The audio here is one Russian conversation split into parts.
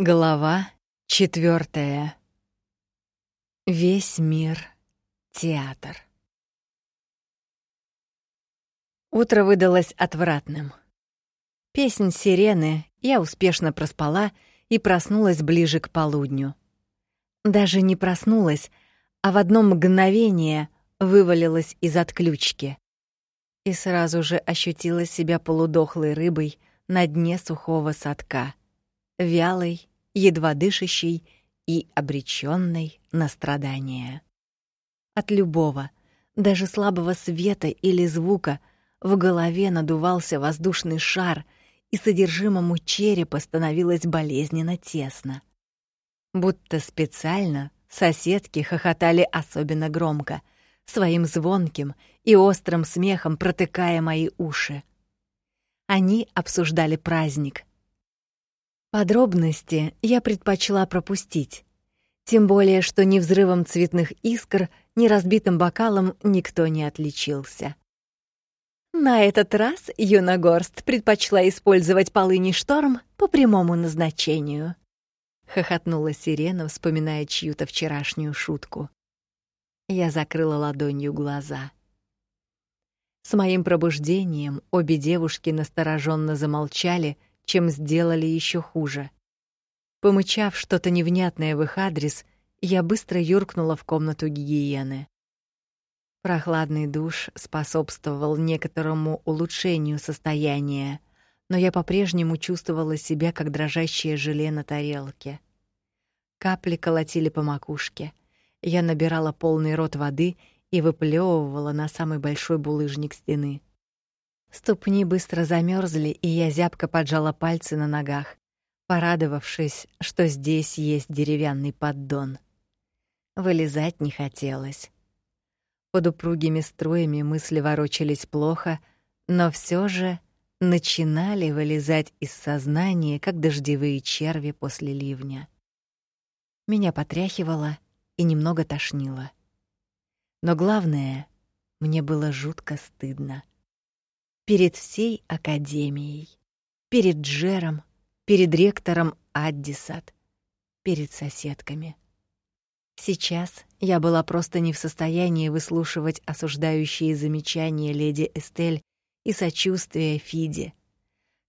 Глава четвертая. Весь мир театр. Утро выдалось отвратным. Песнь сирены я успешно проспала и проснулась ближе к полудню. Даже не проснулась, а в одно мгновение вывалилась из отключки и сразу же ощутила себя полудохлой рыбой на дне сухого садка вялой, едва дышащей и обречённой на страдания. От любого, даже слабого света или звука в голове надувался воздушный шар, и содержимому черепа становилось болезненно тесно. Будто специально соседки хохотали особенно громко, своим звонким и острым смехом протыкая мои уши. Они обсуждали праздник, Подробности я предпочла пропустить. Тем более, что ни взрывом цветных искр, ни разбитым бокалом никто не отличился. На этот раз Юна Горст предпочла использовать полыни шторм по прямому назначению. Хохотнула Сирена, вспоминая чью-то вчерашнюю шутку. Я закрыла ладонью глаза. С моим пробуждением обе девушки настороженно замолчали, чем сделали еще хуже. Помычав что-то невнятное в их адрес, я быстро юркнула в комнату гигиены. Прохладный душ способствовал некоторому улучшению состояния, но я по-прежнему чувствовала себя как дрожащее желе на тарелке. Капли колотили по макушке. Я набирала полный рот воды и выплевывала на самый большой булыжник стены. Ступни быстро замерзли, и я зябко поджала пальцы на ногах, порадовавшись, что здесь есть деревянный поддон. Вылезать не хотелось. Под упругими струями мысли ворочались плохо, но все же начинали вылезать из сознания, как дождевые черви после ливня. Меня потряхивало и немного тошнило. Но главное, мне было жутко стыдно перед всей академией, перед Джером, перед ректором Аддисат, перед соседками. Сейчас я была просто не в состоянии выслушивать осуждающие замечания леди Эстель и сочувствия Фиде.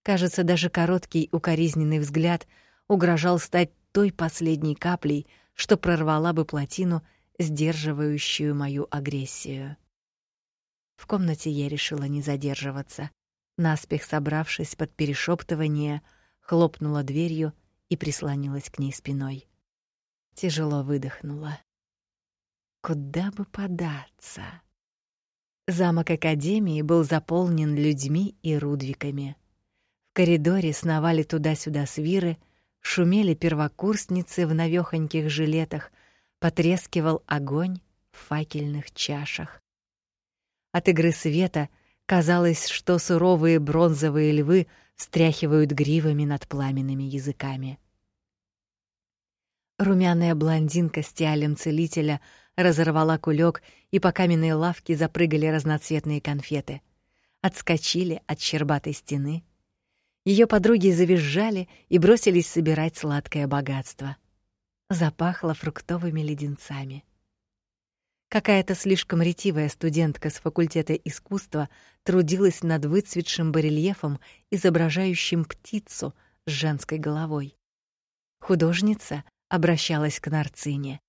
Кажется, даже короткий укоризненный взгляд угрожал стать той последней каплей, что прорвала бы плотину, сдерживающую мою агрессию. В комнате я решила не задерживаться. Наспех собравшись под перешептывание, хлопнула дверью и прислонилась к ней спиной. Тяжело выдохнула. Куда бы податься? Замок академии был заполнен людьми и рудвиками. В коридоре сновали туда-сюда свиры, шумели первокурсницы в навёхоньких жилетах, потрескивал огонь в факельных чашах. От игры света казалось, что суровые бронзовые львы встряхивают гривами над пламенными языками. Румяная блондинка с тиалем целителя разорвала кулек, и по каменной лавке запрыгали разноцветные конфеты. Отскочили от щербатой стены. Ее подруги завизжали и бросились собирать сладкое богатство. Запахло фруктовыми леденцами. Какая-то слишком ретивая студентка с факультета искусства трудилась над выцветшим барельефом, изображающим птицу с женской головой. Художница обращалась к нарцине,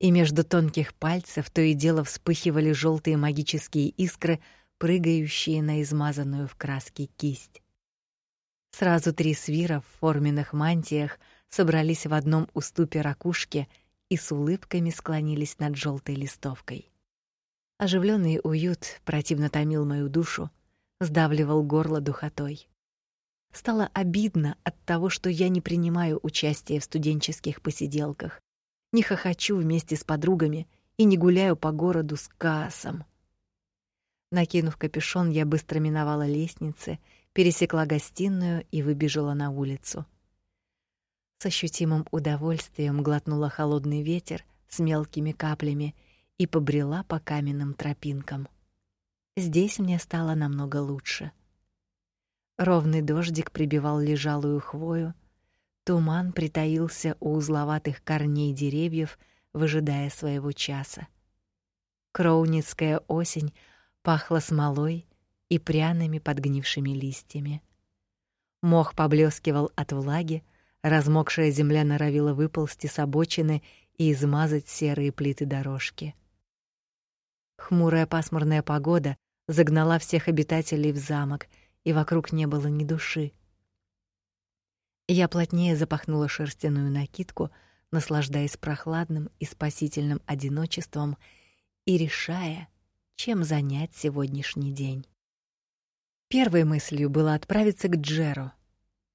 и между тонких пальцев то и дело вспыхивали желтые магические искры, прыгающие на измазанную в краске кисть. Сразу три свира в форменных мантиях собрались в одном уступе ракушки — и с улыбками склонились над желтой листовкой. Оживленный уют противно томил мою душу, сдавливал горло духотой. Стало обидно от того, что я не принимаю участия в студенческих посиделках, не хохочу вместе с подругами и не гуляю по городу с кассом. Накинув капюшон, я быстро миновала лестницы, пересекла гостиную и выбежала на улицу. С ощутимым удовольствием глотнула холодный ветер с мелкими каплями и побрела по каменным тропинкам. Здесь мне стало намного лучше. Ровный дождик прибивал лежалую хвою, Туман притаился у узловатых корней деревьев, выжидая своего часа. Кроуницкая осень пахла смолой и пряными подгнившими листьями. Мох поблескивал от влаги, размокшая земля норовила выползти с обочины и измазать серые плиты дорожки. Хмурая пасмурная погода загнала всех обитателей в замок, и вокруг не было ни души. Я плотнее запахнула шерстяную накидку, наслаждаясь прохладным и спасительным одиночеством и решая, чем занять сегодняшний день. Первой мыслью было отправиться к Джеру,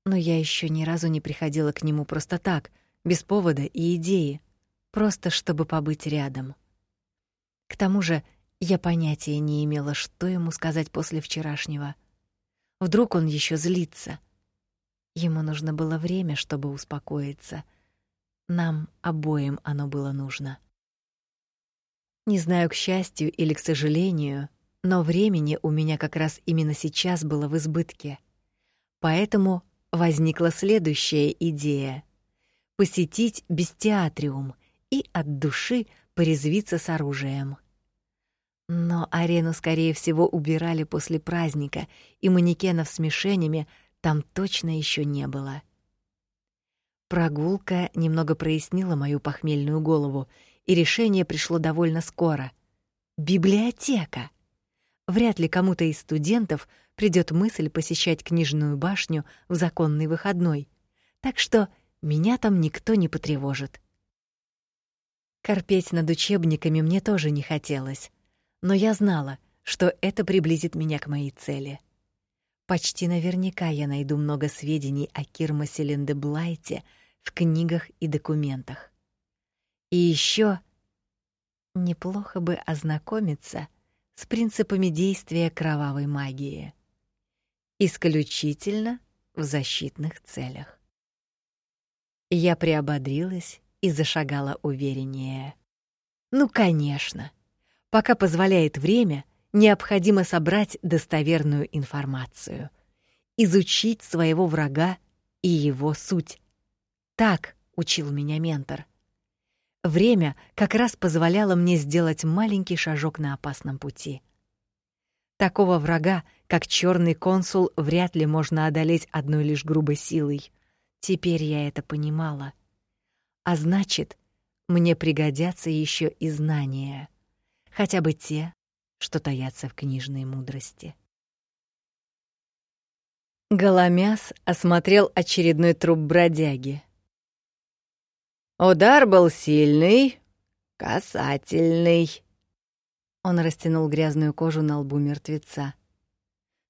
но я еще ни разу не приходила к нему просто так, без повода и идеи, просто чтобы побыть рядом. К тому же, я понятия не имела, что ему сказать после вчерашнего. Вдруг он еще злится. Ему нужно было время, чтобы успокоиться. Нам обоим оно было нужно. Не знаю, к счастью или к сожалению, но времени у меня как раз именно сейчас было в избытке. Поэтому возникла следующая идея посетить бестиатриум и от души порезвиться с оружием. Но арену, скорее всего, убирали после праздника, и манекенов с мишенями там точно еще не было. Прогулка немного прояснила мою похмельную голову, и решение пришло довольно скоро. Библиотека. Вряд ли кому-то из студентов придет мысль посещать книжную башню в законный выходной. Так что меня там никто не потревожит. Корпеть над учебниками мне тоже не хотелось но я знала, что это приблизит меня к моей цели. Почти наверняка я найду много сведений о Кирмасе Линдеблайте в книгах и документах. И еще неплохо бы ознакомиться с принципами действия кровавой магии. Исключительно в защитных целях. Я приободрилась и зашагала увереннее. Ну, конечно. Пока позволяет время, необходимо собрать достоверную информацию, изучить своего врага и его суть. Так учил меня ментор. Время как раз позволяло мне сделать маленький шажок на опасном пути. Такого врага, как черный консул, вряд ли можно одолеть одной лишь грубой силой. Теперь я это понимала. А значит, мне пригодятся еще и знания хотя бы те, что таятся в книжной мудрости. Голомяс осмотрел очередной труп бродяги. Удар был сильный, касательный. Он растянул грязную кожу на лбу мертвеца.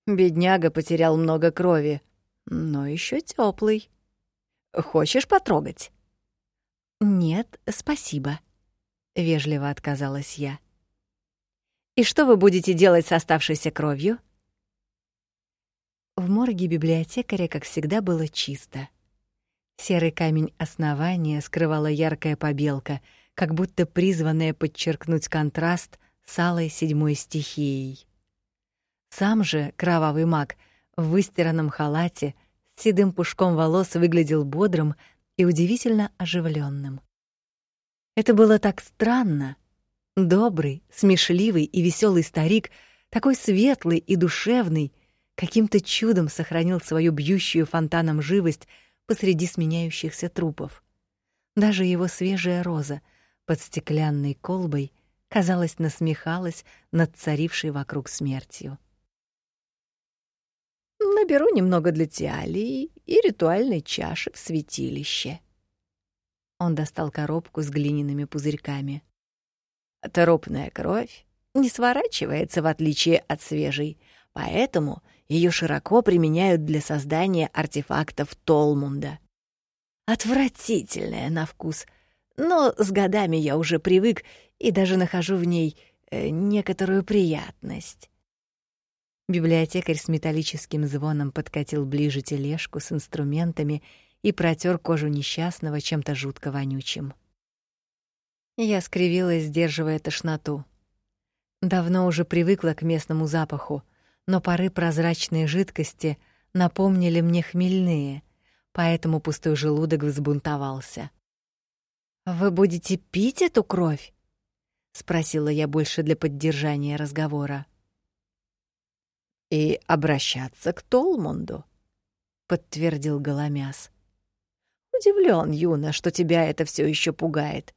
Бедняга потерял много крови, но еще теплый. Хочешь потрогать? Нет, спасибо, вежливо отказалась я. И что вы будете делать с оставшейся кровью? В морге библиотекаря, как всегда, было чисто. Серый камень основания скрывала яркая побелка, как будто призванная подчеркнуть контраст с алой седьмой стихией. Сам же кровавый маг в выстиранном халате с седым пушком волос выглядел бодрым и удивительно оживленным. Это было так странно, Добрый, смешливый и веселый старик, такой светлый и душевный, каким-то чудом сохранил свою бьющую фонтаном живость посреди сменяющихся трупов. Даже его свежая роза под стеклянной колбой, казалось, насмехалась над царившей вокруг смертью. Наберу немного для Тиалии и ритуальной чаши в святилище. Он достал коробку с глиняными пузырьками. Трупная кровь не сворачивается в отличие от свежей, поэтому ее широко применяют для создания артефактов Толмунда. Отвратительная на вкус, но с годами я уже привык и даже нахожу в ней э, некоторую приятность. Библиотекарь с металлическим звоном подкатил ближе тележку с инструментами и протер кожу несчастного чем-то жутко вонючим. Я скривилась, сдерживая тошноту. Давно уже привыкла к местному запаху, но пары прозрачной жидкости напомнили мне хмельные, поэтому пустой желудок взбунтовался. Вы будете пить эту кровь? спросила я больше для поддержания разговора. И обращаться к Толмунду, подтвердил Голомяс. Удивлен, Юна, что тебя это все еще пугает.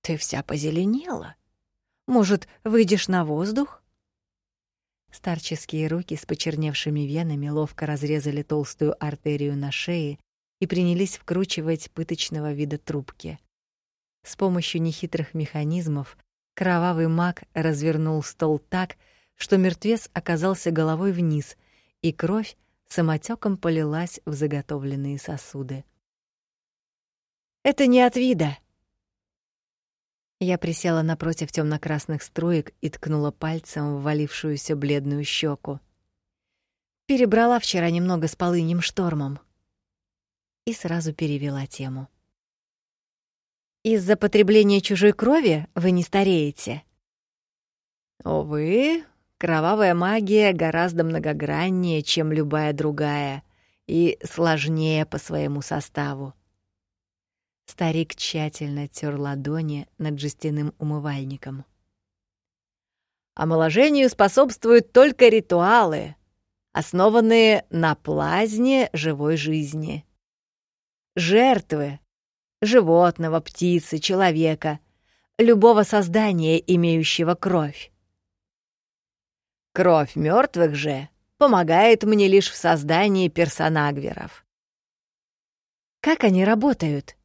Ты вся позеленела. Может, выйдешь на воздух? Старческие руки с почерневшими венами ловко разрезали толстую артерию на шее и принялись вкручивать пыточного вида трубки. С помощью нехитрых механизмов кровавый маг развернул стол так, что мертвец оказался головой вниз, и кровь самотеком полилась в заготовленные сосуды. Это не от вида. Я присела напротив темно красных струек и ткнула пальцем в валившуюся бледную щеку. Перебрала вчера немного с полыньим штормом и сразу перевела тему. Из-за потребления чужой крови вы не стареете. Увы, кровавая магия гораздо многограннее, чем любая другая, и сложнее по своему составу. Старик тщательно тер ладони над жестяным умывальником. Омоложению способствуют только ритуалы, основанные на плазне живой жизни. Жертвы животного, птицы, человека, любого создания, имеющего кровь. Кровь мертвых же помогает мне лишь в создании персонагверов. Как они работают?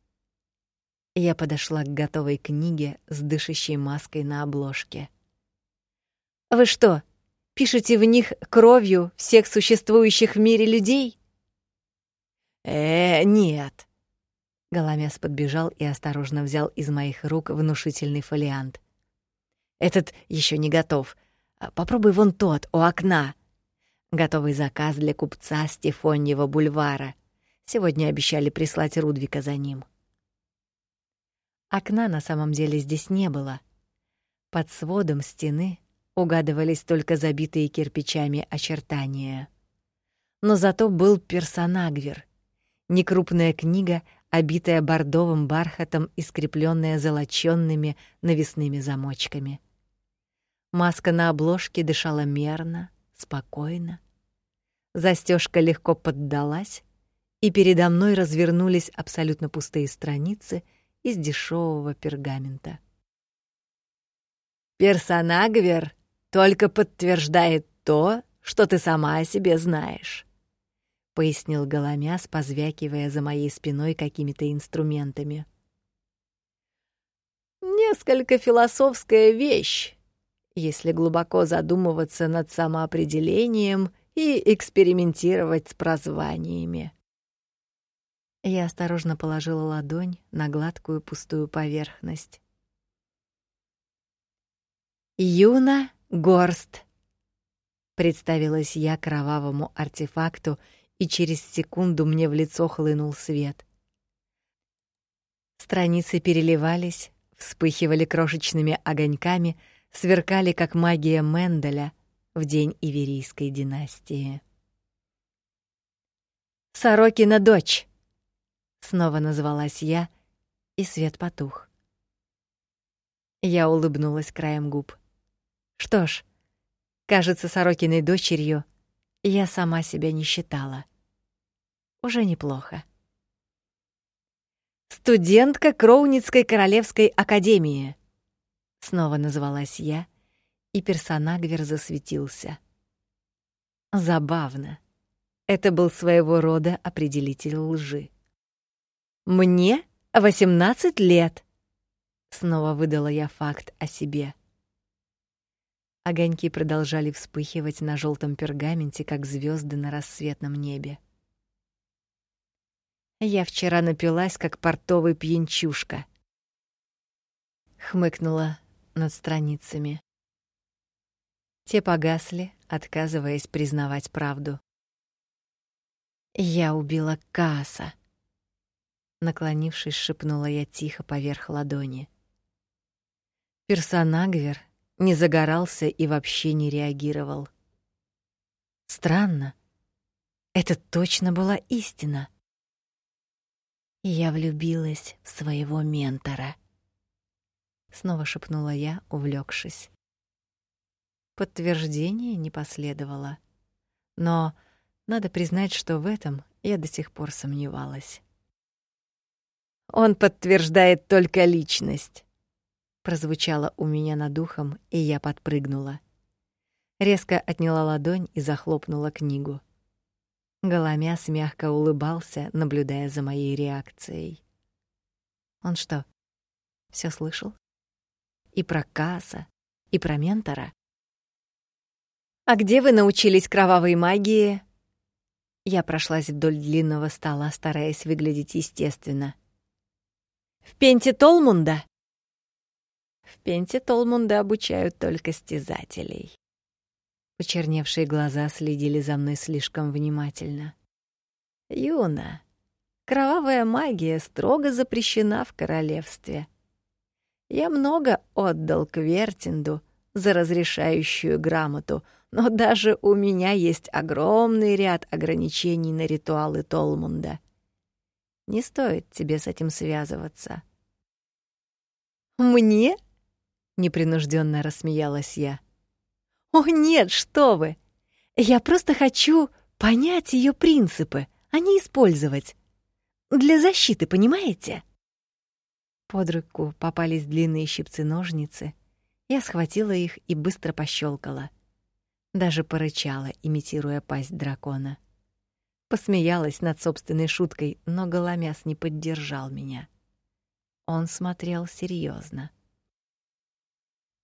Я подошла к готовой книге с дышащей маской на обложке. Вы что, пишете в них кровью всех существующих в мире людей? Э, нет. Голомяс подбежал и осторожно взял из моих рук внушительный фолиант. Этот еще не готов. А, попробуй вон тот, у окна. Готовый заказ для купца Стефоньева бульвара. Сегодня обещали прислать Рудвика за ним. Окна на самом деле здесь не было. Под сводом стены угадывались только забитые кирпичами очертания. Но зато был персонагвер, некрупная книга обитая бордовым бархатом и скрепленная золочёными навесными замочками. Маска на обложке дышала мерно, спокойно. Застежка легко поддалась, и передо мной развернулись абсолютно пустые страницы из дешевого пергамента. Персонагвер только подтверждает то, что ты сама о себе знаешь пояснил Голомяс, позвякивая за моей спиной какими-то инструментами. Несколько философская вещь, если глубоко задумываться над самоопределением и экспериментировать с прозваниями. Я осторожно положила ладонь на гладкую пустую поверхность. Юна Горст представилась я кровавому артефакту и через секунду мне в лицо хлынул свет. Страницы переливались, вспыхивали крошечными огоньками, сверкали как магия Менделя в день Иверийской династии. Сорокина дочь. Снова назвалась я, и свет потух. Я улыбнулась краем губ. Что ж, кажется, Сорокиной дочерью я сама себя не считала. Уже неплохо. Студентка Кроуницкой королевской академии. Снова назвалась я, и персонагвер засветился. Забавно. Это был своего рода определитель лжи. Мне 18 лет. Снова выдала я факт о себе. Огоньки продолжали вспыхивать на желтом пергаменте, как звезды на рассветном небе. Я вчера напилась, как портовый пьянчушка. Хмыкнула над страницами. Те погасли, отказываясь признавать правду. Я убила Каса. Наклонившись, шепнула я тихо поверх ладони. Персонагвер не загорался и вообще не реагировал. Странно. Это точно была истина. Я влюбилась в своего ментора. Снова шепнула я, увлекшись. Подтверждения не последовало. Но надо признать, что в этом я до сих пор сомневалась. Он подтверждает только личность. Прозвучало у меня над духом, и я подпрыгнула. Резко отняла ладонь и захлопнула книгу. Голомяс мягко улыбался, наблюдая за моей реакцией. Он что, все слышал? И про Каса, и про ментора? А где вы научились кровавой магии? Я прошлась вдоль длинного стола, стараясь выглядеть естественно. В Пенте Толмунда? В Пенте Толмунда обучают только стезателей. Почерневшие глаза следили за мной слишком внимательно. Юна, кровавая магия строго запрещена в королевстве. Я много отдал Квертинду за разрешающую грамоту, но даже у меня есть огромный ряд ограничений на ритуалы Толмунда. Не стоит тебе с этим связываться. Мне? Непринужденно рассмеялась я. О нет, что вы! Я просто хочу понять ее принципы, а не использовать. Для защиты, понимаете? Под руку попались длинные щипцы-ножницы. Я схватила их и быстро пощелкала. Даже порычала, имитируя пасть дракона. Посмеялась над собственной шуткой, но Голомяс не поддержал меня. Он смотрел серьезно.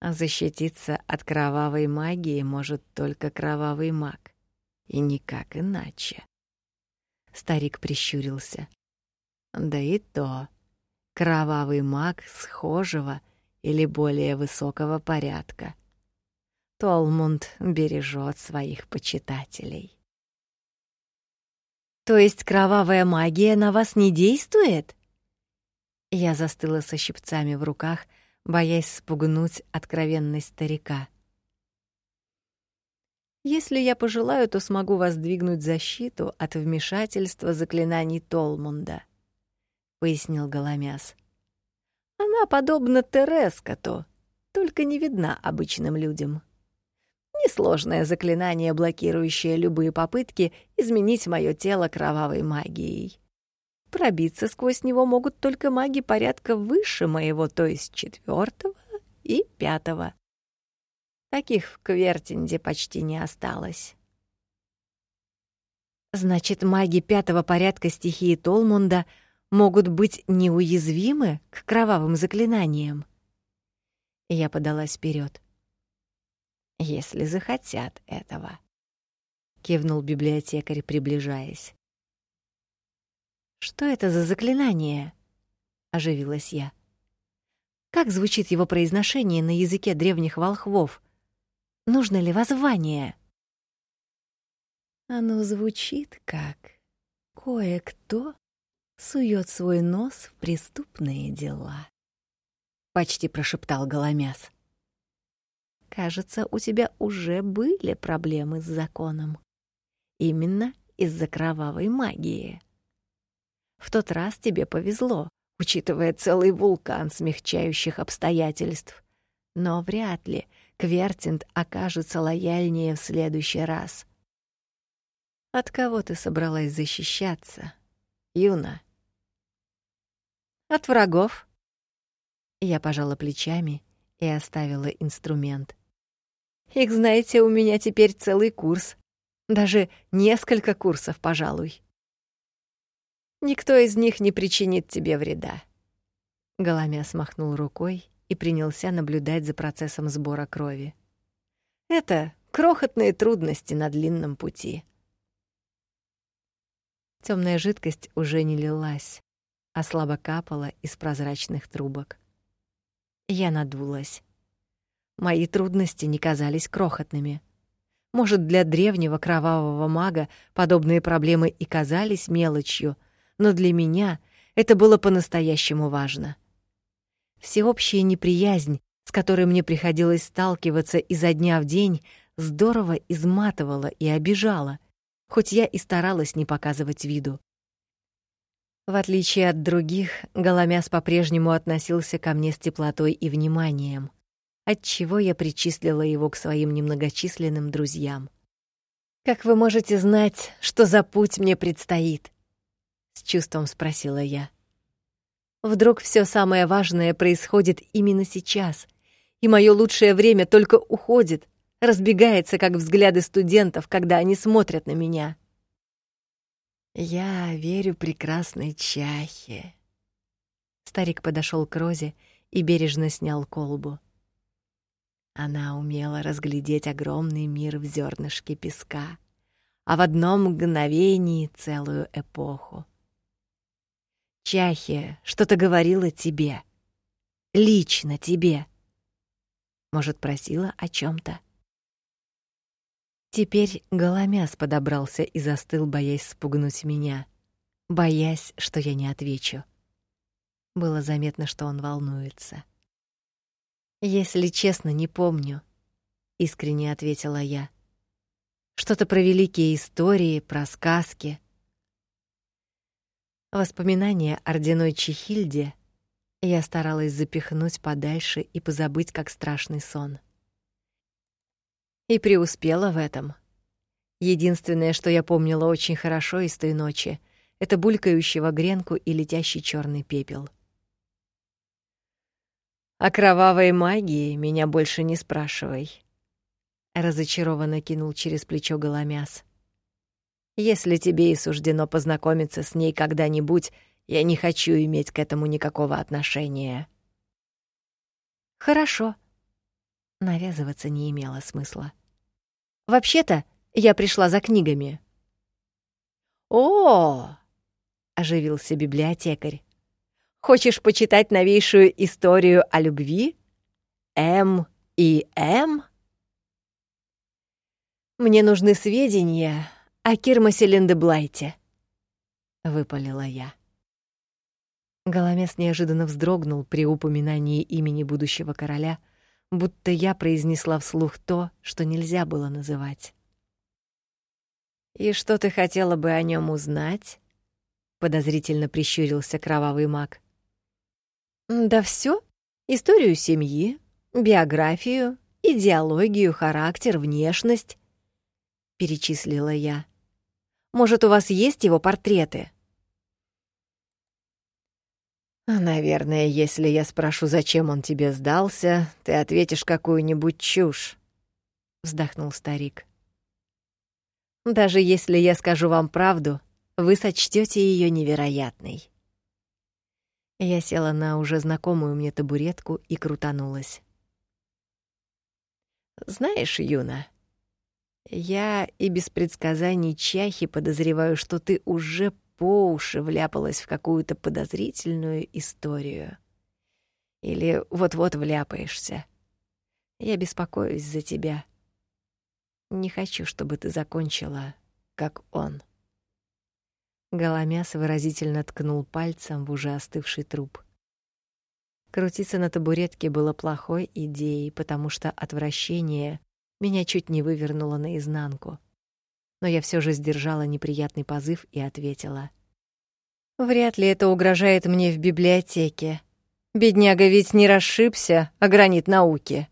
Защититься от кровавой магии может только кровавый маг, и никак иначе. Старик прищурился. Да и то кровавый маг схожего или более высокого порядка. Толмунд бережет своих почитателей. То есть кровавая магия на вас не действует? Я застыла со щипцами в руках, боясь спугнуть откровенность старика. Если я пожелаю, то смогу воздвигнуть защиту от вмешательства заклинаний Толмунда, пояснил Голомяс. Она подобна Терескату, только не видна обычным людям. Несложное заклинание, блокирующее любые попытки изменить мое тело кровавой магией. Пробиться сквозь него могут только маги порядка выше моего, то есть четвертого и пятого. Таких в Квертинде почти не осталось. Значит, маги пятого порядка стихии Толмунда могут быть неуязвимы к кровавым заклинаниям. Я подалась вперед. Если захотят этого, кивнул библиотекарь, приближаясь. Что это за заклинание? оживилась я. Как звучит его произношение на языке древних волхвов? Нужно ли воззвание? Оно звучит как кое-кто сует свой нос в преступные дела. Почти прошептал Голомяс. Кажется, у тебя уже были проблемы с законом. Именно из-за кровавой магии. В тот раз тебе повезло, учитывая целый вулкан смягчающих обстоятельств. Но вряд ли Квертинт окажется лояльнее в следующий раз. От кого ты собралась защищаться, Юна? От врагов. Я пожала плечами и оставила инструмент. Их, знаете, у меня теперь целый курс. Даже несколько курсов, пожалуй. Никто из них не причинит тебе вреда. Голомя смахнул рукой и принялся наблюдать за процессом сбора крови. Это крохотные трудности на длинном пути. Темная жидкость уже не лилась, а слабо капала из прозрачных трубок. Я надулась. Мои трудности не казались крохотными. Может, для древнего кровавого мага подобные проблемы и казались мелочью — но для меня это было по-настоящему важно. Всеобщая неприязнь, с которой мне приходилось сталкиваться изо дня в день, здорово изматывала и обижала, хоть я и старалась не показывать виду. В отличие от других, Голомяс по-прежнему относился ко мне с теплотой и вниманием, отчего я причислила его к своим немногочисленным друзьям. «Как вы можете знать, что за путь мне предстоит?» — с чувством спросила я. «Вдруг все самое важное происходит именно сейчас, и мое лучшее время только уходит, разбегается, как взгляды студентов, когда они смотрят на меня». «Я верю прекрасной чахе». Старик подошел к Розе и бережно снял колбу. Она умела разглядеть огромный мир в зернышке песка, а в одном мгновении целую эпоху. Чахе что-то говорила тебе, лично тебе. Может, просила о чем то Теперь голомяс подобрался и застыл, боясь спугнуть меня, боясь, что я не отвечу. Было заметно, что он волнуется. Если честно, не помню, искренне ответила я. Что-то про великие истории, про сказки. Воспоминания о родной Чехильде я старалась запихнуть подальше и позабыть как страшный сон и преуспела в этом. Единственное, что я помнила очень хорошо из той ночи, это булькающего гренку и летящий черный пепел. О кровавой магии меня больше не спрашивай. Разочарованно кинул через плечо Голомяс. Если тебе и суждено познакомиться с ней когда-нибудь, я не хочу иметь к этому никакого отношения. Хорошо, Навязываться не имело смысла. Вообще-то, я пришла за книгами. О! оживился библиотекарь. Хочешь почитать новейшую историю о любви? М и М? Мне нужны сведения о Кирмасе Линдеблайте, выпалила я. Голомес неожиданно вздрогнул при упоминании имени будущего короля — будто я произнесла вслух то, что нельзя было называть. «И что ты хотела бы о нем узнать?» — подозрительно прищурился кровавый маг. «Да все: Историю семьи, биографию, идеологию, характер, внешность», — перечислила я. «Может, у вас есть его портреты?» Наверное, если я спрошу, зачем он тебе сдался, ты ответишь какую-нибудь чушь, вздохнул старик. Даже если я скажу вам правду, вы сочтете ее невероятной. Я села на уже знакомую мне табуретку и крутанулась. Знаешь, Юна, я и без предсказаний чахи подозреваю, что ты уже по уши вляпалась в какую-то подозрительную историю. Или вот-вот вляпаешься. Я беспокоюсь за тебя. Не хочу, чтобы ты закончила, как он. Голомяс выразительно ткнул пальцем в уже остывший труп. Крутиться на табуретке было плохой идеей, потому что отвращение меня чуть не вывернуло наизнанку но я все же сдержала неприятный позыв и ответила: Вряд ли это угрожает мне в библиотеке. Бедняга ведь не расшибся о гранит науки.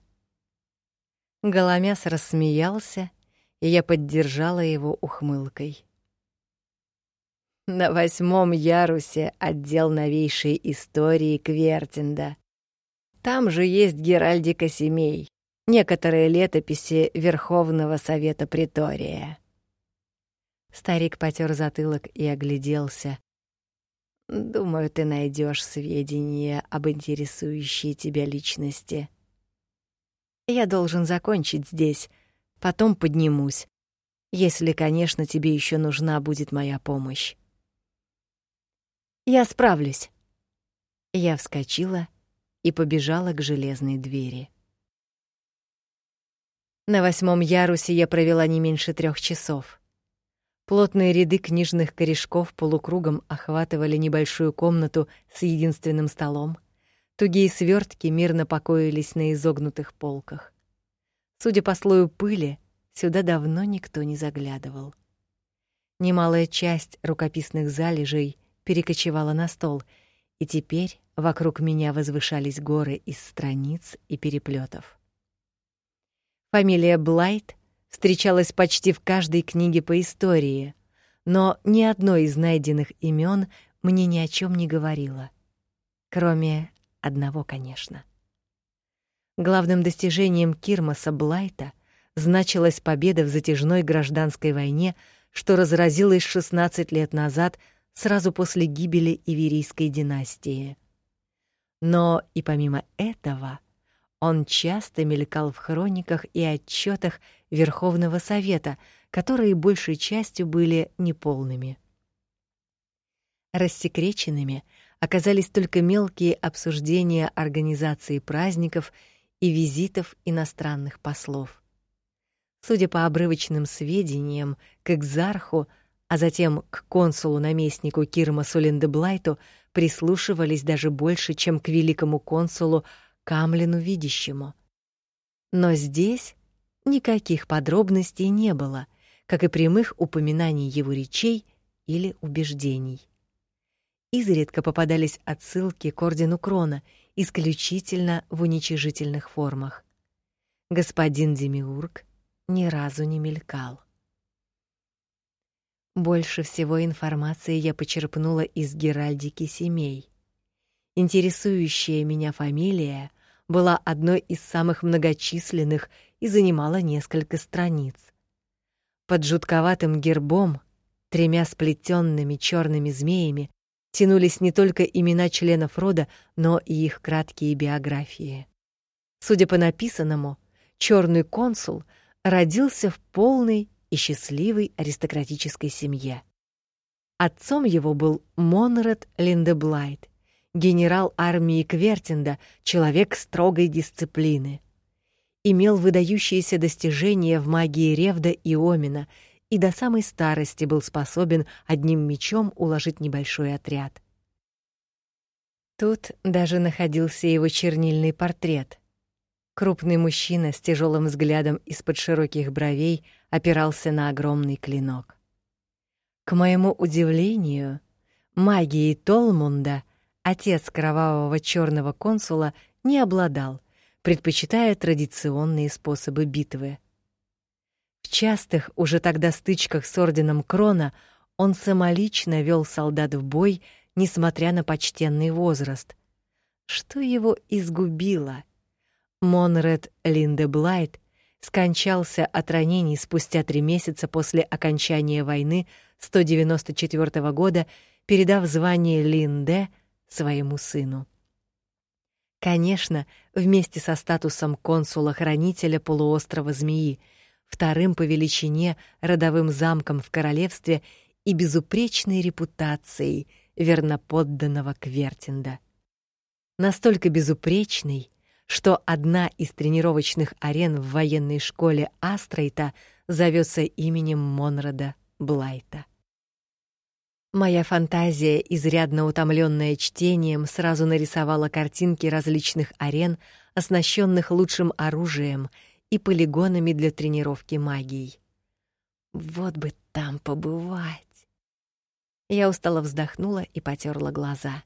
Голомяс рассмеялся, и я поддержала его ухмылкой. На восьмом ярусе отдел новейшей истории Квертинда. Там же есть геральдика семей, некоторые летописи Верховного совета Притория. Старик потер затылок и огляделся. Думаю, ты найдешь сведения об интересующей тебя личности. Я должен закончить здесь, потом поднимусь. Если, конечно, тебе еще нужна будет моя помощь. Я справлюсь. Я вскочила и побежала к железной двери. На восьмом ярусе я провела не меньше трех часов. Плотные ряды книжных корешков полукругом охватывали небольшую комнату с единственным столом. Тугие свертки мирно покоились на изогнутых полках. Судя по слою пыли, сюда давно никто не заглядывал. Немалая часть рукописных залежей перекочевала на стол, и теперь вокруг меня возвышались горы из страниц и переплетов. Фамилия Блайт встречалась почти в каждой книге по истории, но ни одно из найденных имен мне ни о чем не говорило, кроме одного, конечно. Главным достижением Кирмаса Блайта значилась победа в затяжной гражданской войне, что разразилась 16 лет назад, сразу после гибели Иверийской династии. Но и помимо этого, он часто мелькал в хрониках и отчетах Верховного совета, которые большей частью были неполными. Рассекреченными оказались только мелкие обсуждения организации праздников и визитов иностранных послов. Судя по обрывочным сведениям, к экзарху, а затем к консулу-наместнику Кирмасу Линдеблайту прислушивались даже больше, чем к великому консулу Камлину Видящему. Но здесь никаких подробностей не было, как и прямых упоминаний его речей или убеждений. Изредка попадались отсылки к ордену Крона, исключительно в уничижительных формах. Господин Демиург ни разу не мелькал. Больше всего информации я почерпнула из геральдики семей. Интересующая меня фамилия была одной из самых многочисленных и занимала несколько страниц. Под жутковатым гербом, тремя сплетенными черными змеями, тянулись не только имена членов рода, но и их краткие биографии. Судя по написанному, черный консул родился в полной и счастливой аристократической семье. Отцом его был Монрад Линдеблайт, генерал армии Квертинда, человек строгой дисциплины. Имел выдающиеся достижения в магии Ревда и Омина и до самой старости был способен одним мечом уложить небольшой отряд. Тут даже находился его чернильный портрет. Крупный мужчина с тяжелым взглядом из-под широких бровей опирался на огромный клинок. К моему удивлению, магией Толмунда отец кровавого черного консула не обладал, предпочитая традиционные способы битвы. В частых уже тогда стычках с орденом Крона он самолично вел солдат в бой, несмотря на почтенный возраст. Что его изгубило? Монред Линдеблайт скончался от ранений спустя три месяца после окончания войны 194 года, передав звание Линде своему сыну. Конечно, вместе со статусом консула-хранителя полуострова Змеи — вторым по величине родовым замком в королевстве и безупречной репутацией верноподданного Квертинда. Настолько безупречной, что одна из тренировочных арен в военной школе Астрейта зовется именем Монрада Блайта. Моя фантазия, изрядно утомленная чтением, сразу нарисовала картинки различных арен, оснащенных лучшим оружием и полигонами для тренировки магией. Вот бы там побывать. Я устало вздохнула и потёрла глаза.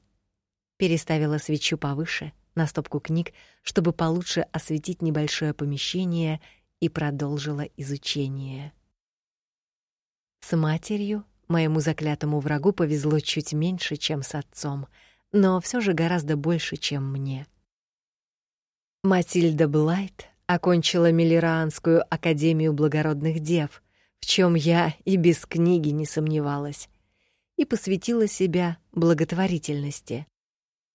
Переставила свечу повыше на стопку книг, чтобы получше осветить небольшое помещение и продолжила изучение. С матерью моему заклятому врагу повезло чуть меньше, чем с отцом, но всё же гораздо больше, чем мне. Матильда Блайт окончила Миллеранскую академию благородных дев, в чем я и без книги не сомневалась, и посвятила себя благотворительности.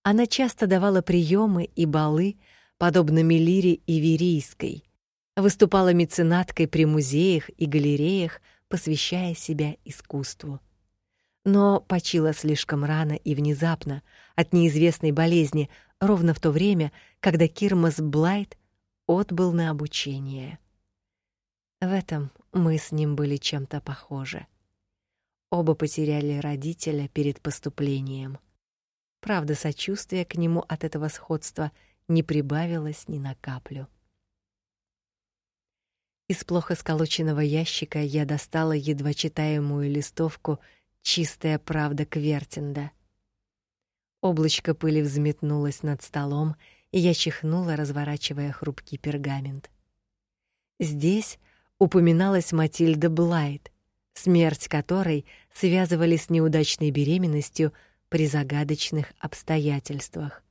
Она часто давала приемы и балы, подобно Мелире и Верийской, выступала меценаткой при музеях и галереях, посвящая себя искусству. Но почила слишком рано и внезапно от неизвестной болезни, ровно в то время, когда Кирмас Блайт отбыл на обучение. В этом мы с ним были чем-то похожи. Оба потеряли родителя перед поступлением. Правда, сочувствия к нему от этого сходства не прибавилось ни на каплю. Из плохо сколоченного ящика я достала едва читаемую листовку чистая правда Квертинда. Облачко пыли взметнулось над столом, и я чихнула, разворачивая хрупкий пергамент. Здесь упоминалась Матильда Блайт, смерть которой связывали с неудачной беременностью при загадочных обстоятельствах.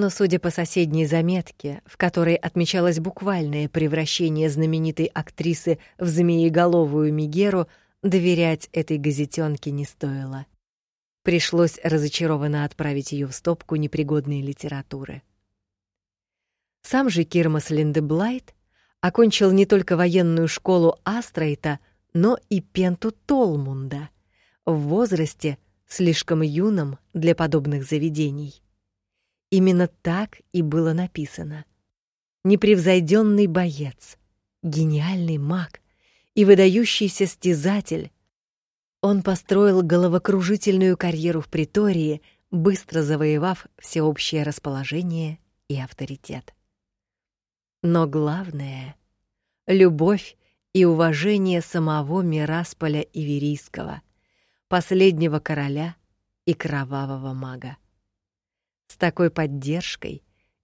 Но судя по соседней заметке, в которой отмечалось буквальное превращение знаменитой актрисы в змееголовую Мигеру, доверять этой газетёнке не стоило. Пришлось разочарованно отправить ее в стопку непригодной литературы. Сам же Кирмас Линдеблайт окончил не только военную школу Астрейта, но и Пенту Толмунда в возрасте слишком юном для подобных заведений. Именно так и было написано. Непревзойденный боец, гениальный маг и выдающийся стезатель, он построил головокружительную карьеру в притории, быстро завоевав всеобщее расположение и авторитет. Но главное — любовь и уважение самого Мирасполя Иверийского, последнего короля и кровавого мага. С такой поддержкой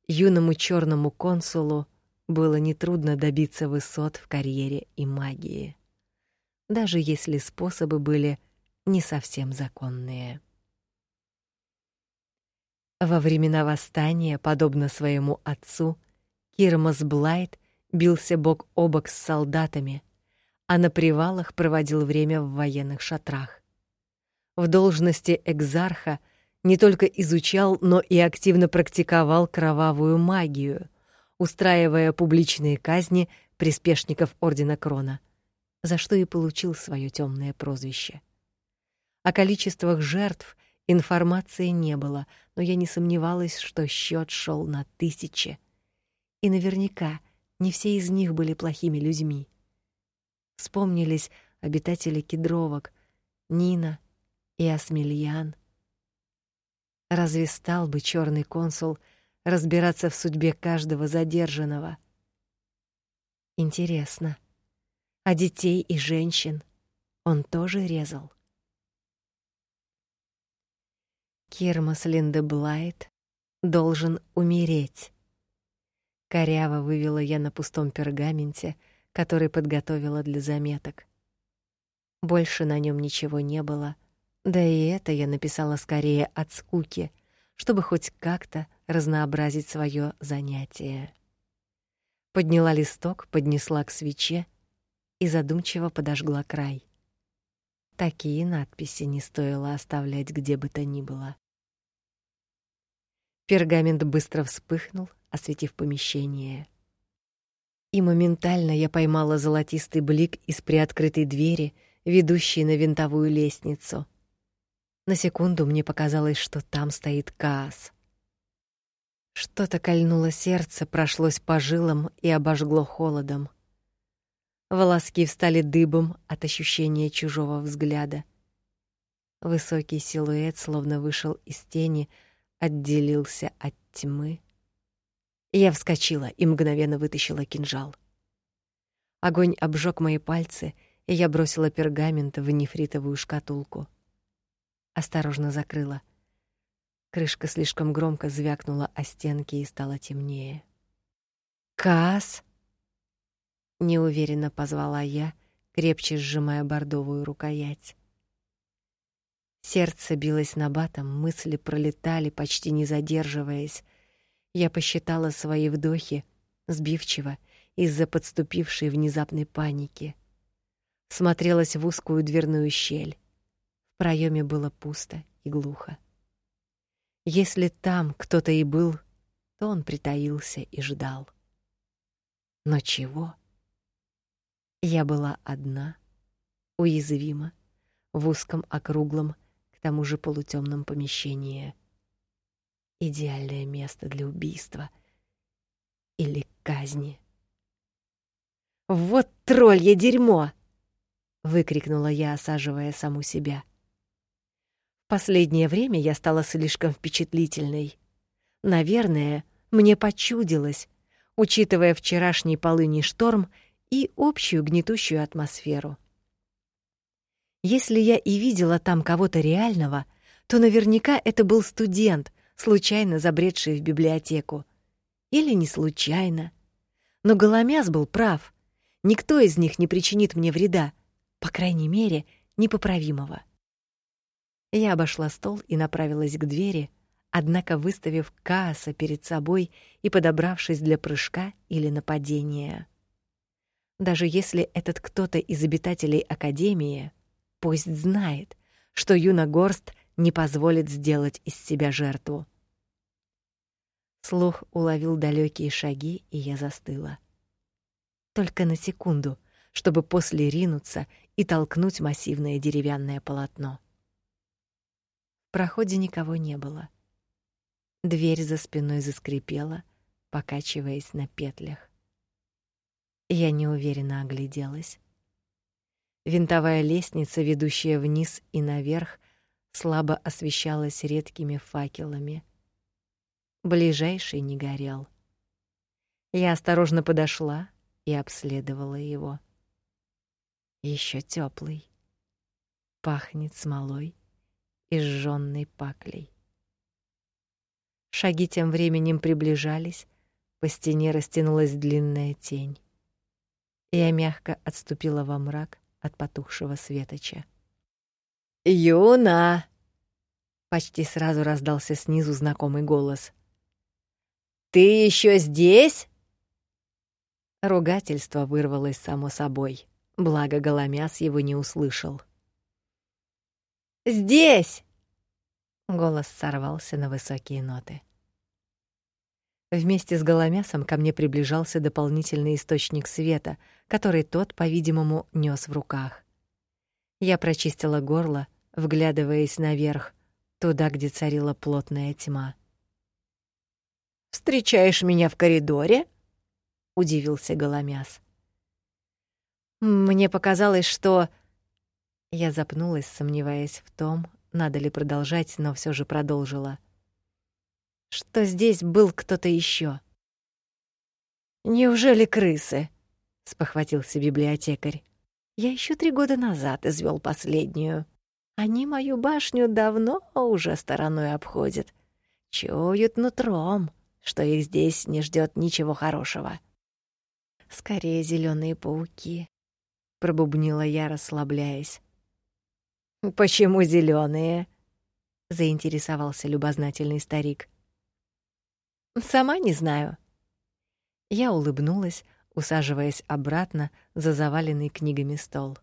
юному черному консулу было нетрудно добиться высот в карьере и магии даже если способы были не совсем законные. Во времена восстания, подобно своему отцу, Кирмас Блайт бился бок о бок с солдатами, а на привалах проводил время в военных шатрах. В должности экзарха не только изучал, но и активно практиковал кровавую магию, устраивая публичные казни приспешников ордена Крона за что и получил свое темное прозвище. О количествах жертв информации не было, но я не сомневалась, что счет шел на тысячи. И наверняка не все из них были плохими людьми. Вспомнились обитатели Кедровок, Нина и Асмельян. Разве стал бы черный консул разбираться в судьбе каждого задержанного? Интересно, а детей и женщин он тоже резал. Кирмас Линдеблайт должен умереть. Коряво вывела я на пустом пергаменте, который подготовила для заметок. Больше на нем ничего не было, да и это я написала скорее от скуки, чтобы хоть как-то разнообразить свое занятие. Подняла листок, поднесла к свече и задумчиво подожгла край. Такие надписи не стоило оставлять где бы то ни было. Пергамент быстро вспыхнул, осветив помещение. И моментально я поймала золотистый блик из приоткрытой двери, ведущей на винтовую лестницу. На секунду мне показалось, что там стоит Каас. Что-то кольнуло сердце, прошлось по жилам и обожгло холодом. Волоски встали дыбом от ощущения чужого взгляда. Высокий силуэт словно вышел из тени, отделился от тьмы. Я вскочила и мгновенно вытащила кинжал. Огонь обжег мои пальцы, и я бросила пергамент в нефритовую шкатулку. Осторожно закрыла. Крышка слишком громко звякнула о стенки и стало темнее. Кас неуверенно позвала я, крепче сжимая бордовую рукоять. Сердце билось набатом, мысли пролетали, почти не задерживаясь. Я посчитала свои вдохи сбивчиво из-за подступившей внезапной паники. Смотрелась в узкую дверную щель. В проеме было пусто и глухо. Если там кто-то и был, то он притаился и ждал. Но чего? Я была одна, уязвима, в узком округлом, к тому же полутемном помещении. Идеальное место для убийства или казни. Вот троллье дерьмо, выкрикнула я, осаживая саму себя. Последнее время я стала слишком впечатлительной. Наверное, мне почудилось, учитывая вчерашний полыний шторм и общую гнетущую атмосферу. Если я и видела там кого-то реального, то наверняка это был студент, случайно забредший в библиотеку. Или не случайно. Но Голомяс был прав. Никто из них не причинит мне вреда, по крайней мере, непоправимого. Я обошла стол и направилась к двери, однако выставив Кааса перед собой и подобравшись для прыжка или нападения. Даже если этот кто-то из обитателей академии, пусть знает, что Юна Горст не позволит сделать из себя жертву. Слух уловил далекие шаги, и я застыла. Только на секунду, чтобы после ринуться и толкнуть массивное деревянное полотно. Проходе никого не было. Дверь за спиной заскрипела, покачиваясь на петлях. Я неуверенно огляделась. Винтовая лестница, ведущая вниз и наверх, слабо освещалась редкими факелами. Ближайший не горел. Я осторожно подошла и обследовала его. Еще теплый, пахнет смолой и паклей. Шаги тем временем приближались, по стене растянулась длинная тень. Я мягко отступила во мрак от потухшего светоча. «Юна!» Почти сразу раздался снизу знакомый голос. «Ты еще здесь?» Ругательство вырвалось само собой, благо Голомяс его не услышал. «Здесь!» Голос сорвался на высокие ноты. Вместе с голомясом ко мне приближался дополнительный источник света, который тот, по-видимому, нёс в руках. Я прочистила горло, вглядываясь наверх, туда, где царила плотная тьма. «Встречаешь меня в коридоре?» — удивился голомяс. «Мне показалось, что...» Я запнулась, сомневаясь в том, надо ли продолжать, но все же продолжила что здесь был кто-то еще. Неужели крысы? спохватился библиотекарь. Я еще три года назад извел последнюю. Они мою башню давно уже стороной обходят. Чуют нутром, что их здесь не ждет ничего хорошего. Скорее зеленые пауки, пробубнила я, расслабляясь. Почему зеленые? заинтересовался любознательный старик. Сама не знаю. Я улыбнулась, усаживаясь обратно за заваленный книгами стол.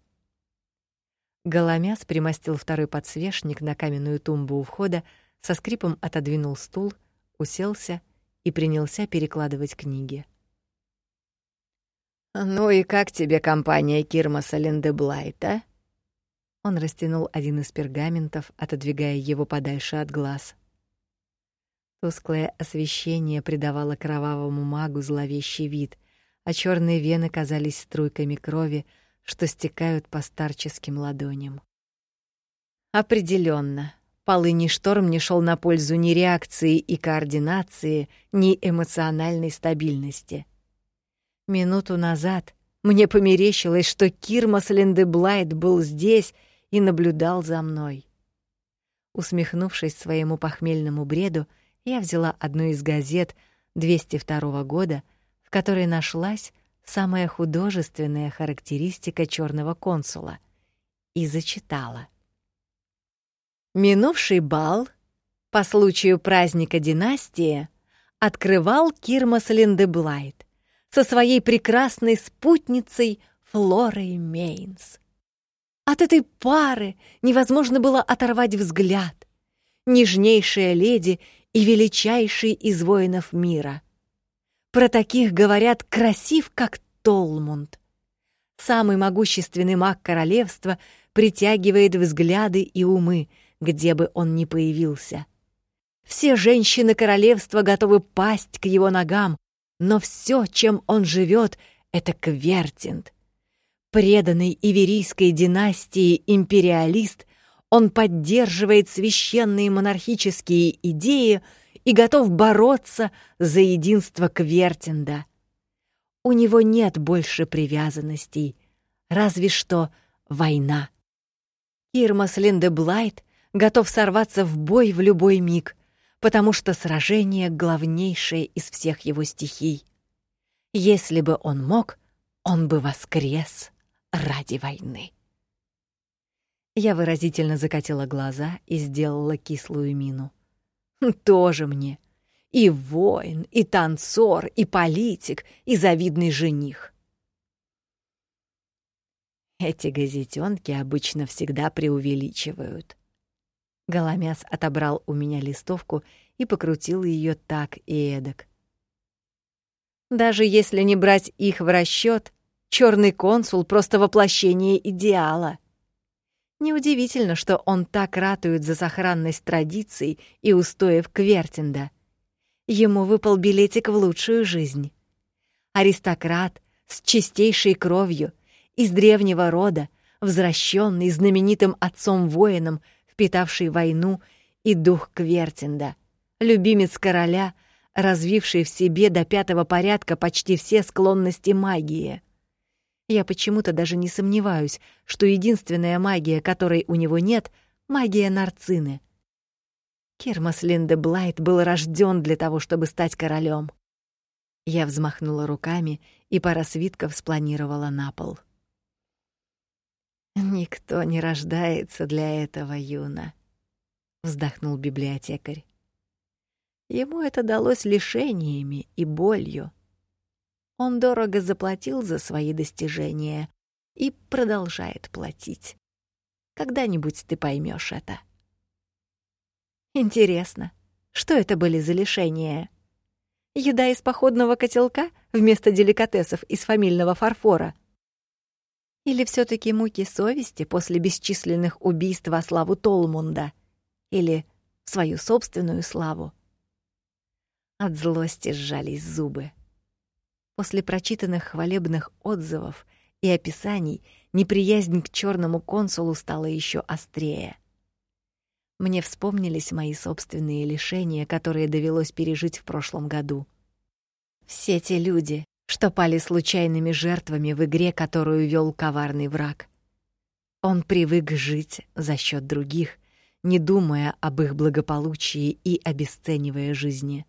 Голомяс примостил второй подсвечник на каменную тумбу у входа, со скрипом отодвинул стул, уселся и принялся перекладывать книги. Ну и как тебе компания Кирмаса Лендеблайта? Он растянул один из пергаментов, отодвигая его подальше от глаз. Тусклое освещение придавало кровавому магу зловещий вид, а черные вены казались струйками крови, что стекают по старческим ладоням. Определенно, полыний шторм не шел на пользу ни реакции и координации, ни эмоциональной стабильности. Минуту назад мне померещилось, что Кирмас Лендеблайт был здесь и наблюдал за мной. Усмехнувшись своему похмельному бреду, я взяла одну из газет 202 года, в которой нашлась самая художественная характеристика черного консула, и зачитала. Минувший бал по случаю праздника династии открывал Кирмас Линдеблайт со своей прекрасной спутницей Флорой Мейнс. От этой пары невозможно было оторвать взгляд. Нежнейшая леди и величайший из воинов мира. Про таких говорят красив, как Толмунд. Самый могущественный маг королевства притягивает взгляды и умы, где бы он ни появился. Все женщины королевства готовы пасть к его ногам, но все, чем он живет, это Квертинт. Преданный Иверийской династии империалист он поддерживает священные монархические идеи и готов бороться за единство Квертинда. У него нет больше привязанностей, разве что война. Ирмас Линдеблайт готов сорваться в бой в любой миг, потому что сражение — главнейшее из всех его стихий. Если бы он мог, он бы воскрес ради войны. Я выразительно закатила глаза и сделала кислую мину. Тоже мне. И воин, и танцор, и политик, и завидный жених. Эти газетенки обычно всегда преувеличивают. Голомяс отобрал у меня листовку и покрутил ее так и эдак. Даже если не брать их в расчет, черный консул просто воплощение идеала. Неудивительно, что он так ратует за сохранность традиций и устоев Квертинда. Ему выпал билетик в лучшую жизнь. Аристократ с чистейшей кровью, из древнего рода, возвращенный знаменитым отцом-воином, впитавший войну и дух Квертинда, любимец короля, развивший в себе до пятого порядка почти все склонности магии — я почему-то даже не сомневаюсь, что единственная магия, которой у него нет — магия Нарцины. Кермас Линдеблайт был рожден для того, чтобы стать королем. Я взмахнула руками, и пара свитков спланировала на пол. «Никто не рождается для этого, Юна», — вздохнул библиотекарь. Ему это далось лишениями и болью. Он дорого заплатил за свои достижения и продолжает платить. Когда-нибудь ты поймешь это. Интересно, что это были за лишения? Еда из походного котелка вместо деликатесов из фамильного фарфора? Или все таки муки совести после бесчисленных убийств во славу Толмунда? Или свою собственную славу? От злости сжались зубы. После прочитанных хвалебных отзывов и описаний неприязнь к черному консулу стала еще острее. Мне вспомнились мои собственные лишения, которые довелось пережить в прошлом году. Все те люди, что пали случайными жертвами в игре, которую вел коварный враг. Он привык жить за счет других, не думая об их благополучии и обесценивая жизни.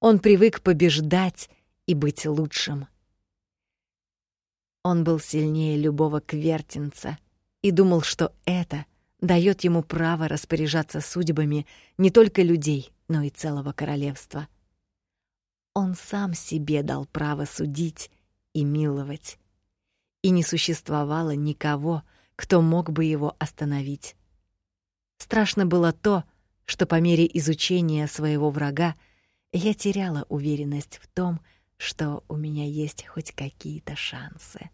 Он привык побеждать и быть лучшим. Он был сильнее любого квертинца и думал, что это дает ему право распоряжаться судьбами не только людей, но и целого королевства. Он сам себе дал право судить и миловать, и не существовало никого, кто мог бы его остановить. Страшно было то, что по мере изучения своего врага я теряла уверенность в том, что у меня есть хоть какие-то шансы.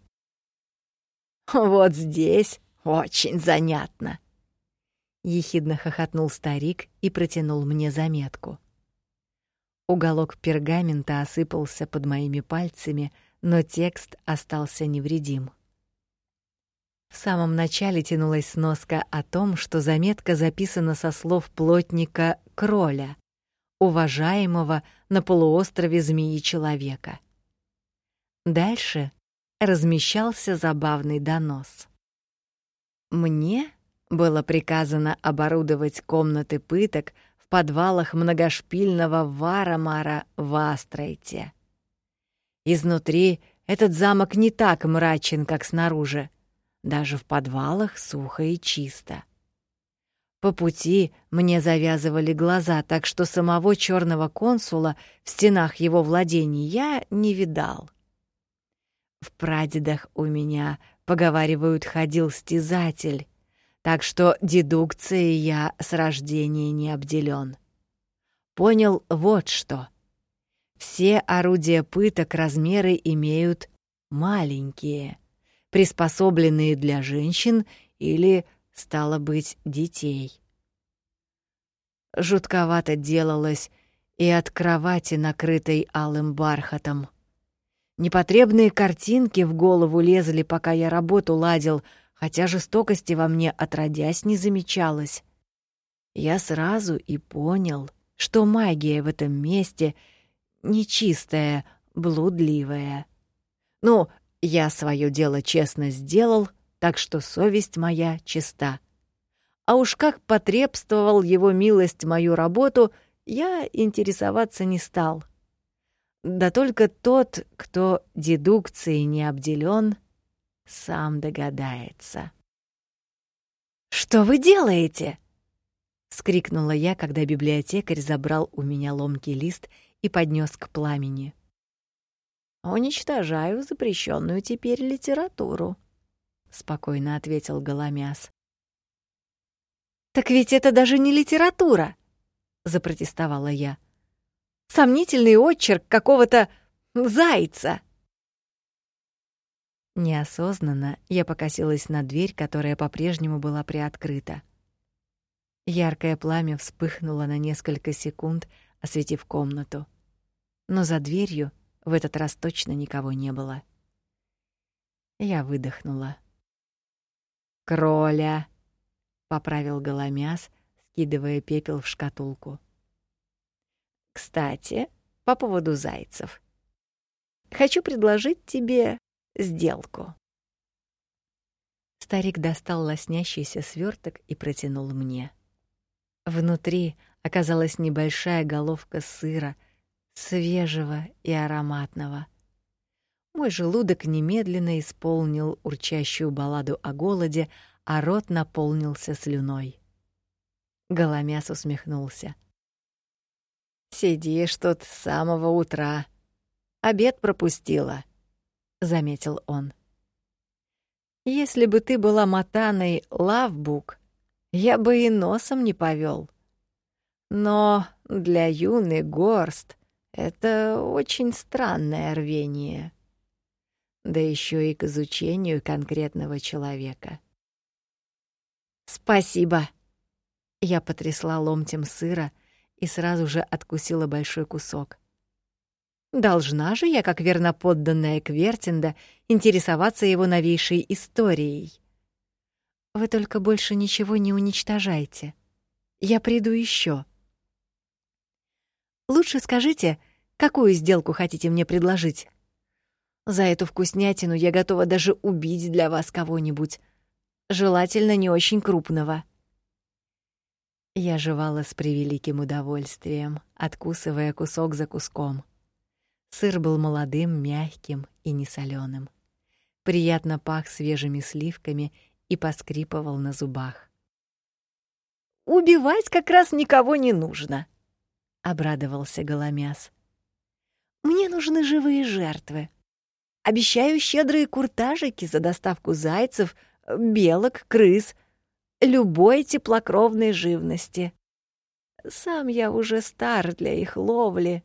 Вот здесь очень занятно. Ехидно хохотнул старик и протянул мне заметку. Уголок пергамента осыпался под моими пальцами, но текст остался невредим. В самом начале тянулась сноска о том, что заметка записана со слов плотника Кроля, уважаемого на полуострове Змеи-человека. Дальше размещался забавный донос. Мне было приказано оборудовать комнаты пыток в подвалах многошпильного Варамара в Астрайте. Изнутри этот замок не так мрачен, как снаружи. Даже в подвалах сухо и чисто. По пути мне завязывали глаза, так что самого черного консула в стенах его владений я не видал. В прадедах у меня, поговаривают, ходил стезатель, так что дедукцией я с рождения не обделен. Понял вот что. Все орудия пыток размеры имеют маленькие, приспособленные для женщин или стало быть, детей. Жутковато делалось и от кровати, накрытой алым бархатом. Непотребные картинки в голову лезли, пока я работу ладил, хотя жестокости во мне отродясь не замечалось. Я сразу и понял, что магия в этом месте нечистая, блудливая. Ну, я свое дело честно сделал, так что совесть моя чиста. а уж как потребствовал его милость мою работу, я интересоваться не стал. Да только тот, кто дедукцией не обделен, сам догадается. «Что вы делаете?» — скрикнула я, когда библиотекарь забрал у меня ломкий лист и поднес к пламени. «Уничтожаю запрещенную теперь литературу», — спокойно ответил Голомяс. «Так ведь это даже не литература!» — запротестовала я. «Сомнительный отчерк какого-то зайца!» Неосознанно я покосилась на дверь, которая по-прежнему была приоткрыта. Яркое пламя вспыхнуло на несколько секунд, осветив комнату. Но за дверью в этот раз точно никого не было. Я выдохнула. «Кроля!» — поправил Голомяс, скидывая пепел в шкатулку. «Кстати, по поводу зайцев. Хочу предложить тебе сделку». Старик достал лоснящийся сверток и протянул мне. Внутри оказалась небольшая головка сыра, свежего и ароматного. Мой желудок немедленно исполнил урчащую балладу о голоде, а рот наполнился слюной. Голомяс усмехнулся. «Сидишь тут с самого утра. Обед пропустила», — заметил он. «Если бы ты была матаной Лавбук, я бы и носом не повел. Но для юный горст это очень странное рвение. Да еще и к изучению конкретного человека. Спасибо. Я потрясла ломтем сыра и сразу же откусила большой кусок. Должна же я, как верноподданная Квертинда, интересоваться его новейшей историей. Вы только больше ничего не уничтожайте. Я приду еще. Лучше скажите, какую сделку хотите мне предложить? За эту вкуснятину я готова даже убить для вас кого-нибудь. Желательно не очень крупного. Я жевала с превеликим удовольствием, откусывая кусок за куском. Сыр был молодым, мягким и несолёным. Приятно пах свежими сливками и поскрипывал на зубах. «Убивать как раз никого не нужно», — обрадовался Голомяс. «Мне нужны живые жертвы. Обещаю щедрые куртажики за доставку зайцев, белок, крыс, любой теплокровной живности. Сам я уже стар для их ловли».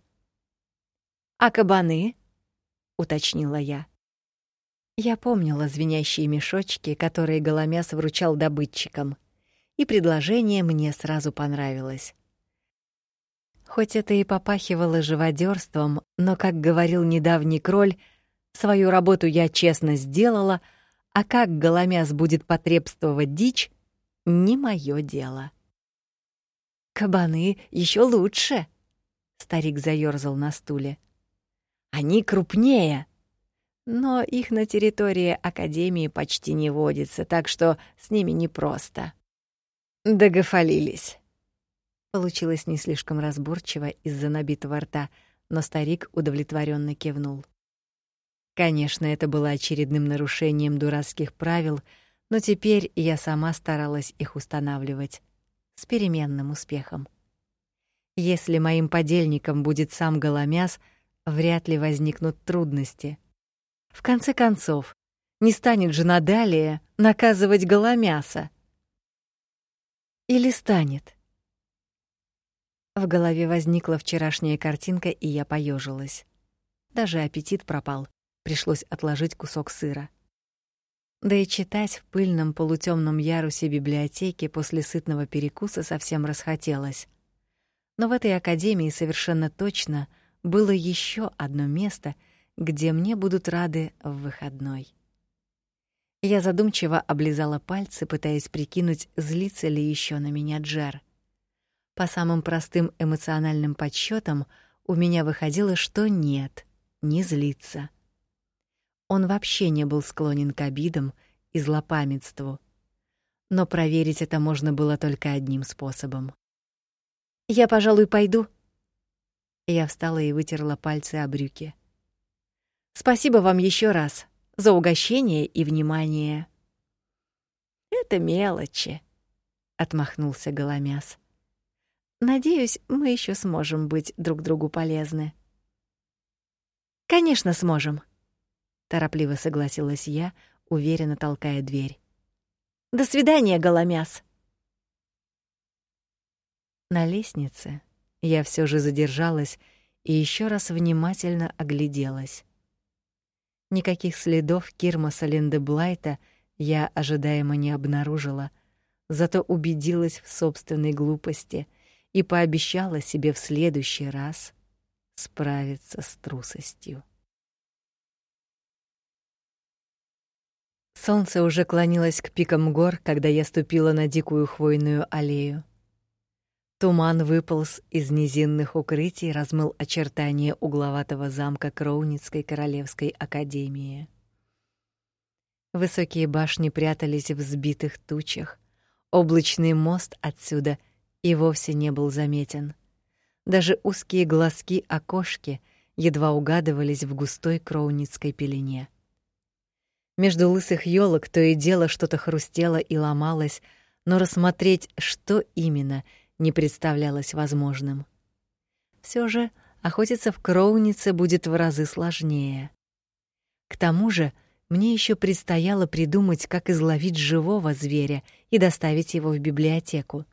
«А кабаны?» — уточнила я. Я помнила звенящие мешочки, которые Голомяс вручал добытчикам, и предложение мне сразу понравилось. Хоть это и попахивало живодерством, но, как говорил недавний кроль, свою работу я честно сделала, а как Голомяс будет потребствовать дичь — не мое дело. «Кабаны еще лучше!» — старик заёрзал на стуле. «Они крупнее!» но их на территории Академии почти не водится, так что с ними непросто. Догофалились. Получилось не слишком разборчиво из-за набитого рта, но старик удовлетворенно кивнул. Конечно, это было очередным нарушением дурацких правил, но теперь я сама старалась их устанавливать с переменным успехом. Если моим подельником будет сам Голомяс, вряд ли возникнут трудности — в конце концов, не станет же надалее наказывать голомяса. Или станет? В голове возникла вчерашняя картинка, и я поежилась. Даже аппетит пропал, пришлось отложить кусок сыра. Да и читать в пыльном полутемном ярусе библиотеки после сытного перекуса совсем расхотелось. Но в этой академии совершенно точно было еще одно место — где мне будут рады в выходной. Я задумчиво облизала пальцы, пытаясь прикинуть, злится ли еще на меня Джер. По самым простым эмоциональным подсчетам у меня выходило, что нет, не злится. Он вообще не был склонен к обидам и злопамятству. Но проверить это можно было только одним способом. Я, пожалуй, пойду. Я встала и вытерла пальцы о брюки. Спасибо вам еще раз за угощение и внимание. Это мелочи, отмахнулся Голомяс. Надеюсь, мы еще сможем быть друг другу полезны. Конечно, сможем, торопливо согласилась я, уверенно толкая дверь. До свидания, Голомяс. На лестнице я все же задержалась и еще раз внимательно огляделась. Никаких следов Кирмаса Линдеблайта я ожидаемо не обнаружила, зато убедилась в собственной глупости и пообещала себе в следующий раз справиться с трусостью. Солнце уже клонилось к пикам гор, когда я ступила на дикую хвойную аллею. Туман выполз из низинных укрытий, размыл очертания угловатого замка Кроуницкой королевской академии. Высокие башни прятались в взбитых тучах. Облачный мост отсюда и вовсе не был заметен. Даже узкие глазки окошки едва угадывались в густой кроуницкой пелене. Между лысых ёлок то и дело что-то хрустело и ломалось, но рассмотреть, что именно, не представлялось возможным. Все же охотиться в Кроунице будет в разы сложнее. К тому же, мне еще предстояло придумать, как изловить живого зверя и доставить его в библиотеку.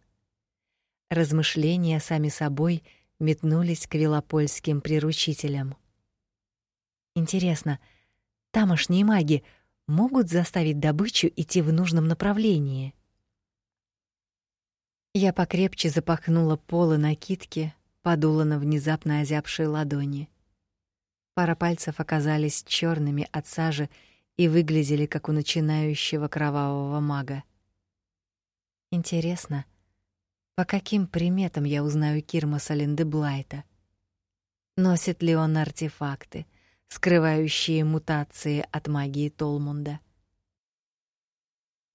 Размышления сами собой метнулись к велопольским приручителям. Интересно, тамошние маги могут заставить добычу идти в нужном направлении. Я покрепче запахнула полы накидки, подула на внезапно озябшие ладони. Пара пальцев оказались черными от сажи и выглядели как у начинающего кровавого мага. Интересно, по каким приметам я узнаю Кирмаса Линдеблайта? Носит ли он артефакты? Скрывающие мутации от магии Толмунда.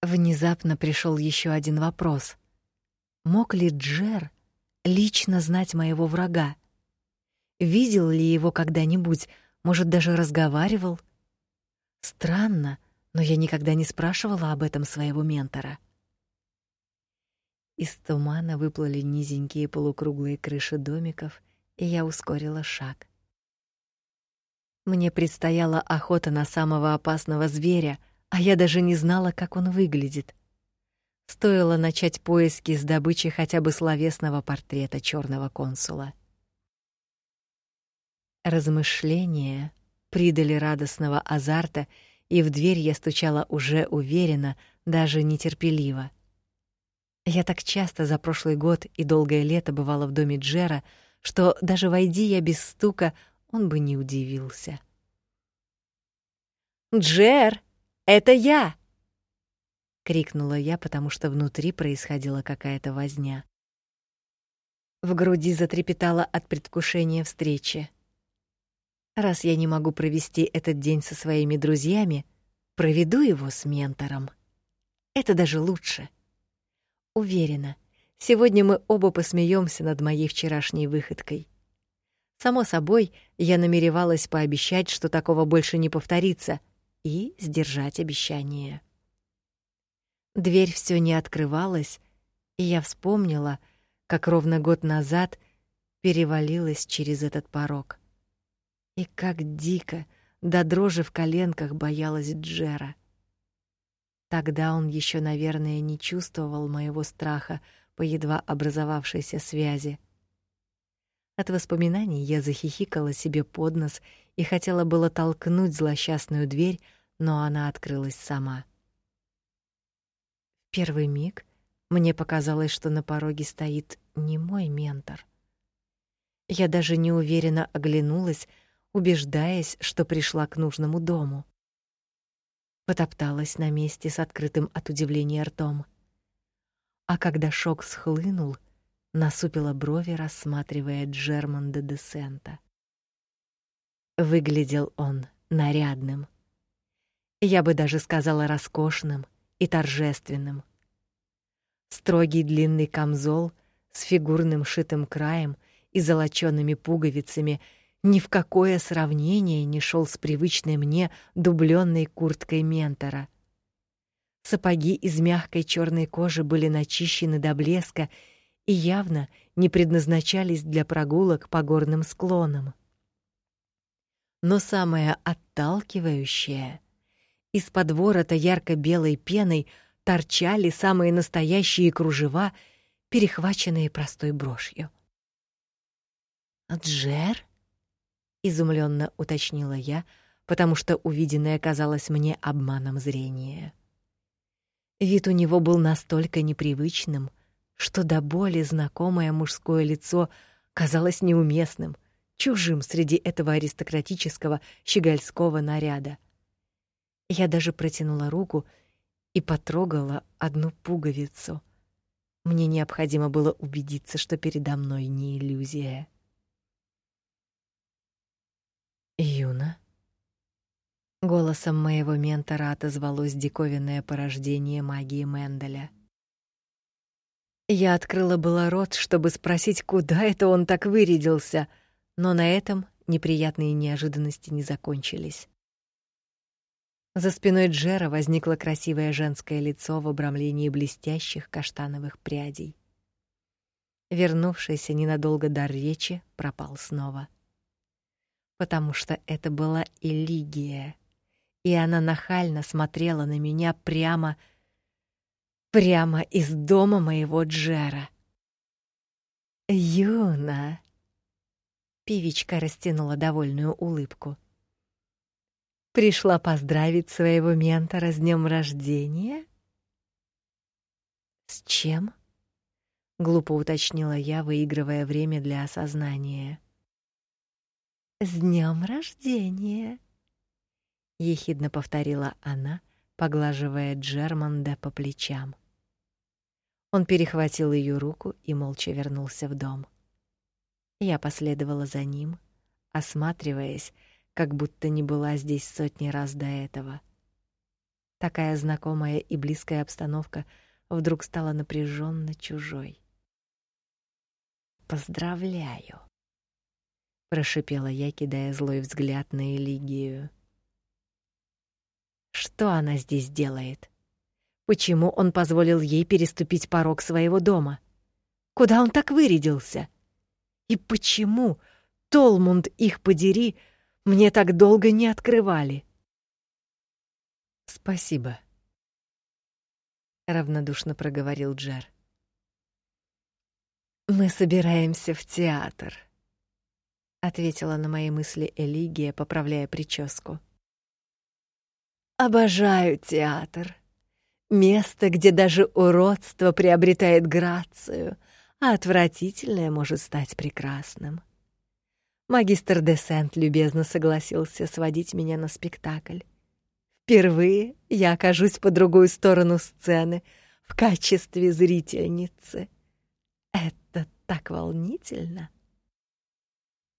Внезапно пришел еще один вопрос. Мог ли Джер лично знать моего врага? Видел ли его когда-нибудь, может, даже разговаривал? Странно, но я никогда не спрашивала об этом своего ментора. Из тумана выплыли низенькие полукруглые крыши домиков, и я ускорила шаг. Мне предстояла охота на самого опасного зверя, а я даже не знала, как он выглядит. Стоило начать поиски с добычи хотя бы словесного портрета черного консула. Размышления придали радостного азарта, и в дверь я стучала уже уверенно, даже нетерпеливо. Я так часто за прошлый год и долгое лето бывала в доме Джера, что даже войди я без стука, он бы не удивился. «Джер, это я!» — крикнула я, потому что внутри происходила какая-то возня. В груди затрепетало от предвкушения встречи. Раз я не могу провести этот день со своими друзьями, проведу его с ментором. Это даже лучше. Уверена, сегодня мы оба посмеемся над моей вчерашней выходкой. Само собой, я намеревалась пообещать, что такого больше не повторится, и сдержать обещание. Дверь все не открывалась, и я вспомнила, как ровно год назад перевалилась через этот порог. И как дико, до дрожи в коленках боялась Джера. Тогда он еще, наверное, не чувствовал моего страха по едва образовавшейся связи. От воспоминаний я захихикала себе под нос и хотела было толкнуть злосчастную дверь, но она открылась сама. В первый миг мне показалось, что на пороге стоит не мой ментор. Я даже неуверенно оглянулась, убеждаясь, что пришла к нужному дому. Потопталась на месте с открытым от удивления ртом. А когда шок схлынул, насупила брови, рассматривая Джермонда де Сента. Выглядел он нарядным. Я бы даже сказала роскошным и торжественным. Строгий длинный камзол с фигурным шитым краем и золочёными пуговицами ни в какое сравнение не шел с привычной мне дублённой курткой ментора. Сапоги из мягкой черной кожи были начищены до блеска и явно не предназначались для прогулок по горным склонам. Но самое отталкивающее из-под ворота ярко-белой пеной торчали самые настоящие кружева, перехваченные простой брошью. «Джер?» — изумленно уточнила я, потому что увиденное казалось мне обманом зрения. Вид у него был настолько непривычным, что до боли знакомое мужское лицо казалось неуместным, чужим среди этого аристократического щегольского наряда. Я даже протянула руку и потрогала одну пуговицу. Мне необходимо было убедиться, что передо мной не иллюзия. Юна Голосом моего ментора отозвалось диковинное порождение магии Менделя. Я открыла было рот, чтобы спросить, куда это он так вырядился, но на этом неприятные неожиданности не закончились. За спиной Джера возникло красивое женское лицо в обрамлении блестящих каштановых прядей. Вернувшийся ненадолго дар речи пропал снова. Потому что это была Элигия и она нахально смотрела на меня прямо прямо из дома моего Джера. Юна. Певичка растянула довольную улыбку. Пришла поздравить своего ментора с днем рождения? С чем? глупо уточнила я, выигрывая время для осознания. С днем рождения ехидно повторила она, поглаживая Джерманда по плечам. Он перехватил ее руку и молча вернулся в дом. Я последовала за ним, осматриваясь, как будто не была здесь сотни раз до этого. Такая знакомая и близкая обстановка вдруг стала напряженно чужой. Поздравляю, прошипела я, кидая злой взгляд на Элигию. Что она здесь делает? Почему он позволил ей переступить порог своего дома? Куда он так вырядился? И почему, Толмунд их подери, мне так долго не открывали? Спасибо, равнодушно проговорил Джер. Мы собираемся в театр, ответила на мои мысли Элигия, поправляя прическу. Обожаю театр. Место, где даже уродство приобретает грацию, а отвратительное может стать прекрасным. Магистр де Сент любезно согласился сводить меня на спектакль. Впервые я окажусь по другую сторону сцены в качестве зрительницы. Это так волнительно.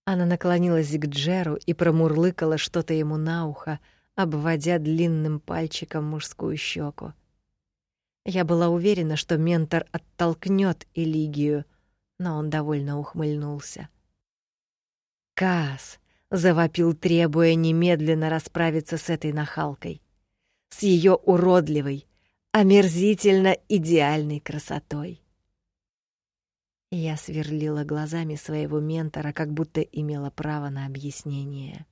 Она наклонилась к Джеру и промурлыкала что-то ему на ухо, обводя длинным пальчиком мужскую щеку. Я была уверена, что ментор оттолкнет Элигию, но он довольно ухмыльнулся. Кас завопил, требуя немедленно расправиться с этой нахалкой, с ее уродливой, омерзительно идеальной красотой. Я сверлила глазами своего ментора, как будто имела право на объяснение.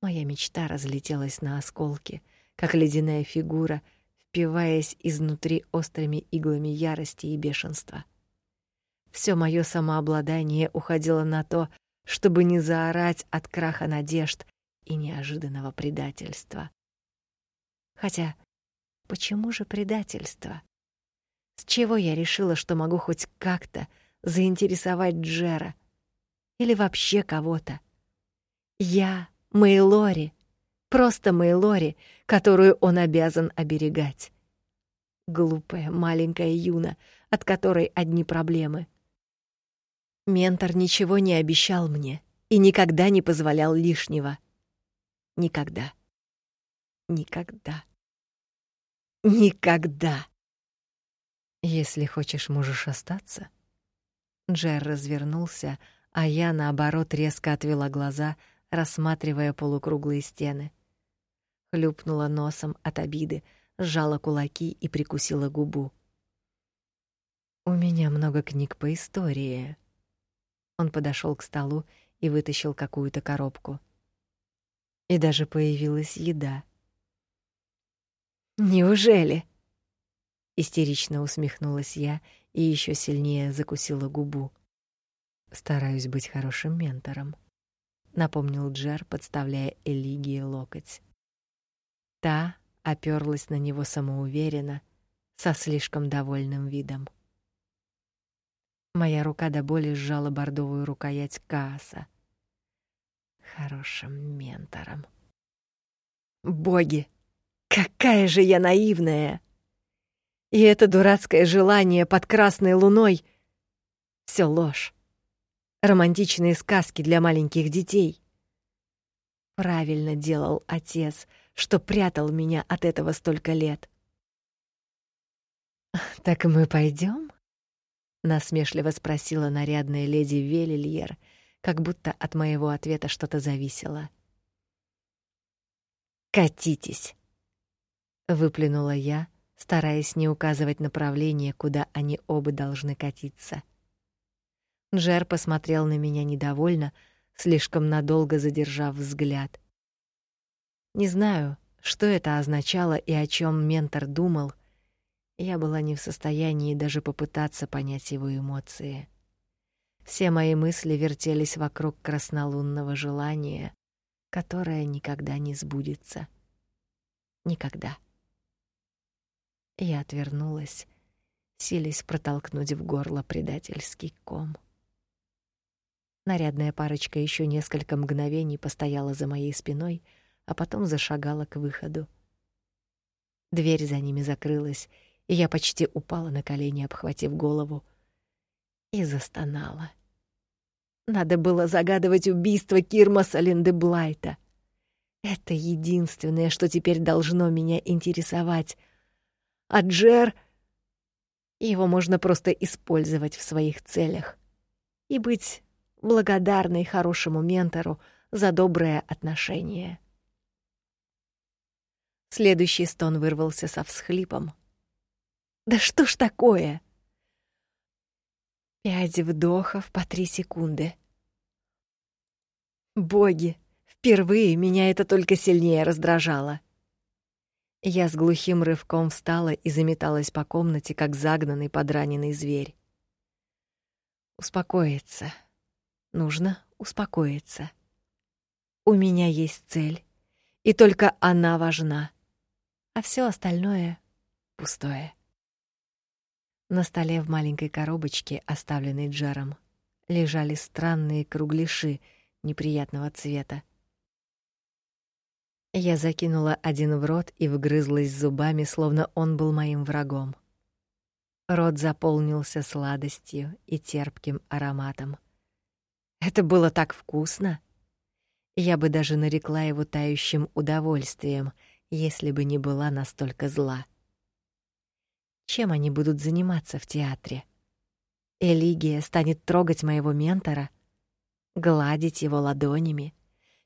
Моя мечта разлетелась на осколки, как ледяная фигура, впиваясь изнутри острыми иглами ярости и бешенства. Все мое самообладание уходило на то, чтобы не заорать от краха надежд и неожиданного предательства. Хотя почему же предательство? С чего я решила, что могу хоть как-то заинтересовать Джера или вообще кого-то? Я Мэйлори, просто Мэйлори, которую он обязан оберегать. Глупая маленькая Юна, от которой одни проблемы. Ментор ничего не обещал мне и никогда не позволял лишнего. Никогда. Никогда. Никогда. Если хочешь, можешь остаться. Джер развернулся, а я наоборот резко отвела глаза, рассматривая полукруглые стены. Хлюпнула носом от обиды, сжала кулаки и прикусила губу. У меня много книг по истории. Он подошел к столу и вытащил какую-то коробку. И даже появилась еда. Неужели? Истерично усмехнулась я и еще сильнее закусила губу. Стараюсь быть хорошим ментором, напомнил Джер, подставляя Элигии локоть. Та оперлась на него самоуверенно, со слишком довольным видом. Моя рука до боли сжала бордовую рукоять Кааса. Хорошим ментором. Боги, какая же я наивная! И это дурацкое желание под красной луной — все ложь. Романтичные сказки для маленьких детей. Правильно делал отец, что прятал меня от этого столько лет. «Так мы пойдем? насмешливо спросила нарядная леди Велильер, как будто от моего ответа что-то зависело. «Катитесь!» — выплюнула я, стараясь не указывать направление, куда они оба должны катиться. Джер посмотрел на меня недовольно, слишком надолго задержав взгляд. Не знаю, что это означало и о чем ментор думал. Я была не в состоянии даже попытаться понять его эмоции. Все мои мысли вертелись вокруг краснолунного желания, которое никогда не сбудется. Никогда. Я отвернулась, силясь протолкнуть в горло предательский ком. Нарядная парочка еще несколько мгновений постояла за моей спиной, а потом зашагала к выходу. Дверь за ними закрылась, и я почти упала на колени, обхватив голову, и застонала. Надо было загадывать убийство Кирмаса Линдеблайта. Это единственное, что теперь должно меня интересовать — а Джер... Его можно просто использовать в своих целях и быть благодарной хорошему ментору за доброе отношение. Следующий стон вырвался со всхлипом. Да что ж такое? Пять вдохов по три секунды. Боги, впервые меня это только сильнее раздражало. Я с глухим рывком встала и заметалась по комнате, как загнанный подраненный зверь. Успокоиться. Нужно успокоиться. У меня есть цель, и только она важна, а все остальное пустое. На столе в маленькой коробочке, оставленной Джером, лежали странные кругляши неприятного цвета. Я закинула один в рот и вгрызлась зубами, словно он был моим врагом. Рот заполнился сладостью и терпким ароматом. Это было так вкусно. Я бы даже нарекла его тающим удовольствием, если бы не была настолько зла. Чем они будут заниматься в театре? Элигия станет трогать моего ментора, гладить его ладонями,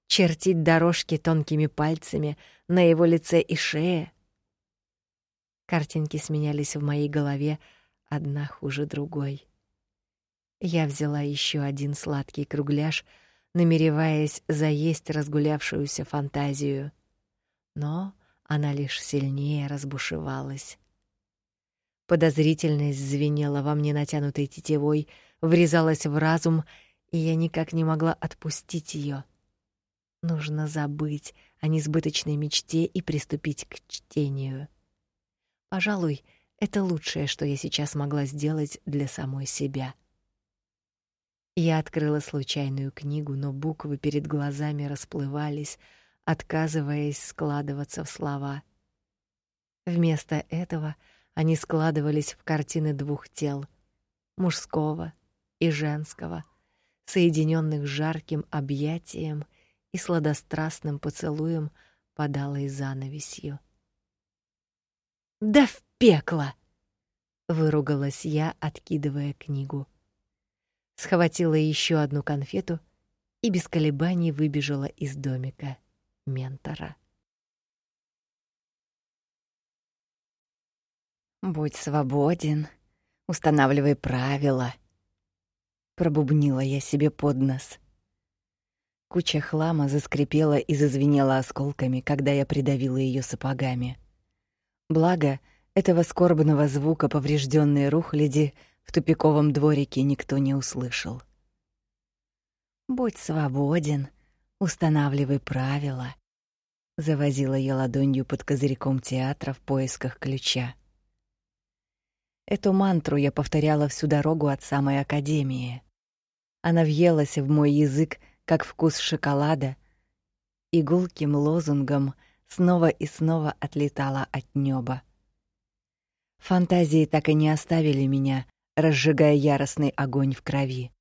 чертить дорожки тонкими пальцами на его лице и шее. Картинки сменялись в моей голове, одна хуже другой. Я взяла еще один сладкий кругляш, намереваясь заесть разгулявшуюся фантазию, но она лишь сильнее разбушевалась. Подозрительность звенела во мне натянутой тетивой, врезалась в разум, и я никак не могла отпустить ее. Нужно забыть о несбыточной мечте и приступить к чтению. Пожалуй, это лучшее, что я сейчас могла сделать для самой себя. Я открыла случайную книгу, но буквы перед глазами расплывались, отказываясь складываться в слова. Вместо этого они складывались в картины двух тел: мужского и женского, соединенных жарким объятием и сладострастным поцелуем под алой занавесью. «Да в пекло!» выругалась я, откидывая книгу. Схватила еще одну конфету и без колебаний выбежала из домика ментора. Будь свободен, устанавливай правила, пробубнила я себе под нос. Куча хлама заскрипела и зазвенела осколками, когда я придавила ее сапогами. Благо, этого скорбного звука поврежденные рухляди в тупиковом дворике никто не услышал. Будь свободен, устанавливай правила. Завозила я ладонью под козырьком театра в поисках ключа. Эту мантру я повторяла всю дорогу от самой академии. Она въелась в мой язык, как вкус шоколада, и гулким лозунгом снова и снова отлетала от неба. Фантазии так и не оставили меня, разжигая яростный огонь в крови.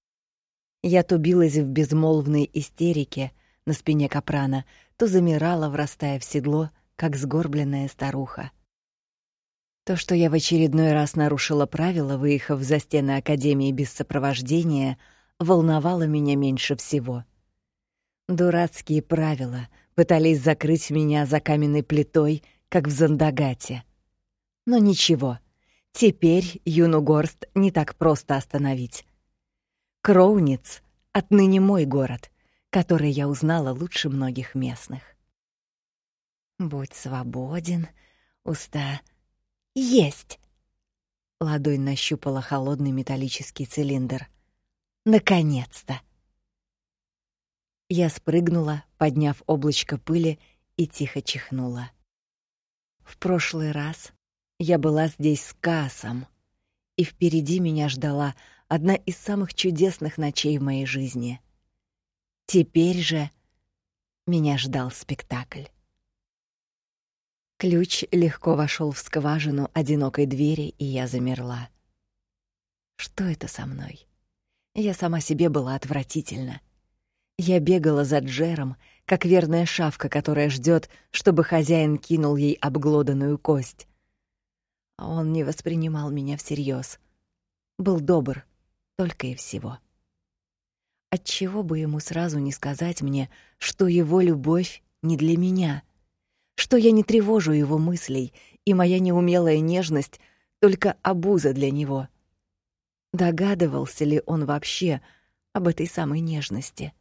Я то билась в безмолвной истерике на спине капрана, то замирала, врастая в седло, как сгорбленная старуха. То, что я в очередной раз нарушила правила, выехав за стены академии без сопровождения, волновало меня меньше всего. Дурацкие правила пытались закрыть меня за каменной плитой, как в Зандагате. Но ничего. Теперь Юнугорст не так просто остановить. Кроуниц отныне мой город, который я узнала лучше многих местных. Будь свободен, уста есть. Ладонь нащупала холодный металлический цилиндр. Наконец-то. Я спрыгнула, подняв облачко пыли и тихо чихнула. В прошлый раз я была здесь с Касом, и впереди меня ждала одна из самых чудесных ночей в моей жизни. Теперь же меня ждал спектакль. Ключ легко вошел в скважину одинокой двери, и я замерла. Что это со мной? Я сама себе была отвратительна. Я бегала за Джером, как верная шавка, которая ждет, чтобы хозяин кинул ей обглоданную кость. А он не воспринимал меня всерьез. Был добр, только и всего. Отчего бы ему сразу не сказать мне, что его любовь не для меня — что я не тревожу его мыслей, и моя неумелая нежность только обуза для него. Догадывался ли он вообще об этой самой нежности?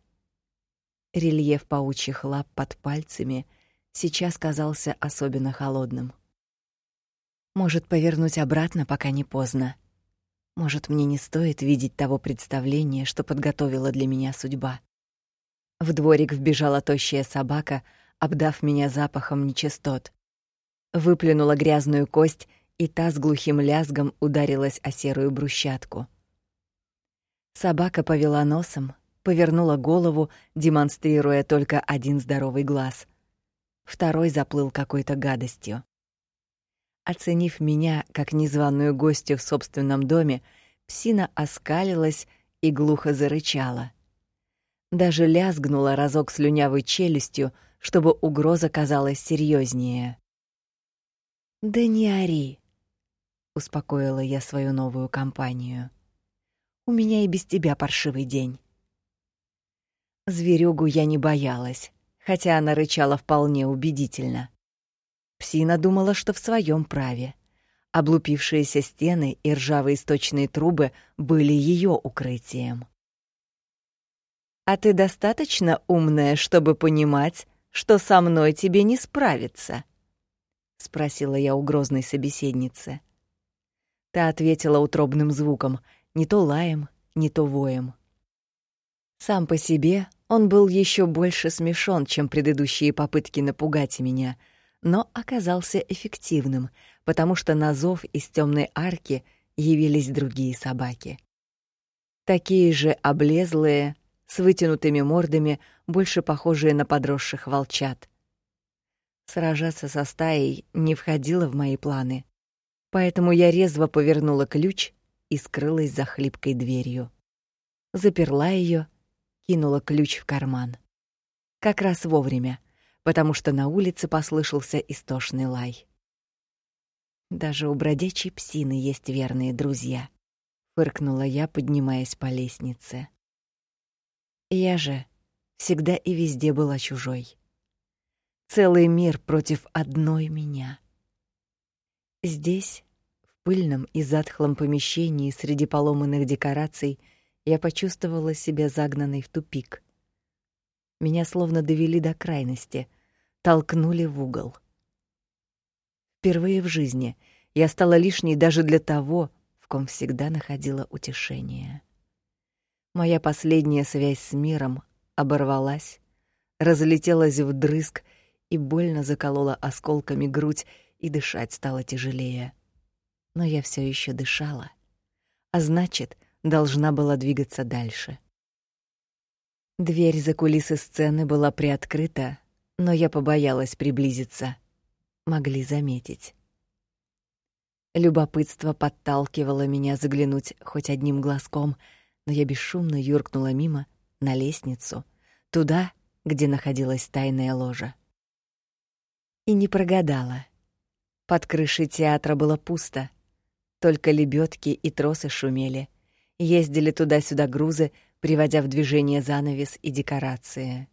Рельеф паучьих лап под пальцами сейчас казался особенно холодным. Может, повернуть обратно, пока не поздно. Может, мне не стоит видеть того представления, что подготовила для меня судьба. В дворик вбежала тощая собака, обдав меня запахом нечистот. Выплюнула грязную кость, и та с глухим лязгом ударилась о серую брусчатку. Собака повела носом, повернула голову, демонстрируя только один здоровый глаз. Второй заплыл какой-то гадостью. Оценив меня как незваную гостью в собственном доме, псина оскалилась и глухо зарычала. Даже лязгнула разок слюнявой челюстью, чтобы угроза казалась серьезнее. Да не ори, успокоила я свою новую компанию. У меня и без тебя паршивый день. Зверюгу я не боялась, хотя она рычала вполне убедительно. Псина думала, что в своем праве. Облупившиеся стены и ржавые сточные трубы были ее укрытием. А ты достаточно умная, чтобы понимать, что со мной тебе не справиться?» — спросила я у грозной собеседницы. Та ответила утробным звуком, не то лаем, не то воем. Сам по себе он был еще больше смешон, чем предыдущие попытки напугать меня, но оказался эффективным, потому что на зов из темной арки явились другие собаки. Такие же облезлые, с вытянутыми мордами, больше похожие на подросших волчат. Сражаться со стаей не входило в мои планы, поэтому я резво повернула ключ и скрылась за хлипкой дверью. Заперла ее, кинула ключ в карман. Как раз вовремя, потому что на улице послышался истошный лай. Даже у бродячей псины есть верные друзья, фыркнула я, поднимаясь по лестнице. Я же всегда и везде была чужой. Целый мир против одной меня. Здесь, в пыльном и затхлом помещении среди поломанных декораций, я почувствовала себя загнанной в тупик. Меня словно довели до крайности, толкнули в угол. Впервые в жизни я стала лишней даже для того, в ком всегда находила утешение. Моя последняя связь с миром оборвалась, разлетелась вдрызг и больно заколола осколками грудь, и дышать стало тяжелее. Но я все еще дышала, а значит, должна была двигаться дальше. Дверь за кулисы сцены была приоткрыта, но я побоялась приблизиться. Могли заметить. Любопытство подталкивало меня заглянуть хоть одним глазком, но я бесшумно юркнула мимо на лестницу, туда, где находилась тайная ложа. И не прогадала. Под крышей театра было пусто. Только лебедки и тросы шумели. Ездили туда-сюда грузы, приводя в движение занавес и декорации.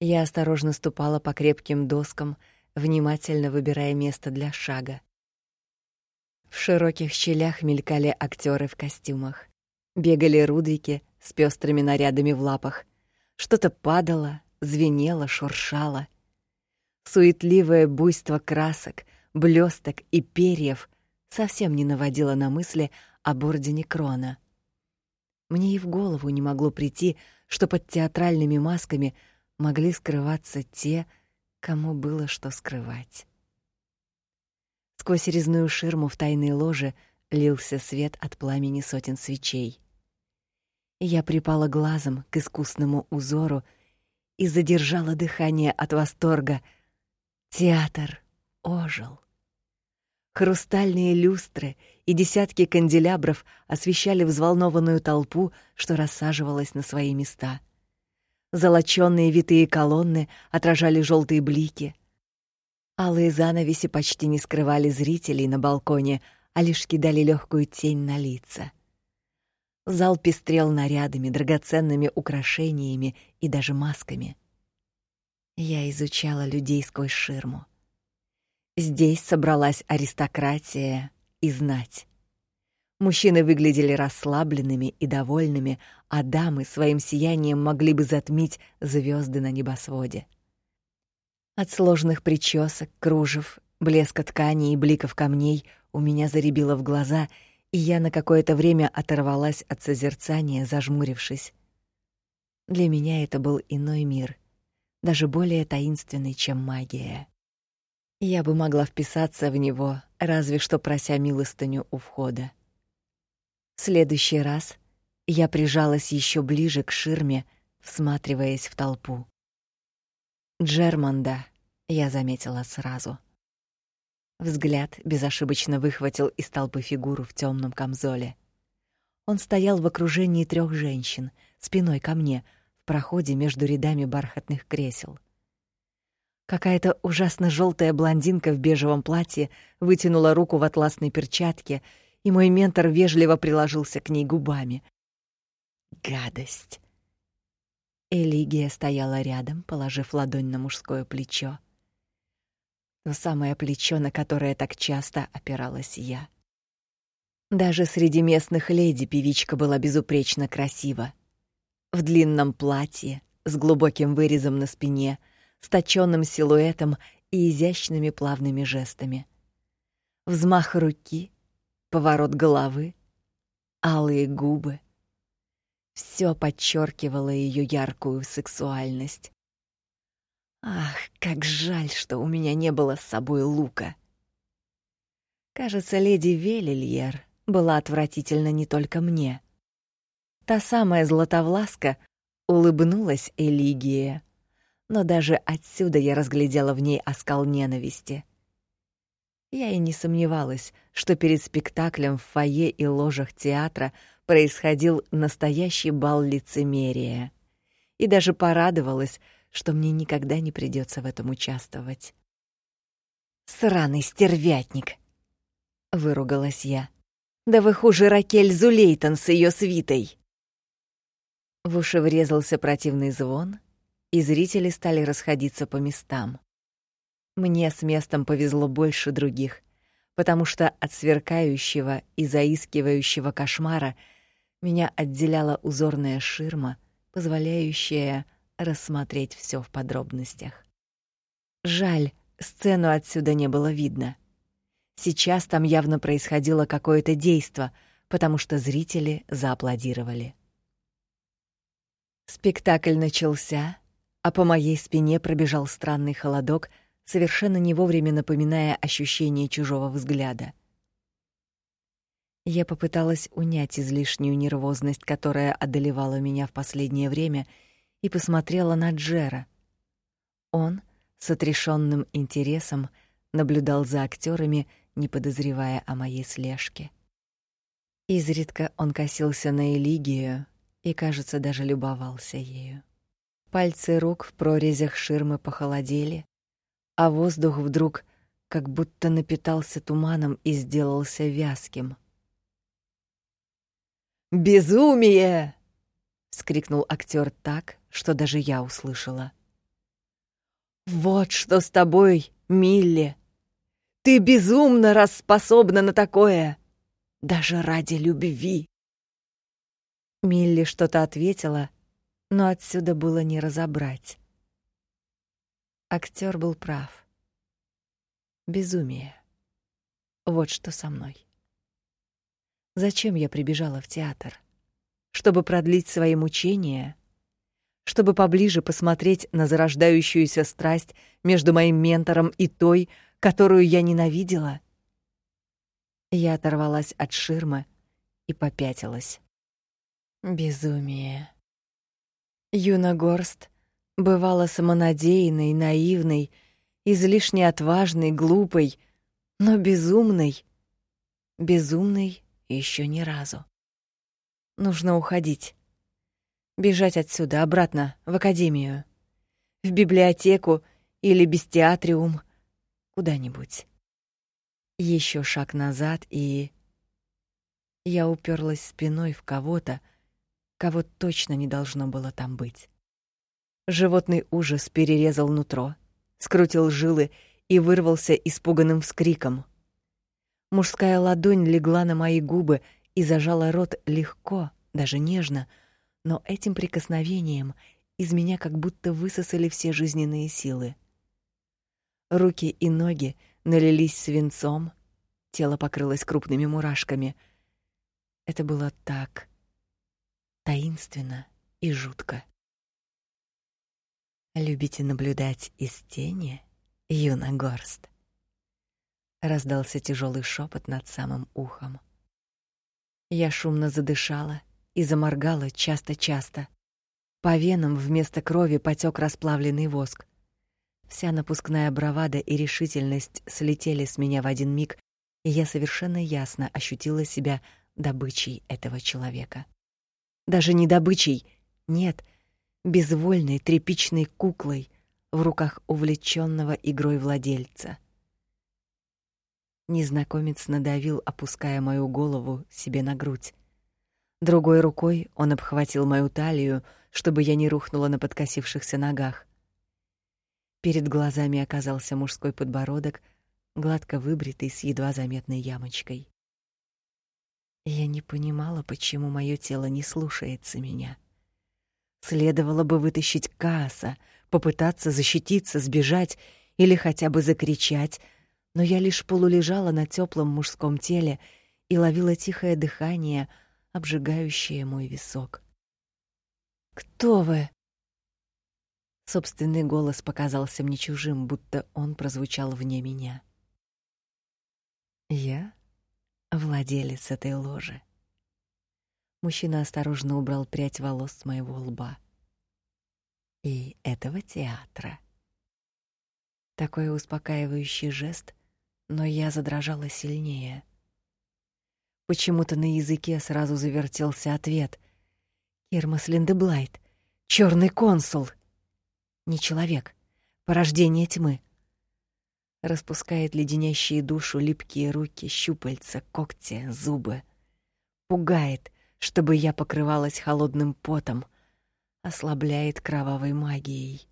Я осторожно ступала по крепким доскам, внимательно выбирая место для шага. В широких щелях мелькали актеры в костюмах. Бегали рудвики с пестрыми нарядами в лапах. Что-то падало, звенело, шуршало. Суетливое буйство красок, блесток и перьев совсем не наводило на мысли об ордене Крона. Мне и в голову не могло прийти, что под театральными масками могли скрываться те, кому было что скрывать. Сквозь резную ширму в тайной ложе лился свет от пламени сотен свечей. Я припала глазом к искусному узору и задержала дыхание от восторга. Театр ожил. Хрустальные люстры и десятки канделябров освещали взволнованную толпу, что рассаживалась на свои места. Золочёные витые колонны отражали желтые блики. Алые занавеси почти не скрывали зрителей на балконе, а лишь кидали легкую тень на лица. Зал пестрел нарядами, драгоценными украшениями и даже масками. Я изучала людей сквозь ширму. Здесь собралась аристократия и знать. Мужчины выглядели расслабленными и довольными, а дамы своим сиянием могли бы затмить звезды на небосводе. От сложных причесок, кружев, блеска тканей и бликов камней у меня заребило в глаза, и я на какое-то время оторвалась от созерцания, зажмурившись. Для меня это был иной мир, даже более таинственный, чем магия. Я бы могла вписаться в него, разве что прося милостыню у входа. В следующий раз я прижалась еще ближе к ширме, всматриваясь в толпу. Джерманда я заметила сразу. Взгляд безошибочно выхватил из толпы фигуру в темном камзоле. Он стоял в окружении трех женщин, спиной ко мне, в проходе между рядами бархатных кресел. Какая-то ужасно желтая блондинка в бежевом платье вытянула руку в атласной перчатке и мой ментор вежливо приложился к ней губами. Гадость. Элигия стояла рядом, положив ладонь на мужское плечо. То самое плечо, на которое так часто опиралась я. Даже среди местных леди певичка была безупречно красива. В длинном платье, с глубоким вырезом на спине, с точёным силуэтом и изящными плавными жестами. Взмах руки, поворот головы, алые губы. Все подчеркивало ее яркую сексуальность. Ах, как жаль, что у меня не было с собой лука. Кажется, леди Велильер была отвратительна не только мне. Та самая Златовласка улыбнулась Элигии, но даже отсюда я разглядела в ней оскал ненависти — я и не сомневалась, что перед спектаклем в фойе и ложах театра происходил настоящий бал лицемерия. И даже порадовалась, что мне никогда не придется в этом участвовать. Сраный стервятник, выругалась я. Да вы хуже Ракель Зулейтон с ее свитой. В уши врезался противный звон, и зрители стали расходиться по местам. Мне с местом повезло больше других, потому что от сверкающего и заискивающего кошмара меня отделяла узорная ширма, позволяющая рассмотреть все в подробностях. Жаль, сцену отсюда не было видно. Сейчас там явно происходило какое-то действо, потому что зрители зааплодировали. Спектакль начался, а по моей спине пробежал странный холодок, совершенно не вовремя напоминая ощущение чужого взгляда. Я попыталась унять излишнюю нервозность, которая одолевала меня в последнее время, и посмотрела на Джера. Он с отрешенным интересом наблюдал за актерами, не подозревая о моей слежке. Изредка он косился на Элигию и, кажется, даже любовался ею. Пальцы рук в прорезях ширмы похолодели, а воздух вдруг как будто напитался туманом и сделался вязким. «Безумие!» — вскрикнул актер так, что даже я услышала. «Вот что с тобой, Милли! Ты безумно расспособна на такое! Даже ради любви!» Милли что-то ответила, но отсюда было не разобрать. Актер был прав. Безумие. Вот что со мной. Зачем я прибежала в театр? Чтобы продлить свои мучения? Чтобы поближе посмотреть на зарождающуюся страсть между моим ментором и той, которую я ненавидела? Я оторвалась от ширмы и попятилась. Безумие. Юна Горст бывала самонадеянной, наивной, излишне отважной, глупой, но безумной. Безумной еще ни разу. Нужно уходить. Бежать отсюда, обратно, в академию. В библиотеку или бестиатриум. Куда-нибудь. Еще шаг назад, и... Я уперлась спиной в кого-то, кого точно не должно было там быть. Животный ужас перерезал нутро, скрутил жилы и вырвался испуганным вскриком. Мужская ладонь легла на мои губы и зажала рот легко, даже нежно, но этим прикосновением из меня как будто высосали все жизненные силы. Руки и ноги налились свинцом, тело покрылось крупными мурашками. Это было так таинственно и жутко. Любите наблюдать из тени, Юна Горст? Раздался тяжелый шепот над самым ухом. Я шумно задышала и заморгала часто-часто. По венам вместо крови потек расплавленный воск. Вся напускная бравада и решительность слетели с меня в один миг, и я совершенно ясно ощутила себя добычей этого человека даже не добычей, нет, безвольной тряпичной куклой в руках увлеченного игрой владельца. Незнакомец надавил, опуская мою голову себе на грудь. Другой рукой он обхватил мою талию, чтобы я не рухнула на подкосившихся ногах. Перед глазами оказался мужской подбородок, гладко выбритый с едва заметной ямочкой. Я не понимала, почему мое тело не слушается меня. Следовало бы вытащить Кааса, попытаться защититься, сбежать или хотя бы закричать, но я лишь полулежала на теплом мужском теле и ловила тихое дыхание, обжигающее мой висок. Кто вы? Собственный голос показался мне чужим, будто он прозвучал вне меня. Я владелец этой ложи. Мужчина осторожно убрал прядь волос с моего лба. И этого театра. Такой успокаивающий жест, но я задрожала сильнее. Почему-то на языке сразу завертелся ответ. Ирмас Линдеблайт, черный консул. Не человек, порождение тьмы. Распускает леденящие душу липкие руки, щупальца, когти, зубы. Пугает, чтобы я покрывалась холодным потом, ослабляет кровавой магией.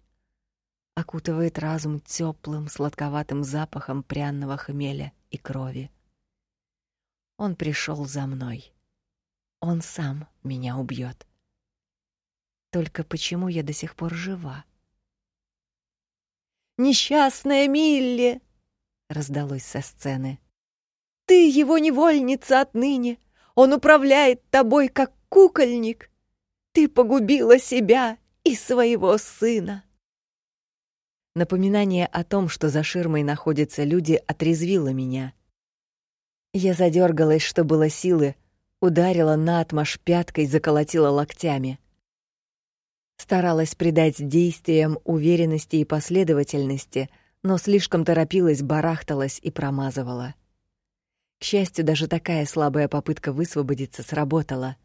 Окутывает разум теплым, сладковатым запахом пряного хмеля и крови. Он пришел за мной. Он сам меня убьет. Только почему я до сих пор жива? Несчастная Милли, раздалось со сцены. Ты его невольница отныне. Он управляет тобой как кукольник. Ты погубила себя и своего сына. Напоминание о том, что за ширмой находятся люди, отрезвило меня. Я задергалась, что было силы, ударила наотмашь пяткой, заколотила локтями. Старалась придать действиям уверенности и последовательности, но слишком торопилась, барахталась и промазывала. К счастью, даже такая слабая попытка высвободиться сработала.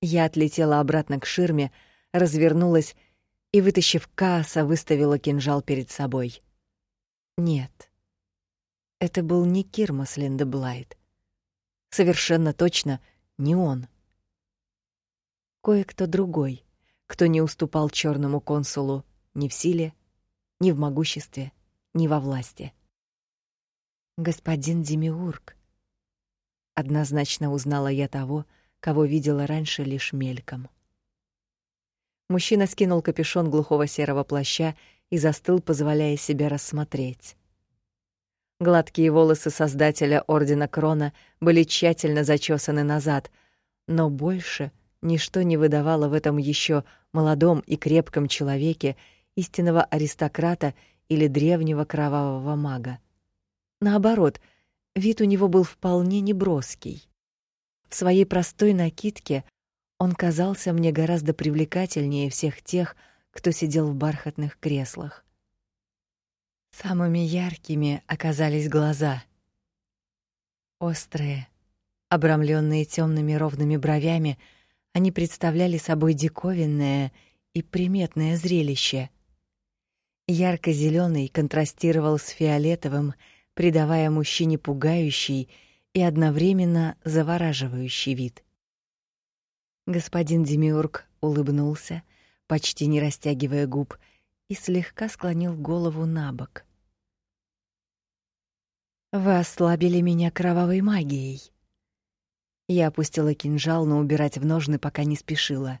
Я отлетела обратно к ширме, развернулась и, вытащив Кааса, выставила кинжал перед собой. Нет. Это был не Кирмас Линдеблайт. Совершенно точно не он. Кое-кто другой — кто не уступал черному консулу ни в силе, ни в могуществе, ни во власти. Господин Демиург. Однозначно узнала я того, кого видела раньше лишь мельком. Мужчина скинул капюшон глухого серого плаща и застыл, позволяя себе рассмотреть. Гладкие волосы создателя ордена Крона были тщательно зачесаны назад, но больше ничто не выдавало в этом еще молодом и крепком человеке истинного аристократа или древнего кровавого мага. Наоборот, вид у него был вполне неброский. В своей простой накидке он казался мне гораздо привлекательнее всех тех, кто сидел в бархатных креслах. Самыми яркими оказались глаза. Острые, обрамленные темными ровными бровями, они представляли собой диковинное и приметное зрелище. Ярко зеленый контрастировал с фиолетовым, придавая мужчине пугающий и одновременно завораживающий вид. Господин Демиург улыбнулся, почти не растягивая губ, и слегка склонил голову набок. Вы ослабили меня кровавой магией. Я опустила кинжал, но убирать в ножны пока не спешила.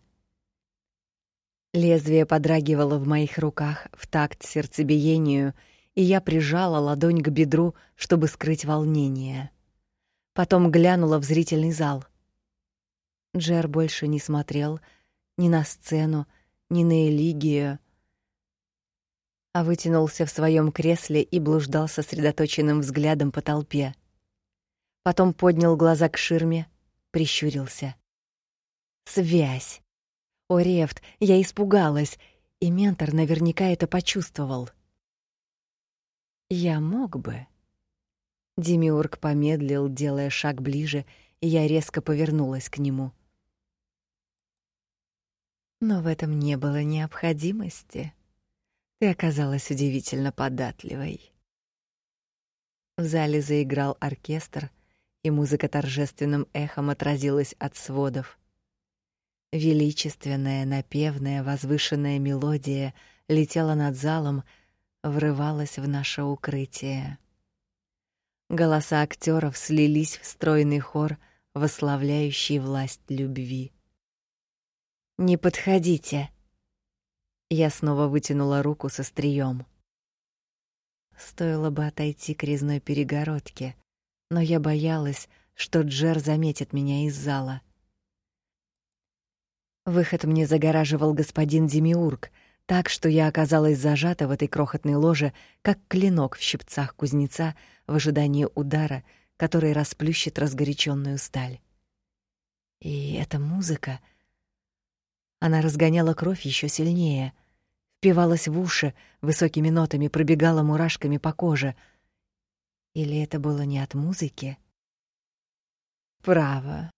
Лезвие подрагивало в моих руках в такт сердцебиению, и я прижала ладонь к бедру, чтобы скрыть волнение. Потом глянула в зрительный зал. Джер больше не смотрел ни на сцену, ни на Элигию, а вытянулся в своем кресле и блуждал сосредоточенным взглядом по толпе. Потом поднял глаза к ширме, прищурился. Связь. О, Рефт, я испугалась, и ментор наверняка это почувствовал. Я мог бы. Демиург помедлил, делая шаг ближе, и я резко повернулась к нему. Но в этом не было необходимости. Ты оказалась удивительно податливой. В зале заиграл оркестр, и музыка торжественным эхом отразилась от сводов. Величественная, напевная, возвышенная мелодия летела над залом, врывалась в наше укрытие. Голоса актеров слились в стройный хор, восславляющий власть любви. Не подходите. Я снова вытянула руку со стрием. Стоило бы отойти к резной перегородке, но я боялась, что Джер заметит меня из зала. Выход мне загораживал господин Демиург, так что я оказалась зажата в этой крохотной ложе, как клинок в щипцах кузнеца в ожидании удара, который расплющит разгоряченную сталь. И эта музыка, она разгоняла кровь еще сильнее, впивалась в уши, высокими нотами пробегала мурашками по коже — или это было не от музыки? Право.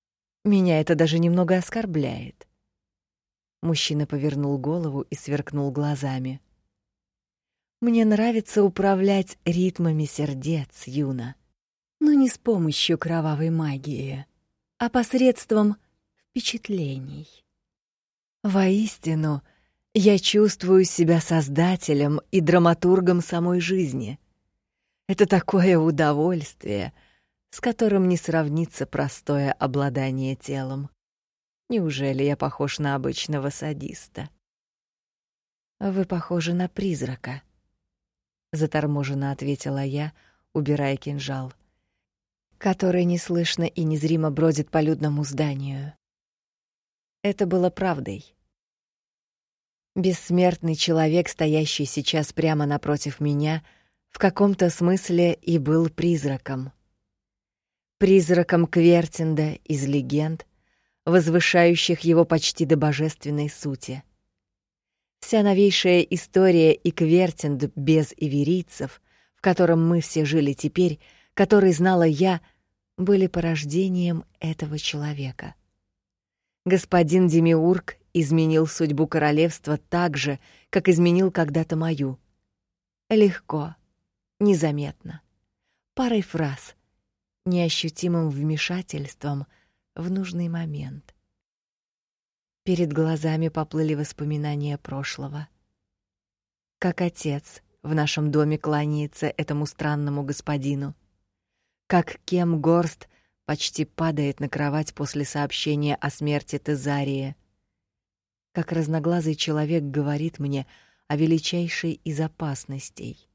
Меня это даже немного оскорбляет. Мужчина повернул голову и сверкнул глазами. Мне нравится управлять ритмами сердец, Юна, но не с помощью кровавой магии, а посредством впечатлений. Воистину, я чувствую себя создателем и драматургом самой жизни. Это такое удовольствие, с которым не сравнится простое обладание телом. Неужели я похож на обычного садиста? Вы похожи на призрака, заторможенно ответила я, убирая кинжал, который неслышно и незримо бродит по людному зданию. Это было правдой. Бессмертный человек, стоящий сейчас прямо напротив меня, в каком-то смысле и был призраком. Призраком Квертинда из легенд, возвышающих его почти до божественной сути. Вся новейшая история и Квертинд без иверийцев, в котором мы все жили теперь, который знала я, были порождением этого человека. Господин Демиург изменил судьбу королевства так же, как изменил когда-то мою. Легко, незаметно, парой фраз, неощутимым вмешательством в нужный момент. Перед глазами поплыли воспоминания прошлого. Как отец в нашем доме кланяется этому странному господину. Как Кем Горст почти падает на кровать после сообщения о смерти Тезария как разноглазый человек говорит мне о величайшей из опасностей.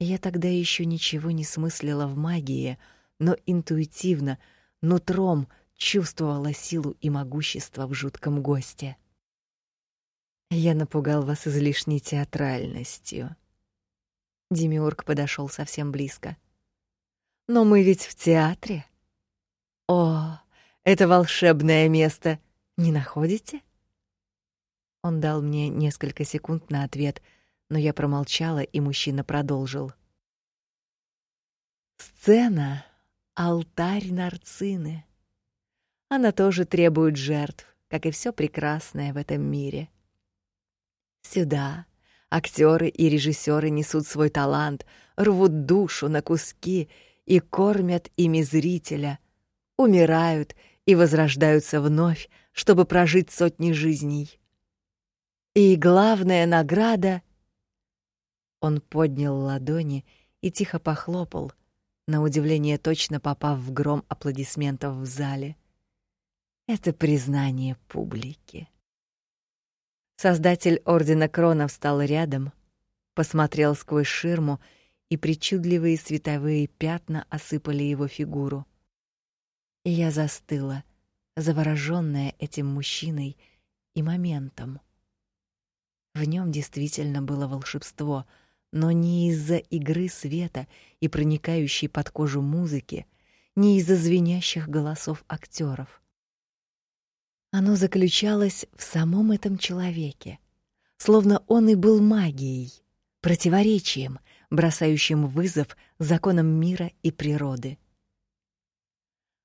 Я тогда еще ничего не смыслила в магии, но интуитивно, нутром чувствовала силу и могущество в жутком госте. Я напугал вас излишней театральностью. Демиург подошел совсем близко. Но мы ведь в театре. О, это волшебное место, не находите? Он дал мне несколько секунд на ответ, но я промолчала, и мужчина продолжил. Сцена алтарь нарцины. Она тоже требует жертв, как и все прекрасное в этом мире. Сюда актеры и режиссеры несут свой талант, рвут душу на куски и кормят ими зрителя, умирают и возрождаются вновь, чтобы прожить сотни жизней. И главная награда Он поднял ладони и тихо похлопал, на удивление точно попав в гром аплодисментов в зале. Это признание публики. Создатель ордена Крона встал рядом, посмотрел сквозь ширму, и причудливые световые пятна осыпали его фигуру и я застыла, заворожённая этим мужчиной и моментом. В нем действительно было волшебство, но не из-за игры света и проникающей под кожу музыки, не из-за звенящих голосов актеров. Оно заключалось в самом этом человеке, словно он и был магией, противоречием, бросающим вызов законам мира и природы.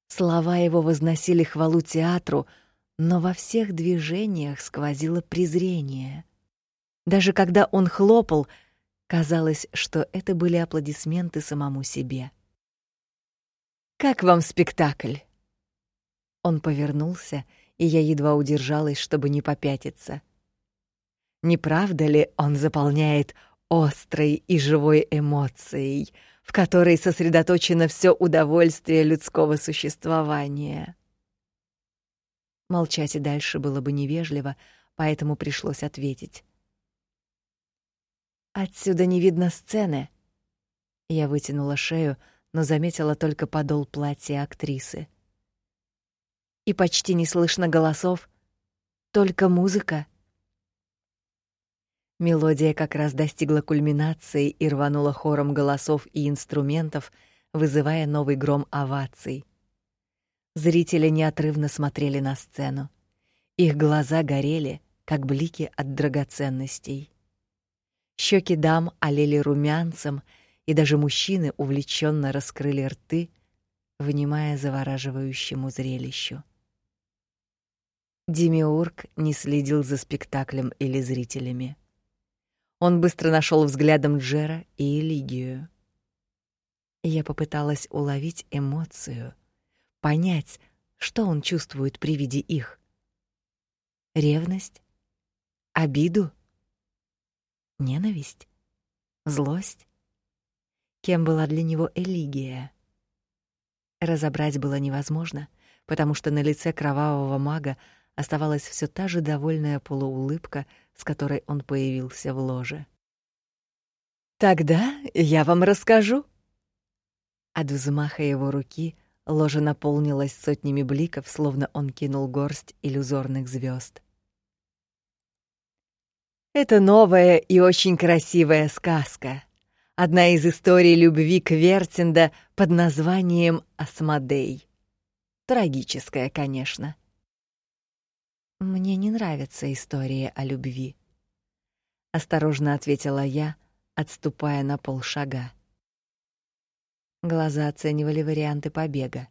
Слова его возносили хвалу театру, но во всех движениях сквозило презрение. Даже когда он хлопал, казалось, что это были аплодисменты самому себе. Как вам спектакль? Он повернулся, и я едва удержалась, чтобы не попятиться. Не правда ли, он заполняет острой и живой эмоцией, в которой сосредоточено все удовольствие людского существования. Молчать и дальше было бы невежливо, поэтому пришлось ответить. Отсюда не видно сцены. Я вытянула шею, но заметила только подол платья актрисы. И почти не слышно голосов, только музыка. Мелодия как раз достигла кульминации и рванула хором голосов и инструментов, вызывая новый гром оваций. Зрители неотрывно смотрели на сцену. Их глаза горели, как блики от драгоценностей. Щеки дам олели румянцем, и даже мужчины увлеченно раскрыли рты, внимая завораживающему зрелищу. Демиург не следил за спектаклем или зрителями. Он быстро нашел взглядом Джера и Элигию. Я попыталась уловить эмоцию, понять, что он чувствует при виде их. Ревность? Обиду? Ненависть? Злость? Кем была для него Элигия? Разобрать было невозможно, потому что на лице кровавого мага оставалась все та же довольная полуулыбка, с которой он появился в ложе. Тогда я вам расскажу. От взмаха его руки ложе наполнилось сотнями бликов, словно он кинул горсть иллюзорных звезд. Это новая и очень красивая сказка. Одна из историй любви Квертинда под названием Асмодей. Трагическая, конечно. Мне не нравятся истории о любви, осторожно ответила я, отступая на полшага. Глаза оценивали варианты побега.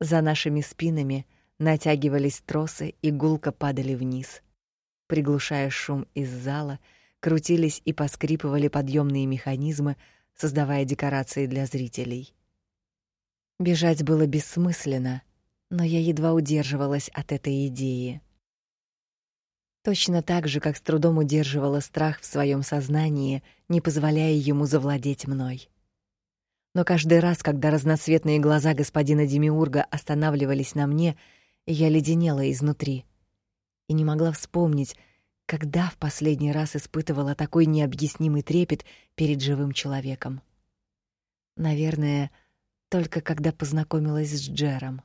За нашими спинами натягивались тросы и гулко падали вниз. Приглушая шум из зала, крутились и поскрипывали подъемные механизмы, создавая декорации для зрителей. Бежать было бессмысленно, но я едва удерживалась от этой идеи. Точно так же, как с трудом удерживала страх в своем сознании, не позволяя ему завладеть мной. Но каждый раз, когда разноцветные глаза господина Демиурга останавливались на мне, я леденела изнутри и не могла вспомнить, когда в последний раз испытывала такой необъяснимый трепет перед живым человеком. Наверное, только когда познакомилась с Джером.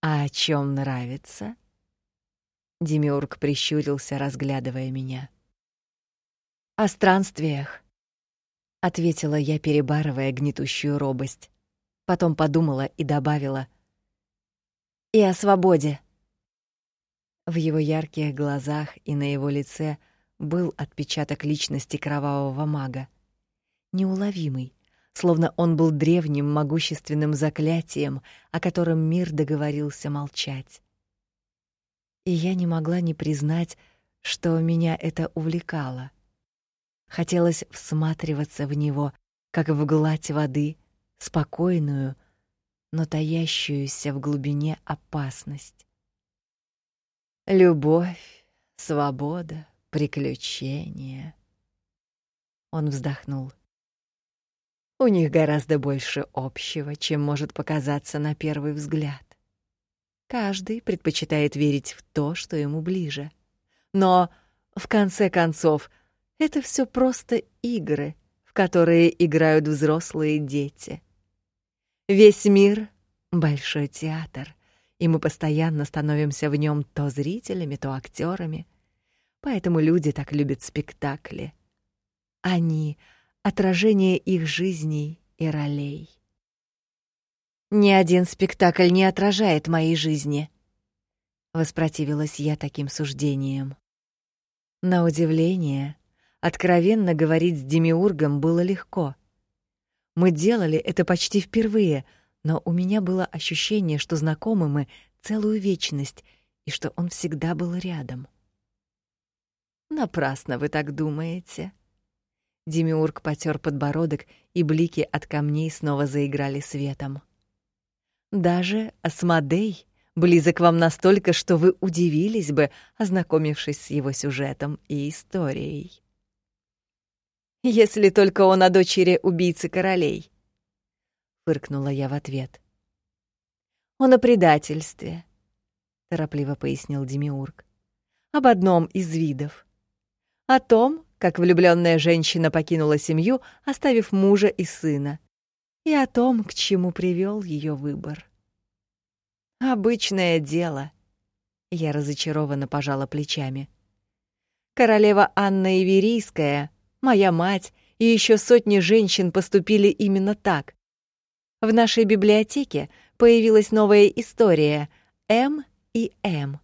А о чем нравится? Демиург прищурился, разглядывая меня. О странствиях, ответила я, перебарывая гнетущую робость. Потом подумала и добавила: и о свободе. В его ярких глазах и на его лице был отпечаток личности кровавого мага, неуловимый, словно он был древним могущественным заклятием, о котором мир договорился молчать. И я не могла не признать, что меня это увлекало. Хотелось всматриваться в него, как в гладь воды, спокойную, но таящуюся в глубине опасность. Любовь, свобода, приключения. Он вздохнул. У них гораздо больше общего, чем может показаться на первый взгляд. Каждый предпочитает верить в то, что ему ближе. Но в конце концов, это все просто игры, в которые играют взрослые дети. Весь мир большой театр, и мы постоянно становимся в нем то зрителями, то актерами. Поэтому люди так любят спектакли. Они отражение их жизней и ролей. Ни один спектакль не отражает моей жизни, воспротивилась я таким суждением. На удивление, откровенно говорить с демиургом было легко. Мы делали это почти впервые, но у меня было ощущение, что знакомы мы целую вечность и что он всегда был рядом. Напрасно вы так думаете, Демиург потёр подбородок, и блики от камней снова заиграли светом. Даже Асмодей близок вам настолько, что вы удивились бы, ознакомившись с его сюжетом и историей. Если только он о дочери убийцы королей, фыркнула я в ответ. Он о предательстве, торопливо пояснил Демиург. Об одном из видов. О том, как влюбленная женщина покинула семью, оставив мужа и сына, и о том, к чему привел ее выбор. Обычное дело. Я разочарованно пожала плечами. Королева Анна Иверийская, моя мать и еще сотни женщин поступили именно так. В нашей библиотеке появилась новая история М и М.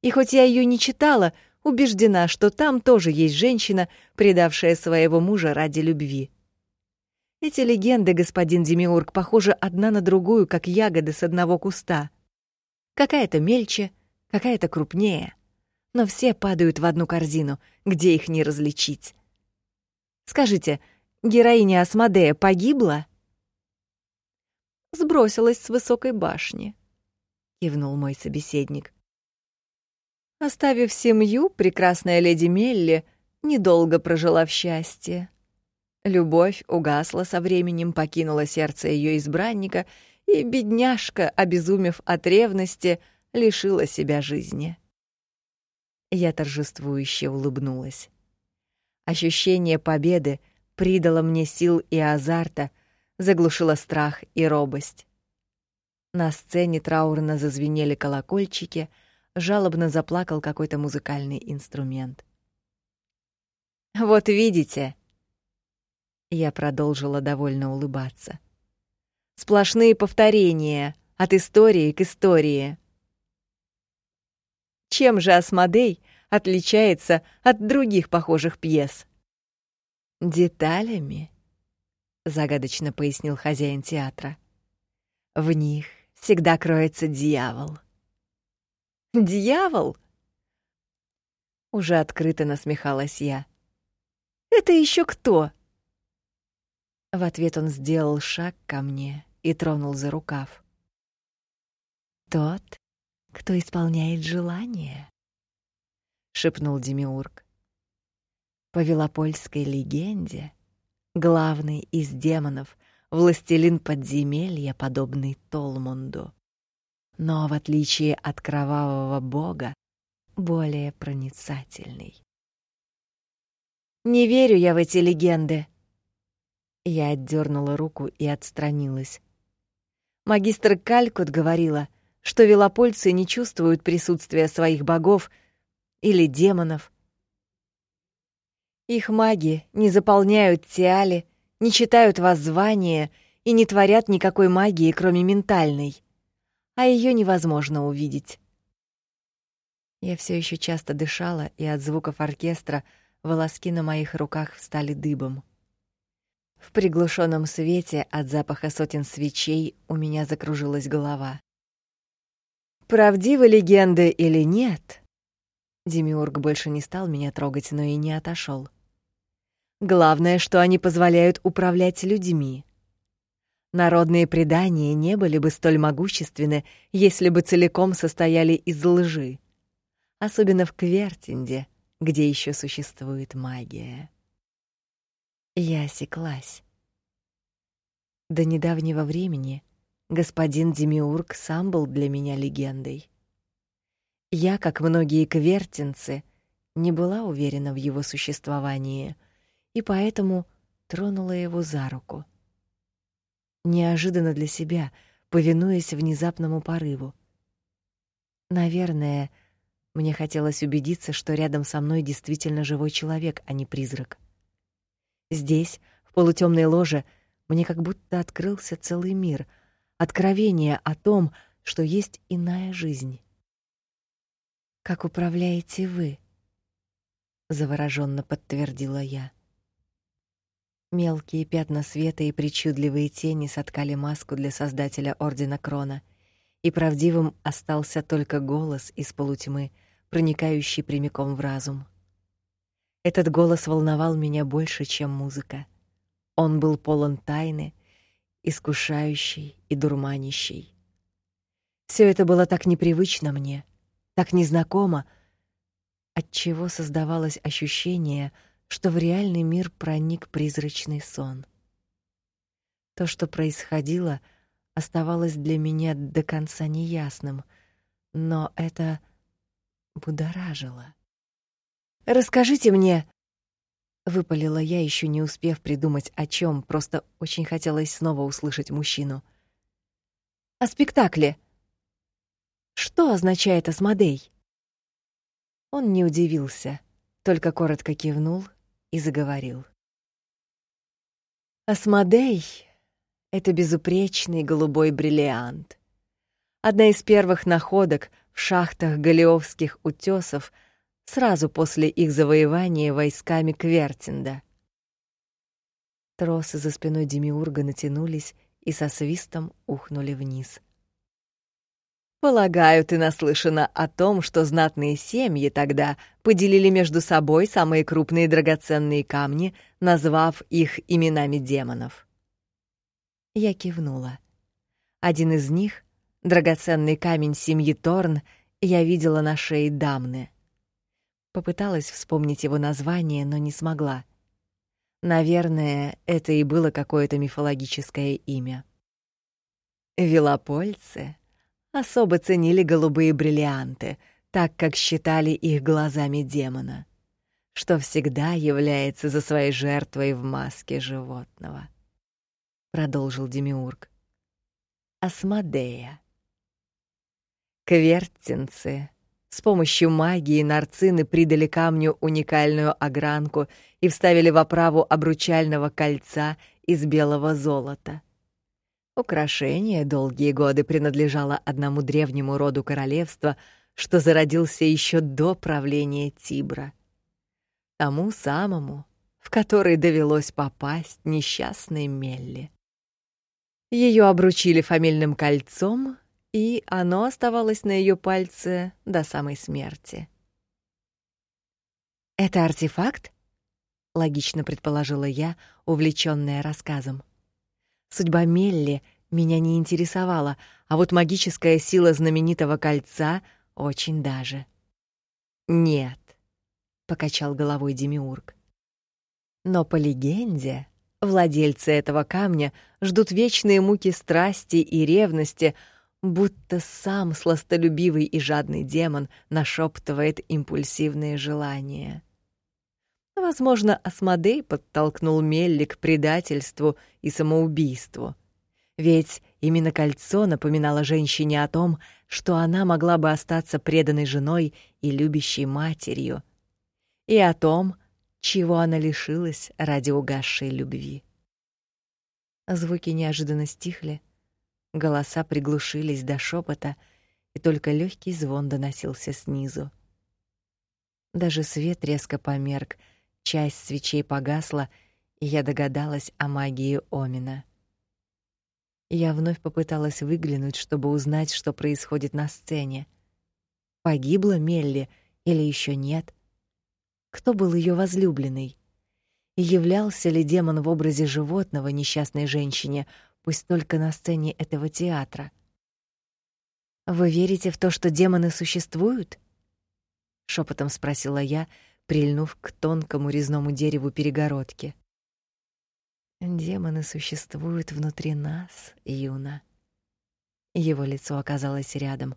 И хоть я ее не читала, убеждена, что там тоже есть женщина, предавшая своего мужа ради любви. Эти легенды, господин Демиург, похожи одна на другую, как ягоды с одного куста. Какая-то мельче, какая-то крупнее. но все падают в одну корзину, где их не различить. Скажите, героиня Асмодея погибла? Сбросилась с высокой башни, кивнул мой собеседник. Оставив семью, прекрасная леди Мелли недолго прожила в счастье. Любовь угасла со временем, покинула сердце ее избранника, и бедняжка, обезумев от ревности, лишила себя жизни. Я торжествующе улыбнулась. Ощущение победы придало мне сил и азарта, заглушило страх и робость. На сцене траурно зазвенели колокольчики, жалобно заплакал какой-то музыкальный инструмент. Вот видите, я продолжила довольно улыбаться. Сплошные повторения от истории к истории. Чем же Асмодей отличается от других похожих пьес? Деталями, загадочно пояснил хозяин театра. В них всегда кроется дьявол. Дьявол? Уже открыто насмехалась я. Это еще кто? В ответ он сделал шаг ко мне и тронул за рукав. Тот, кто исполняет желание, шепнул Демиург. По велопольской легенде, главный из демонов, властелин подземелья, подобный Толмунду, но в отличие от кровавого бога, более проницательный. Не верю я в эти легенды. Я отдернула руку и отстранилась. Магистр Калькут говорила, что велопольцы не чувствуют присутствия своих богов или демонов. Их маги не заполняют тиали, не читают воззвания и не творят никакой магии, кроме ментальной, а ее невозможно увидеть. Я все еще часто дышала, и от звуков оркестра волоски на моих руках встали дыбом. В приглушенном свете от запаха сотен свечей у меня закружилась голова. Правдивы легенды или нет? Демиург больше не стал меня трогать, но и не отошел. Главное, что они позволяют управлять людьми. Народные предания не были бы столь могущественны, если бы целиком состояли из лжи, особенно в Квертинде, где еще существует магия. Я осеклась. До недавнего времени господин Демиург сам был для меня легендой. Я, как многие квертинцы, не была уверена в его существовании, и поэтому тронула его за руку. Неожиданно для себя, повинуясь внезапному порыву. Наверное, мне хотелось убедиться, что рядом со мной действительно живой человек, а не призрак. Здесь, в полутемной ложе, мне как будто открылся целый мир, откровение о том, что есть иная жизнь. Как управляете вы? завороженно подтвердила я. Мелкие пятна света и причудливые тени соткали маску для создателя ордена Крона, и правдивым остался только голос из полутьмы, проникающий прямиком в разум. Этот голос волновал меня больше, чем музыка. Он был полон тайны, искушающий и дурманящий. Все это было так непривычно мне, так незнакомо, отчего создавалось ощущение, что в реальный мир проник призрачный сон. То, что происходило, оставалось для меня до конца неясным, но это будоражило. Расскажите мне, выпалила я, еще не успев придумать о чем, просто очень хотелось снова услышать мужчину. О спектакле. Что означает Асмодей? Он не удивился, только коротко кивнул и заговорил. Асмодей это безупречный голубой бриллиант. Одна из первых находок в шахтах Галиовских утесов сразу после их завоевания войсками Квертинда. Тросы за спиной Демиурга натянулись и со свистом ухнули вниз. Полагаю, ты наслышана о том, что знатные семьи тогда поделили между собой самые крупные драгоценные камни, назвав их именами демонов. Я кивнула. Один из них, драгоценный камень семьи Торн, я видела на шее Дамны. Попыталась вспомнить его название, но не смогла. Наверное, это и было какое-то мифологическое имя. Велопольцы особо ценили голубые бриллианты, так как считали их глазами демона, что всегда является за своей жертвой в маске животного. Продолжил Демиург. Асмодея. Квертинцы с помощью магии нарцины придали камню уникальную огранку и вставили в оправу обручального кольца из белого золота. Украшение долгие годы принадлежало одному древнему роду королевства, что зародился еще до правления Тибра. Тому самому, в который довелось попасть несчастной Мелли. Ее обручили фамильным кольцом, и оно оставалось на ее пальце до самой смерти. Это артефакт? логично предположила я, увлечённая рассказом. Судьба Мелли меня не интересовала, а вот магическая сила знаменитого кольца очень даже. Нет, покачал головой Демиург. Но по легенде, владельцы этого камня ждут вечные муки страсти и ревности, будто сам сластолюбивый и жадный демон нашептывает импульсивные желания. Возможно, Асмодей подтолкнул Мелли к предательству и самоубийству. Ведь именно кольцо напоминало женщине о том, что она могла бы остаться преданной женой и любящей матерью, и о том, чего она лишилась ради угасшей любви. Звуки неожиданно стихли, голоса приглушились до шепота, и только легкий звон доносился снизу. Даже свет резко померк — Часть свечей погасла, и я догадалась о магии Омина. Я вновь попыталась выглянуть, чтобы узнать, что происходит на сцене. Погибла Мелли или еще нет? Кто был ее возлюбленный? Являлся ли демон в образе животного несчастной женщине, пусть только на сцене этого театра? Вы верите в то, что демоны существуют? шепотом спросила я, прильнув к тонкому резному дереву перегородки. Демоны существуют внутри нас, Юна. Его лицо оказалось рядом,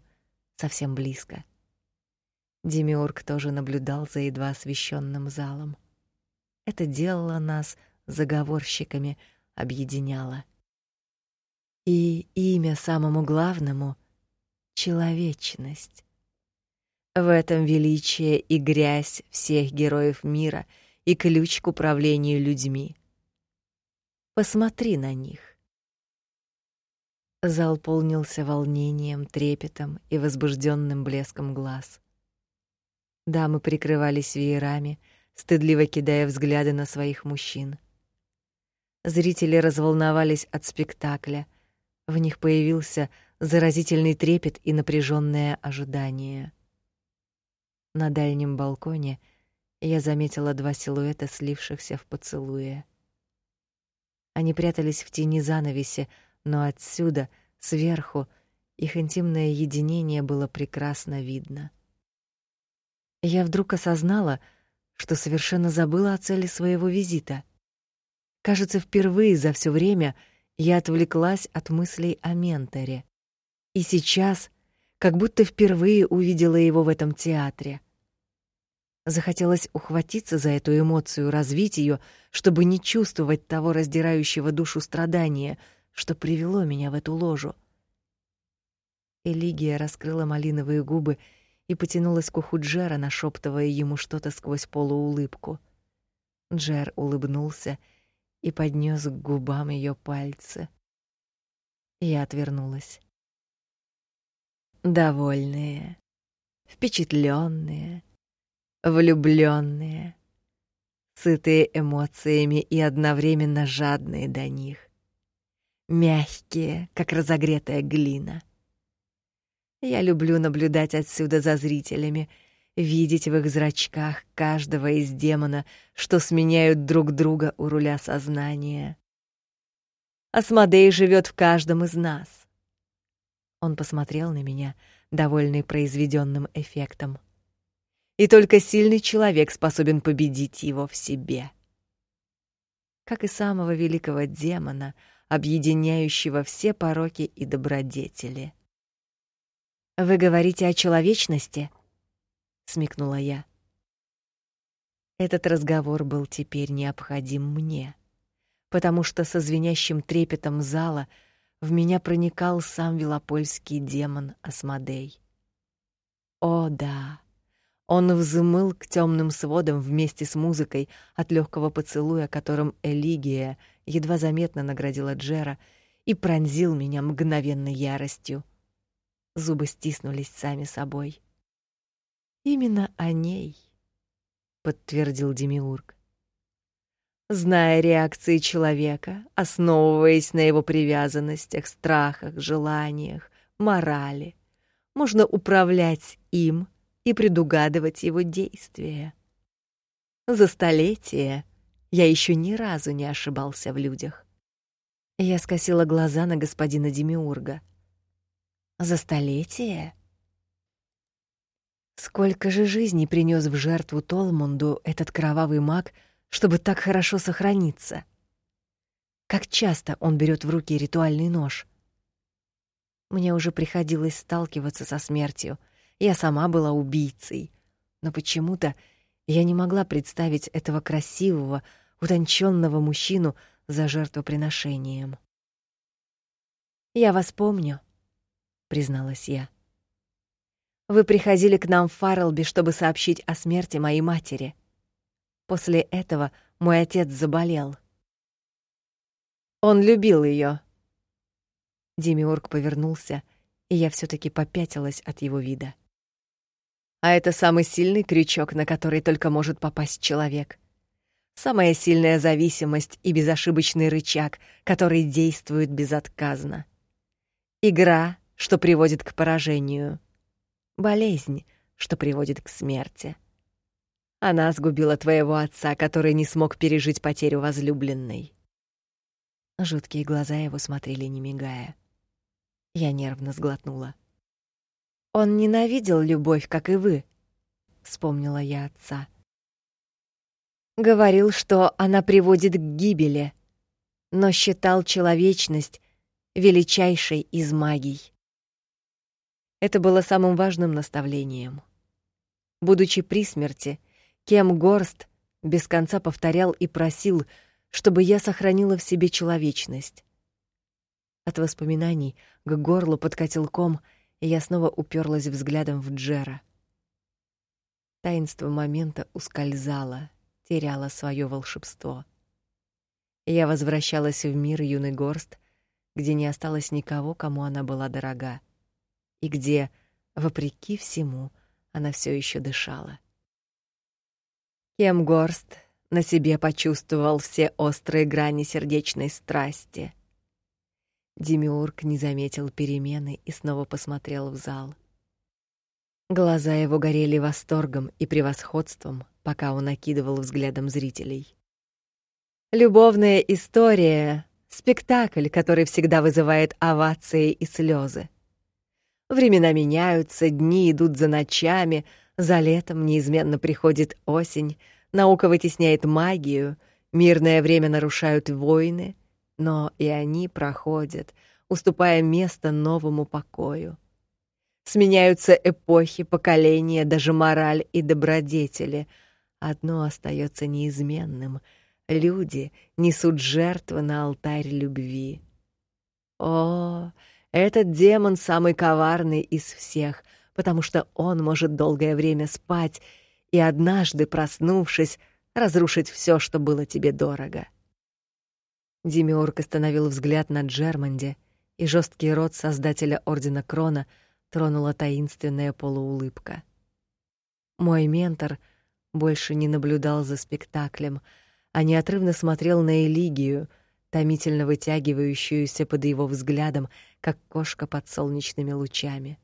совсем близко. Демиург тоже наблюдал за едва освещенным залом. Это делало нас заговорщиками, объединяло. И имя самому главному человечность. В этом величие и грязь всех героев мира и ключ к управлению людьми. Посмотри на них. Зал полнился волнением, трепетом и возбужденным блеском глаз. Дамы прикрывались веерами, стыдливо кидая взгляды на своих мужчин. Зрители разволновались от спектакля. В них появился заразительный трепет и напряженное ожидание. На дальнем балконе я заметила два силуэта, слившихся в поцелуе. Они прятались в тени занавеси, но отсюда, сверху, их интимное единение было прекрасно видно. Я вдруг осознала, что совершенно забыла о цели своего визита. Кажется, впервые за все время я отвлеклась от мыслей о менторе. И сейчас, как будто впервые увидела его в этом театре. Захотелось ухватиться за эту эмоцию, развить ее, чтобы не чувствовать того раздирающего душу страдания, что привело меня в эту ложу. Элигия раскрыла малиновые губы и потянулась к уху Джера, нашептывая ему что-то сквозь полуулыбку. Джер улыбнулся и поднес к губам ее пальцы. Я отвернулась. Довольные, впечатленные, влюбленные, сытые эмоциями и одновременно жадные до них, мягкие, как разогретая глина. Я люблю наблюдать отсюда за зрителями, видеть в их зрачках каждого из демона, что сменяют друг друга у руля сознания. Асмодей живет в каждом из нас. Он посмотрел на меня, довольный произведенным эффектом. И только сильный человек способен победить его в себе. Как и самого великого демона, объединяющего все пороки и добродетели. Вы говорите о человечности? смекнула я. Этот разговор был теперь необходим мне, потому что со звенящим трепетом зала в меня проникал сам велопольский демон Асмодей. О, да. Он взмыл к темным сводам вместе с музыкой от легкого поцелуя, которым Элигия едва заметно наградила Джера и пронзил меня мгновенной яростью. Зубы стиснулись сами собой. Именно о ней, подтвердил Демиург. Зная реакции человека, основываясь на его привязанностях, страхах, желаниях, морали, можно управлять им и предугадывать его действия. За столетия я еще ни разу не ошибался в людях. Я скосила глаза на господина Демиурга. За столетие? Сколько же жизней принес в жертву Толмунду этот кровавый маг, чтобы так хорошо сохраниться? Как часто он берет в руки ритуальный нож? Мне уже приходилось сталкиваться со смертью. Я сама была убийцей, но почему-то я не могла представить этого красивого, утонченного мужчину за жертвоприношением. Я вас помню, призналась я. Вы приходили к нам в Фарлби, чтобы сообщить о смерти моей матери. После этого мой отец заболел. Он любил ее. Демиург повернулся, и я все таки попятилась от его вида. А это самый сильный крючок, на который только может попасть человек. Самая сильная зависимость и безошибочный рычаг, который действует безотказно. Игра что приводит к поражению, болезнь, что приводит к смерти. Она сгубила твоего отца, который не смог пережить потерю возлюбленной. Жуткие глаза его смотрели не мигая. Я нервно сглотнула. Он ненавидел любовь, как и вы, вспомнила я отца. Говорил, что она приводит к гибели, но считал человечность величайшей из магий. Это было самым важным наставлением. Будучи при смерти, Кем Горст без конца повторял и просил, чтобы я сохранила в себе человечность. От воспоминаний к горлу подкатил ком, и я снова уперлась взглядом в Джера. Таинство момента ускользало, теряло свое волшебство. Я возвращалась в мир юный Горст, где не осталось никого, кому она была дорога и где, вопреки всему, она все еще дышала. Кемгорст на себе почувствовал все острые грани сердечной страсти. Демиург не заметил перемены и снова посмотрел в зал. Глаза его горели восторгом и превосходством, пока он накидывал взглядом зрителей. Любовная история спектакль, который всегда вызывает овации и слезы. Времена меняются, дни идут за ночами, за летом неизменно приходит осень, наука вытесняет магию, мирное время нарушают войны, но и они проходят, уступая место новому покою. Сменяются эпохи, поколения, даже мораль и добродетели. Одно остается неизменным — люди несут жертвы на алтарь любви. О, этот демон самый коварный из всех, потому что он может долгое время спать и однажды, проснувшись, разрушить все, что было тебе дорого. Демиург остановил взгляд на Джерманде, и жесткий рот создателя ордена Крона тронула таинственная полуулыбка. Мой ментор больше не наблюдал за спектаклем, а неотрывно смотрел на Элигию — томительно вытягивающуюся под его взглядом, как кошка под солнечными лучами.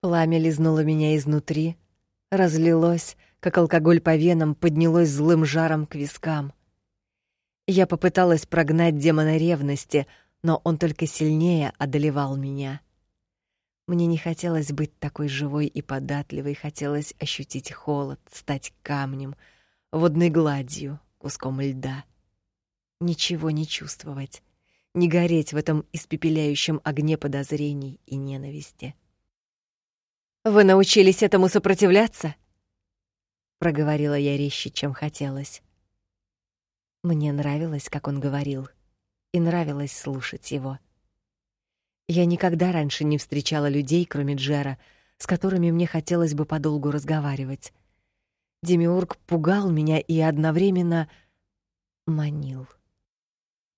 Пламя лизнуло меня изнутри, разлилось, как алкоголь по венам, поднялось злым жаром к вискам. Я попыталась прогнать демона ревности, но он только сильнее одолевал меня. Мне не хотелось быть такой живой и податливой, хотелось ощутить холод, стать камнем, водной гладью, куском льда. Ничего не чувствовать, не гореть в этом испепеляющем огне подозрений и ненависти. Вы научились этому сопротивляться? проговорила я резче, чем хотелось. Мне нравилось, как он говорил, и нравилось слушать его. Я никогда раньше не встречала людей, кроме Джера, с которыми мне хотелось бы подолгу разговаривать. Демиург пугал меня и одновременно манил.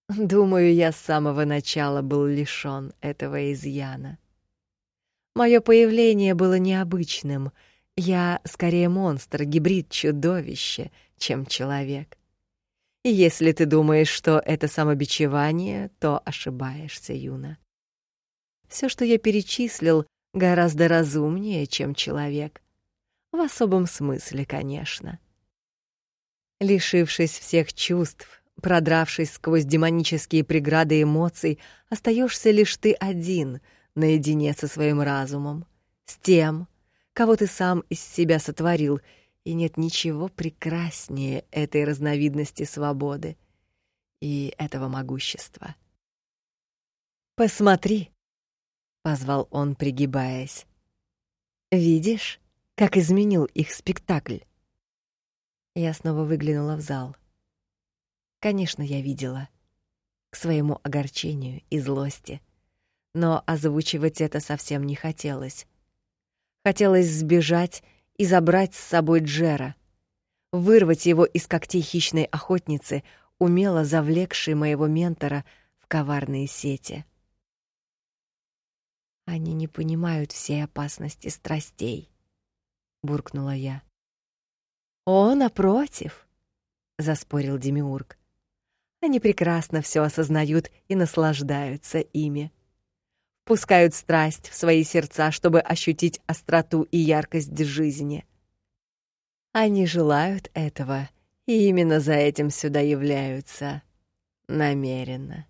Думаю, я с самого начала был лишён этого изъяна. Моё появление было необычным. Я скорее монстр, гибрид, чудовище, чем человек. Если ты думаешь, что это самобичевание, то ошибаешься, Юна. Все, что я перечислил, гораздо разумнее, чем человек. В особом смысле, конечно. Лишившись всех чувств, продравшись сквозь демонические преграды эмоций, остаешься лишь ты один, наедине со своим разумом, с тем, кого ты сам из себя сотворил, и нет ничего прекраснее этой разновидности свободы и этого могущества. Посмотри, позвал он, пригибаясь. Видишь, как изменил их спектакль? Я снова выглянула в зал. Конечно, я видела. К своему огорчению и злости. Но озвучивать это совсем не хотелось. Хотелось сбежать и забрать с собой Джера, вырвать его из когтей хищной охотницы, умело завлекшей моего ментора в коварные сети. Они не понимают всей опасности страстей, буркнула я. О, напротив, заспорил Демиург. Они прекрасно все осознают и наслаждаются ими. Пускают страсть в свои сердца, чтобы ощутить остроту и яркость жизни. Они желают этого, и именно за этим сюда являются намеренно.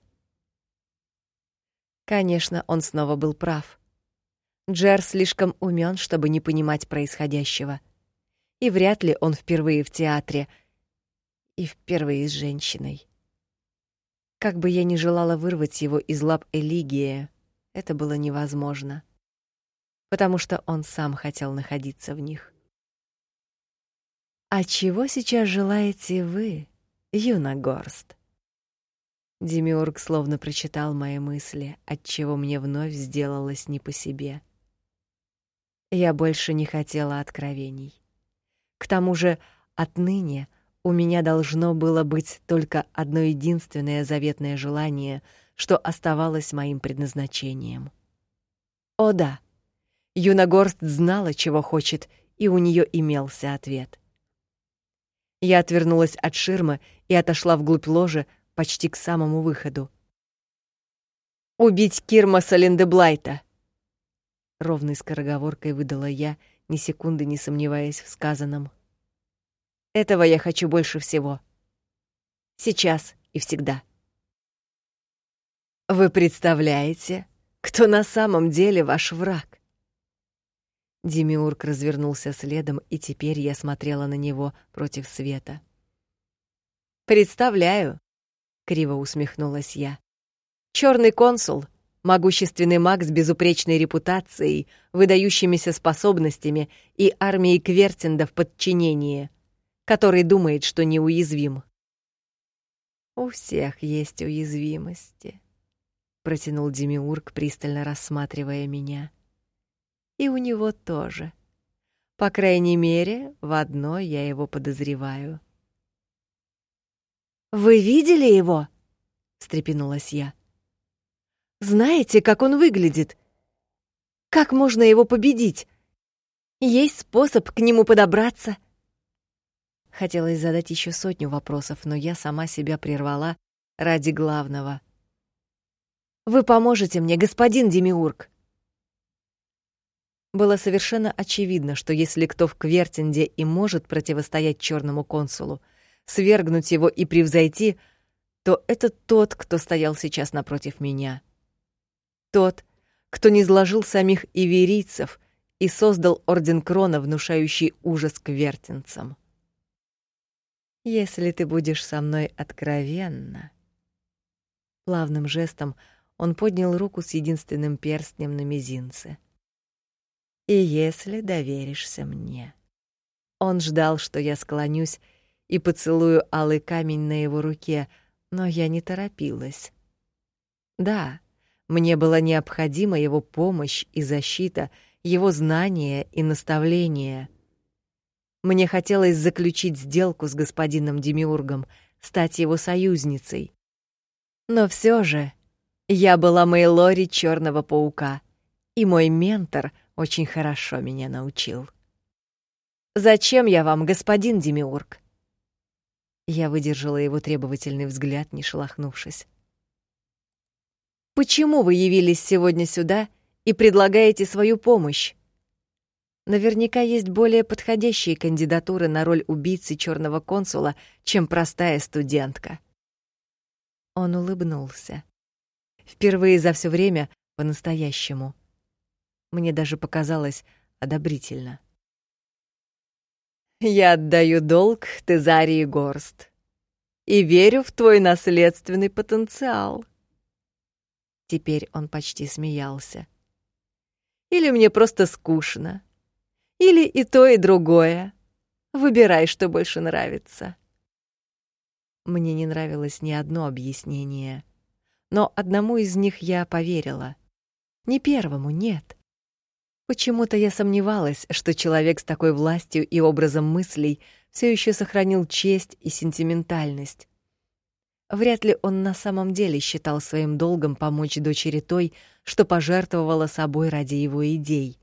Конечно, он снова был прав. Джер слишком умен, чтобы не понимать происходящего. И вряд ли он впервые в театре и впервые с женщиной. Как бы я ни желала вырвать его из лап Элигия, это было невозможно, потому что он сам хотел находиться в них. А чего сейчас желаете вы, Юна Горст? Демиург словно прочитал мои мысли, от чего мне вновь сделалось не по себе. Я больше не хотела откровений. К тому же, отныне у меня должно было быть только одно единственное заветное желание, что оставалось моим предназначением. О да. Юнагорст знала, чего хочет, и у нее имелся ответ. Я отвернулась от ширмы и отошла вглубь ложа, почти к самому выходу. «Убить Кирмаса Линдеблайта!» Ровной скороговоркой выдала я, ни секунды не сомневаясь в сказанном. «Этого я хочу больше всего. Сейчас и всегда». «Вы представляете, кто на самом деле ваш враг?» Демиург развернулся следом, и теперь я смотрела на него против света. «Представляю», криво усмехнулась я. Черный консул, могущественный маг с безупречной репутацией, выдающимися способностями и армией Квертинда в подчинении, который думает, что неуязвим. У всех есть уязвимости, протянул Демиург, пристально рассматривая меня. И у него тоже. По крайней мере, в одной я его подозреваю. Вы видели его? встрепенулась я. Знаете, как он выглядит? Как можно его победить? Есть способ к нему подобраться? Хотелось задать еще сотню вопросов, но я сама себя прервала ради главного. Вы поможете мне, господин Демиург? Было совершенно очевидно, что если кто в Квертинде и может противостоять черному консулу, свергнуть его и превзойти, то это тот, кто стоял сейчас напротив меня. Тот, кто не изложил самих иверийцев и создал орден Крона, внушающий ужас квертинцам. Если ты будешь со мной откровенна, плавным жестом он поднял руку с единственным перстнем на мизинце. И если доверишься мне. Он ждал, что я склонюсь и поцелую алый камень на его руке, но я не торопилась. Да, мне была необходима его помощь и защита, его знания и наставления. Мне хотелось заключить сделку с господином Демиургом, стать его союзницей. Но все же я была Мейлори Черного паука, и мой ментор очень хорошо меня научил. Зачем я вам, господин Демиург? Я выдержала его требовательный взгляд, не шелохнувшись. Почему вы явились сегодня сюда и предлагаете свою помощь? Наверняка есть более подходящие кандидатуры на роль убийцы черного консула, чем простая студентка. Он улыбнулся. Впервые за все время по-настоящему. Мне даже показалось одобрительно. Я отдаю долг Тезарии Горст и верю в твой наследственный потенциал. Теперь он почти смеялся. Или мне просто скучно. Или и то, и другое. Выбирай, что больше нравится. Мне не нравилось ни одно объяснение, но одному из них я поверила. Не первому, нет. Почему-то я сомневалась, что человек с такой властью и образом мыслей все еще сохранил честь и сентиментальность. Вряд ли он на самом деле считал своим долгом помочь дочери той, что пожертвовала собой ради его идей.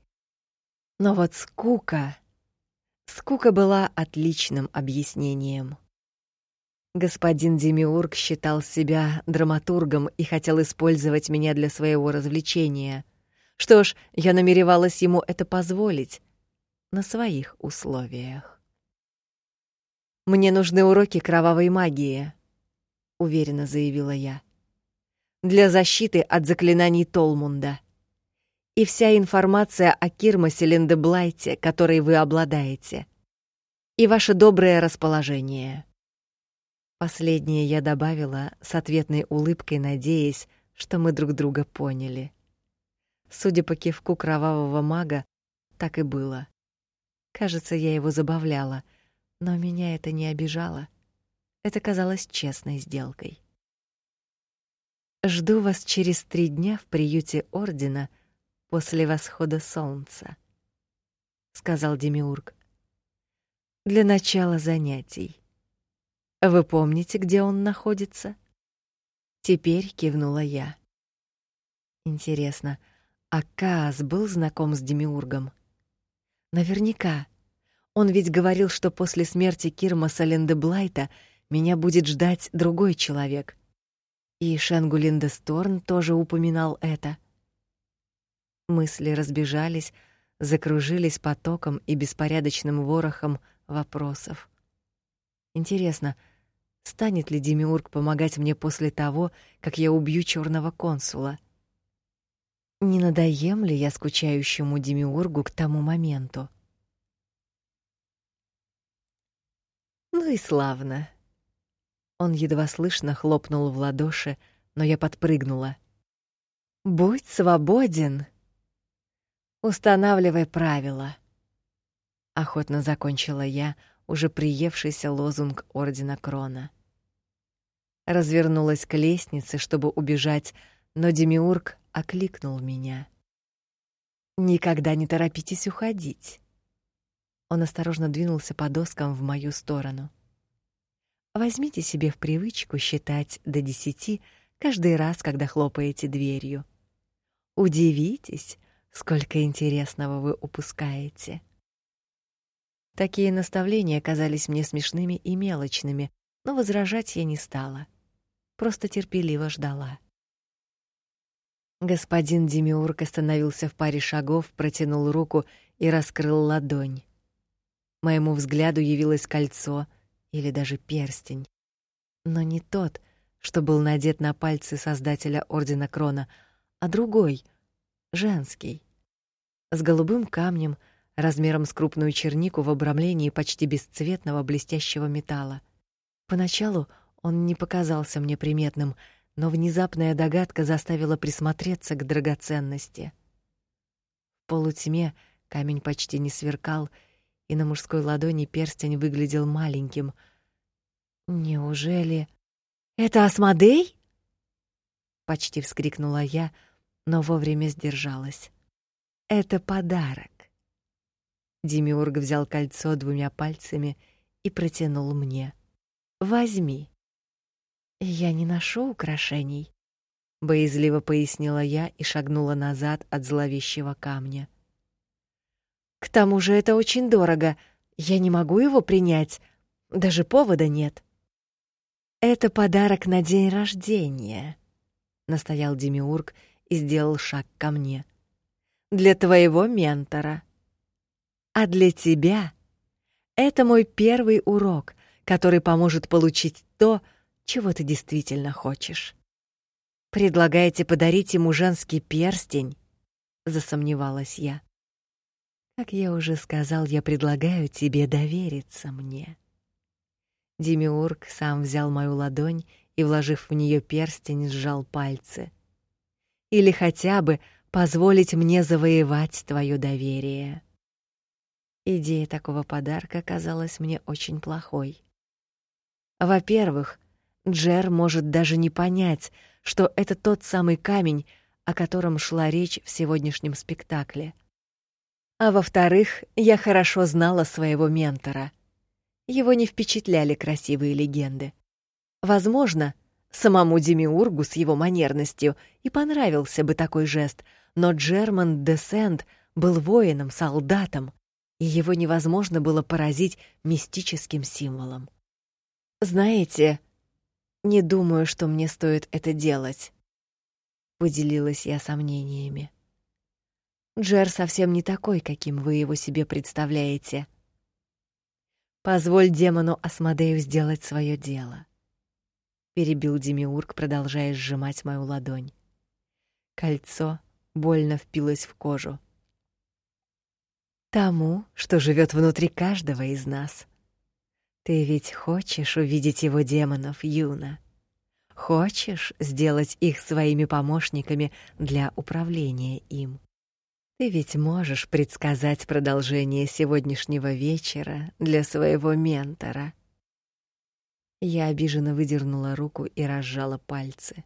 Но вот скука... Скука была отличным объяснением. Господин Демиург считал себя драматургом и хотел использовать меня для своего развлечения. Что ж, я намеревалась ему это позволить на своих условиях. Мне нужны уроки кровавой магии, уверенно заявила я. Для защиты от заклинаний Толмунда. И вся информация о Кирмасе Линдеблайте, которой вы обладаете. И ваше доброе расположение. Последнее я добавила с ответной улыбкой, надеясь, что мы друг друга поняли. Судя по кивку кровавого мага, так и было. Кажется, я его забавляла, но меня это не обижало. Это казалось честной сделкой. Жду вас через три дня в приюте ордена после восхода солнца, сказал Демиург. Для начала занятий. Вы помните, где он находится? Теперь кивнула я. Интересно, а Каас был знаком с Демиургом? Наверняка. Он ведь говорил, что после смерти Кирмаса Лендеблайта меня будет ждать другой человек. И Шенгулинда Сторн тоже упоминал это. Мысли разбежались, закружились потоком и беспорядочным ворохом вопросов. Интересно, станет ли Демиург помогать мне после того, как я убью черного консула? Не надоем ли я скучающему Демиургу к тому моменту? Ну и славно. Он едва слышно хлопнул в ладоши, но я подпрыгнула. Будь свободен. Устанавливай правила. Охотно закончила я, уже приевшийся лозунг ордена Крона. Развернулась к лестнице, чтобы убежать, но Демиург окликнул меня. Никогда не торопитесь уходить. Он осторожно двинулся по доскам в мою сторону. Возьмите себе в привычку считать до десяти каждый раз, когда хлопаете дверью. Удивитесь, сколько интересного вы упускаете. Такие наставления казались мне смешными и мелочными, но возражать я не стала. Просто терпеливо ждала. Господин Демиург остановился в паре шагов, протянул руку и раскрыл ладонь. Моему взгляду явилось кольцо или даже перстень, но не тот, что был надет на пальцы создателя ордена Крона, а другой, женский, с голубым камнем размером с крупную чернику в обрамлении почти бесцветного блестящего металла. Поначалу он не показался мне приметным, но внезапная догадка заставила присмотреться к драгоценности. В полутьме камень почти не сверкал, и на мужской ладони перстень выглядел маленьким. Неужели это Асмодей? почти вскрикнула я, но вовремя сдержалась. Это подарок. Демиург взял кольцо двумя пальцами и протянул мне. Возьми. Я не ношу украшений, боязливо пояснила я и шагнула назад от зловещего камня. К тому же это очень дорого. Я не могу его принять. Даже повода нет. Это подарок на день рождения, настоял Демиург и сделал шаг ко мне. Для твоего ментора. А для тебя это мой первый урок, который поможет получить то, чего ты действительно хочешь. Предлагаете подарить ему женский перстень? засомневалась я. Как я уже сказал, я предлагаю тебе довериться мне. Демиург сам взял мою ладонь и, вложив в нее перстень, сжал пальцы. Или хотя бы позволить мне завоевать твое доверие. Идея такого подарка казалась мне очень плохой. Во-первых, Джер может даже не понять, что это тот самый камень, о котором шла речь в сегодняшнем спектакле. А во-вторых, я хорошо знала своего ментора — его не впечатляли красивые легенды. Возможно, самому Демиургу с его манерностью и понравился бы такой жест, но Джерман де Сент был воином, солдатом, и его невозможно было поразить мистическим символом. Знаете, не думаю, что мне стоит это делать, поделилась я сомнениями. Джер совсем не такой, каким вы его себе представляете. Позволь демону Асмодею сделать свое дело. Перебил Демиург, продолжая сжимать мою ладонь. Кольцо больно впилось в кожу. Тому, что живет внутри каждого из нас. Ты ведь хочешь увидеть его демонов, Юна? Хочешь сделать их своими помощниками для управления им? Ты ведь можешь предсказать продолжение сегодняшнего вечера для своего ментора. Я обиженно выдернула руку и разжала пальцы.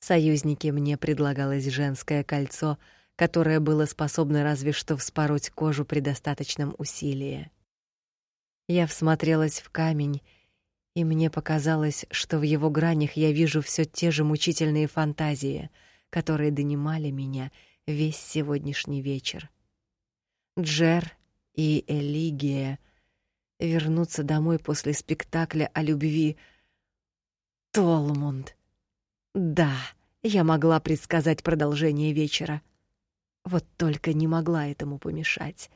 Союзники мне предлагалось женское кольцо, которое было способно разве что вспороть кожу при достаточном усилии. Я всмотрелась в камень, и мне показалось, что в его гранях я вижу все те же мучительные фантазии, которые донимали меня весь сегодняшний вечер. Джер и Элигия вернутся домой после спектакля о любви. Толмунд. Да, я могла предсказать продолжение вечера. Вот только не могла этому помешать.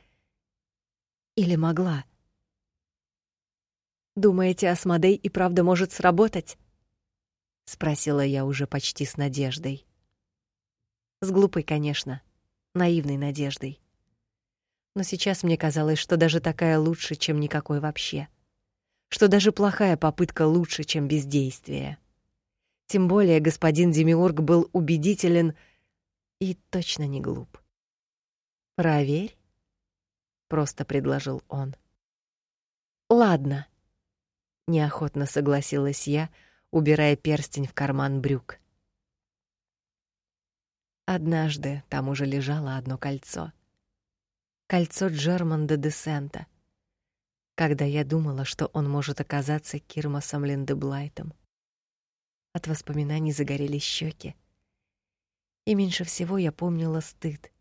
Или могла? Думаете, Асмодей и правда может сработать? спросила я уже почти с надеждой. С глупой, конечно, наивной надеждой. Но сейчас мне казалось, что даже такая лучше, чем никакой вообще. Что даже плохая попытка лучше, чем бездействие. Тем более господин Демиург был убедителен и точно не глуп. «Проверь», — просто предложил он. «Ладно», — неохотно согласилась я, убирая перстень в карман брюк. Однажды там уже лежало одно кольцо. Кольцо Джерманда де Сента. Когда я думала, что он может оказаться Кирмасом Линдеблайтом. От воспоминаний загорелись щеки. И меньше всего я помнила стыд,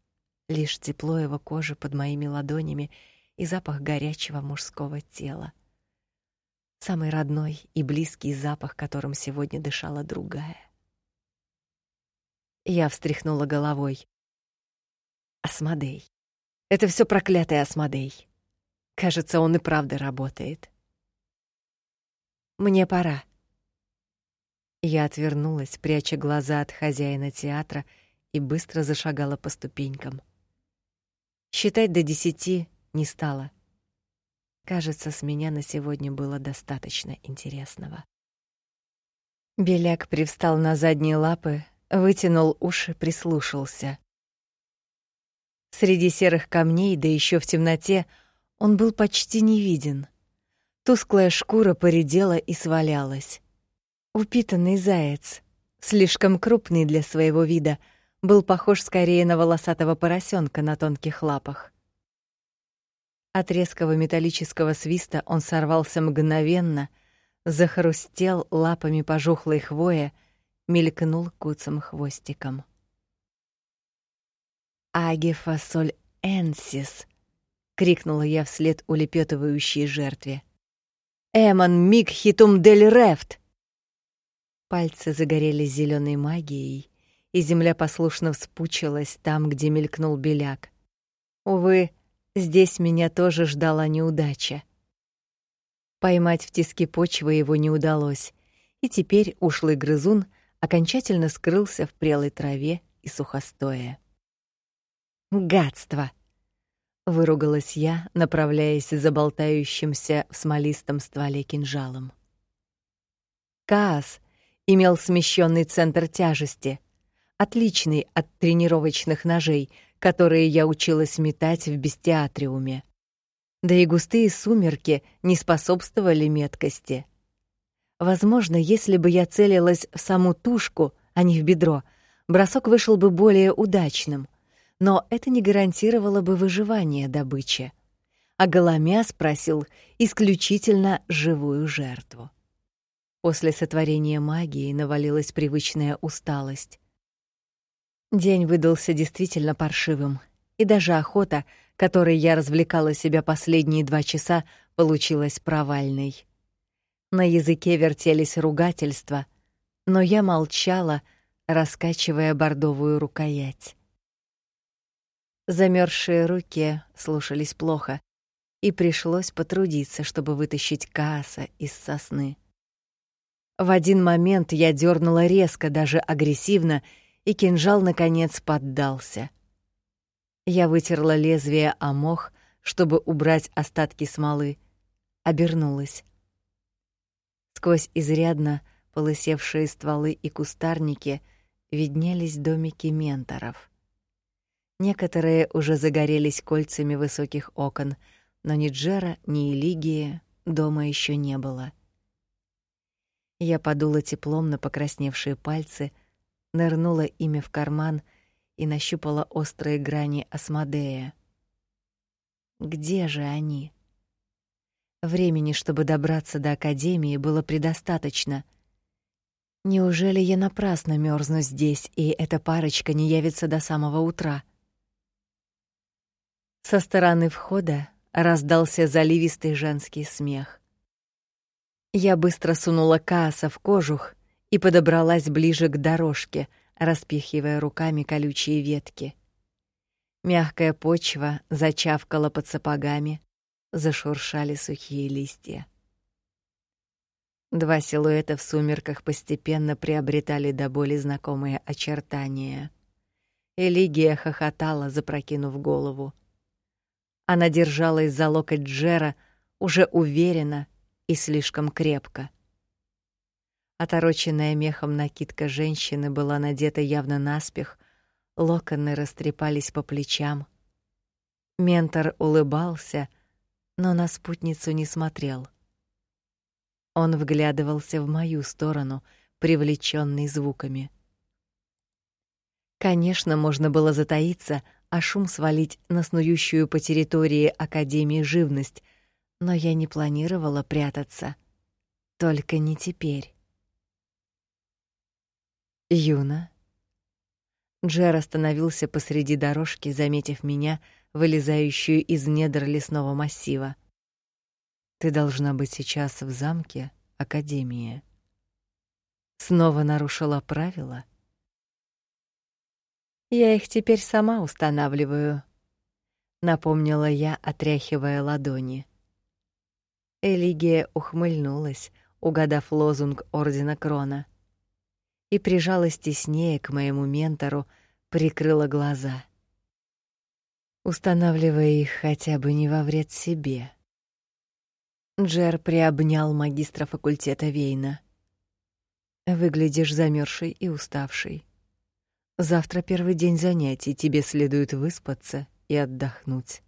лишь тепло его кожи под моими ладонями и запах горячего мужского тела. Самый родной и близкий запах, которым сегодня дышала другая. Я встряхнула головой. Асмодей. Это все проклятый Асмодей. Кажется, он и правда работает. Мне пора. Я отвернулась, пряча глаза от хозяина театра, и быстро зашагала по ступенькам. Считать до десяти не стала. Кажется, с меня на сегодня было достаточно интересного. Беляк привстал на задние лапы, вытянул уши, прислушался. Среди серых камней, да еще в темноте, он был почти не виден. Тусклая шкура поредела и свалялась. Упитанный заяц, слишком крупный для своего вида, был похож скорее на волосатого поросенка на тонких лапах. От резкого металлического свиста он сорвался мгновенно, захрустел лапами пожухлой хвоя, мелькнул куцым хвостиком. «Агифасоль энсис!» — крикнула я вслед улепетывающей жертве. «Эмон миг хитум дель рефт!» Пальцы загорелись зеленой магией, и земля послушно вспучилась там, где мелькнул беляк. Увы, здесь меня тоже ждала неудача. Поймать в тиски почвы его не удалось, и теперь ушлый грызун окончательно скрылся в прелой траве и сухостое. Гадство! Выругалась я, направляясь за болтающимся в смолистом стволе кинжалом. Каас имел смещенный центр тяжести, отличный от тренировочных ножей, которые я училась метать в бестиатриуме. Да и густые сумерки не способствовали меткости. Возможно, если бы я целилась в саму тушку, а не в бедро, бросок вышел бы более удачным — но это не гарантировало бы выживание добычи. А голомяс просил исключительно живую жертву. После сотворения магии навалилась привычная усталость. День выдался действительно паршивым, и даже охота, которой я развлекала себя последние два часа, получилась провальной. На языке вертелись ругательства, но я молчала, раскачивая бордовую рукоять. Замерзшие руки слушались плохо, и пришлось потрудиться, чтобы вытащить Кааса из сосны. В один момент я дернула резко, даже агрессивно, и кинжал наконец поддался. Я вытерла лезвие о мох, чтобы убрать остатки смолы, обернулась. Сквозь изрядно полысевшие стволы и кустарники виднелись домики менторов. Некоторые уже загорелись кольцами высоких окон, но ни Джера, ни Элигии дома еще не было. Я подула теплом на покрасневшие пальцы, нырнула ими в карман и нащупала острые грани Асмодея. Где же они? Времени, чтобы добраться до академии, было предостаточно. Неужели я напрасно мерзну здесь, и эта парочка не явится до самого утра? Со стороны входа раздался заливистый женский смех. Я быстро сунула Кааса в кожух и подобралась ближе к дорожке, распихивая руками колючие ветки. Мягкая почва зачавкала под сапогами, зашуршали сухие листья. Два силуэта в сумерках постепенно приобретали до боли знакомые очертания. Элигия хохотала, запрокинув голову. Она держалась за локоть Джера уже уверенно и слишком крепко. Отороченная мехом накидка женщины была надета явно наспех, локоны растрепались по плечам. Ментор улыбался, но на спутницу не смотрел. Он вглядывался в мою сторону, привлечённый звуками. Конечно, можно было затаиться, а шум свалить на снующую по территории Академии живность, но я не планировала прятаться. Только не теперь. Юна. Джер остановился посреди дорожки, заметив меня, вылезающую из недр лесного массива. Ты должна быть сейчас в замке Академии. Снова нарушила правила? Я их теперь сама устанавливаю, напомнила я, отряхивая ладони. Элигия ухмыльнулась, угадав лозунг ордена Крона, и прижалась теснее к моему ментору, прикрыла глаза. Устанавливая их хотя бы не во вред себе. Джер приобнял магистра факультета Вейна. Выглядишь замерзшей и уставшей. Завтра первый день занятий, тебе следует выспаться и отдохнуть.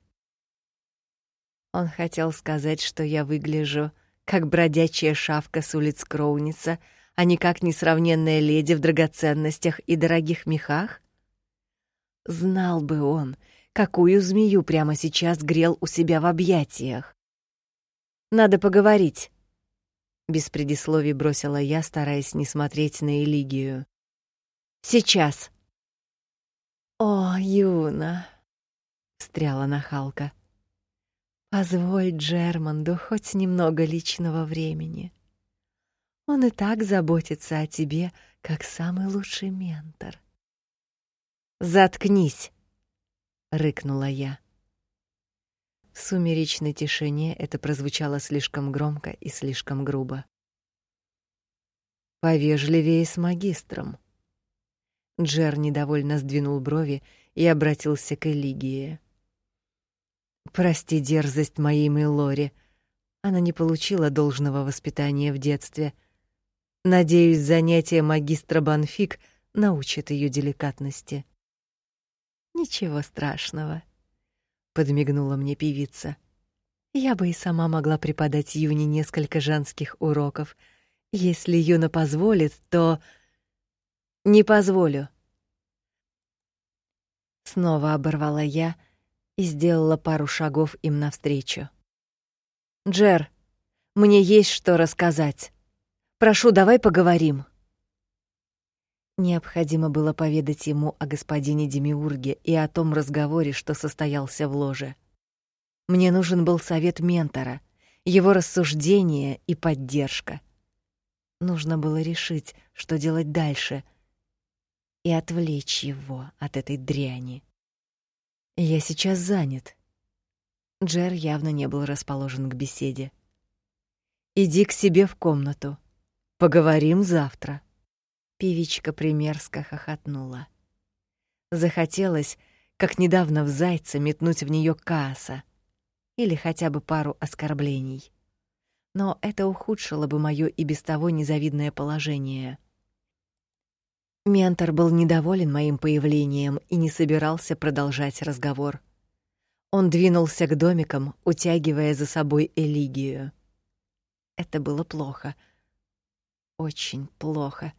Он хотел сказать, что я выгляжу как бродячая шавка с улиц Кроуница, а не как несравненная леди в драгоценностях и дорогих мехах. Знал бы он, какую змею прямо сейчас грел у себя в объятиях. Надо поговорить. Без предисловий бросила я, стараясь не смотреть на Элигию. Сейчас. О, Юна, встряла нахалка. Позволь Джерманду хоть немного личного времени. Он и так заботится о тебе, как самый лучший ментор. Заткнись, рыкнула я. В сумеречной тишине это прозвучало слишком громко и слишком грубо. Повежливее с магистром. Джер недовольно сдвинул брови и обратился к Элигии. Прости дерзость моей Милори. Она не получила должного воспитания в детстве. Надеюсь, занятия магистра Банфик научат ее деликатности. Ничего страшного подмигнула мне певица. Я бы и сама могла преподать Юне несколько женских уроков. Если Юна позволит, то не позволю. Снова оборвала я и сделала пару шагов им навстречу. Джер, мне есть что рассказать. Прошу, давай поговорим. Необходимо было поведать ему о господине Демиурге и о том разговоре, что состоялся в ложе. Мне нужен был совет ментора, его рассуждения и поддержка. Нужно было решить, что делать дальше, и отвлечь его от этой дряни. Я сейчас занят. Джер явно не был расположен к беседе. Иди к себе в комнату. Поговорим завтра. Певичка примерзко хохотнула. Захотелось, как недавно в зайца, метнуть в нее кааса или хотя бы пару оскорблений. Но это ухудшило бы моё и без того незавидное положение. Ментор был недоволен моим появлением и не собирался продолжать разговор. Он двинулся к домикам, утягивая за собой Элигию. Это было плохо. Очень плохо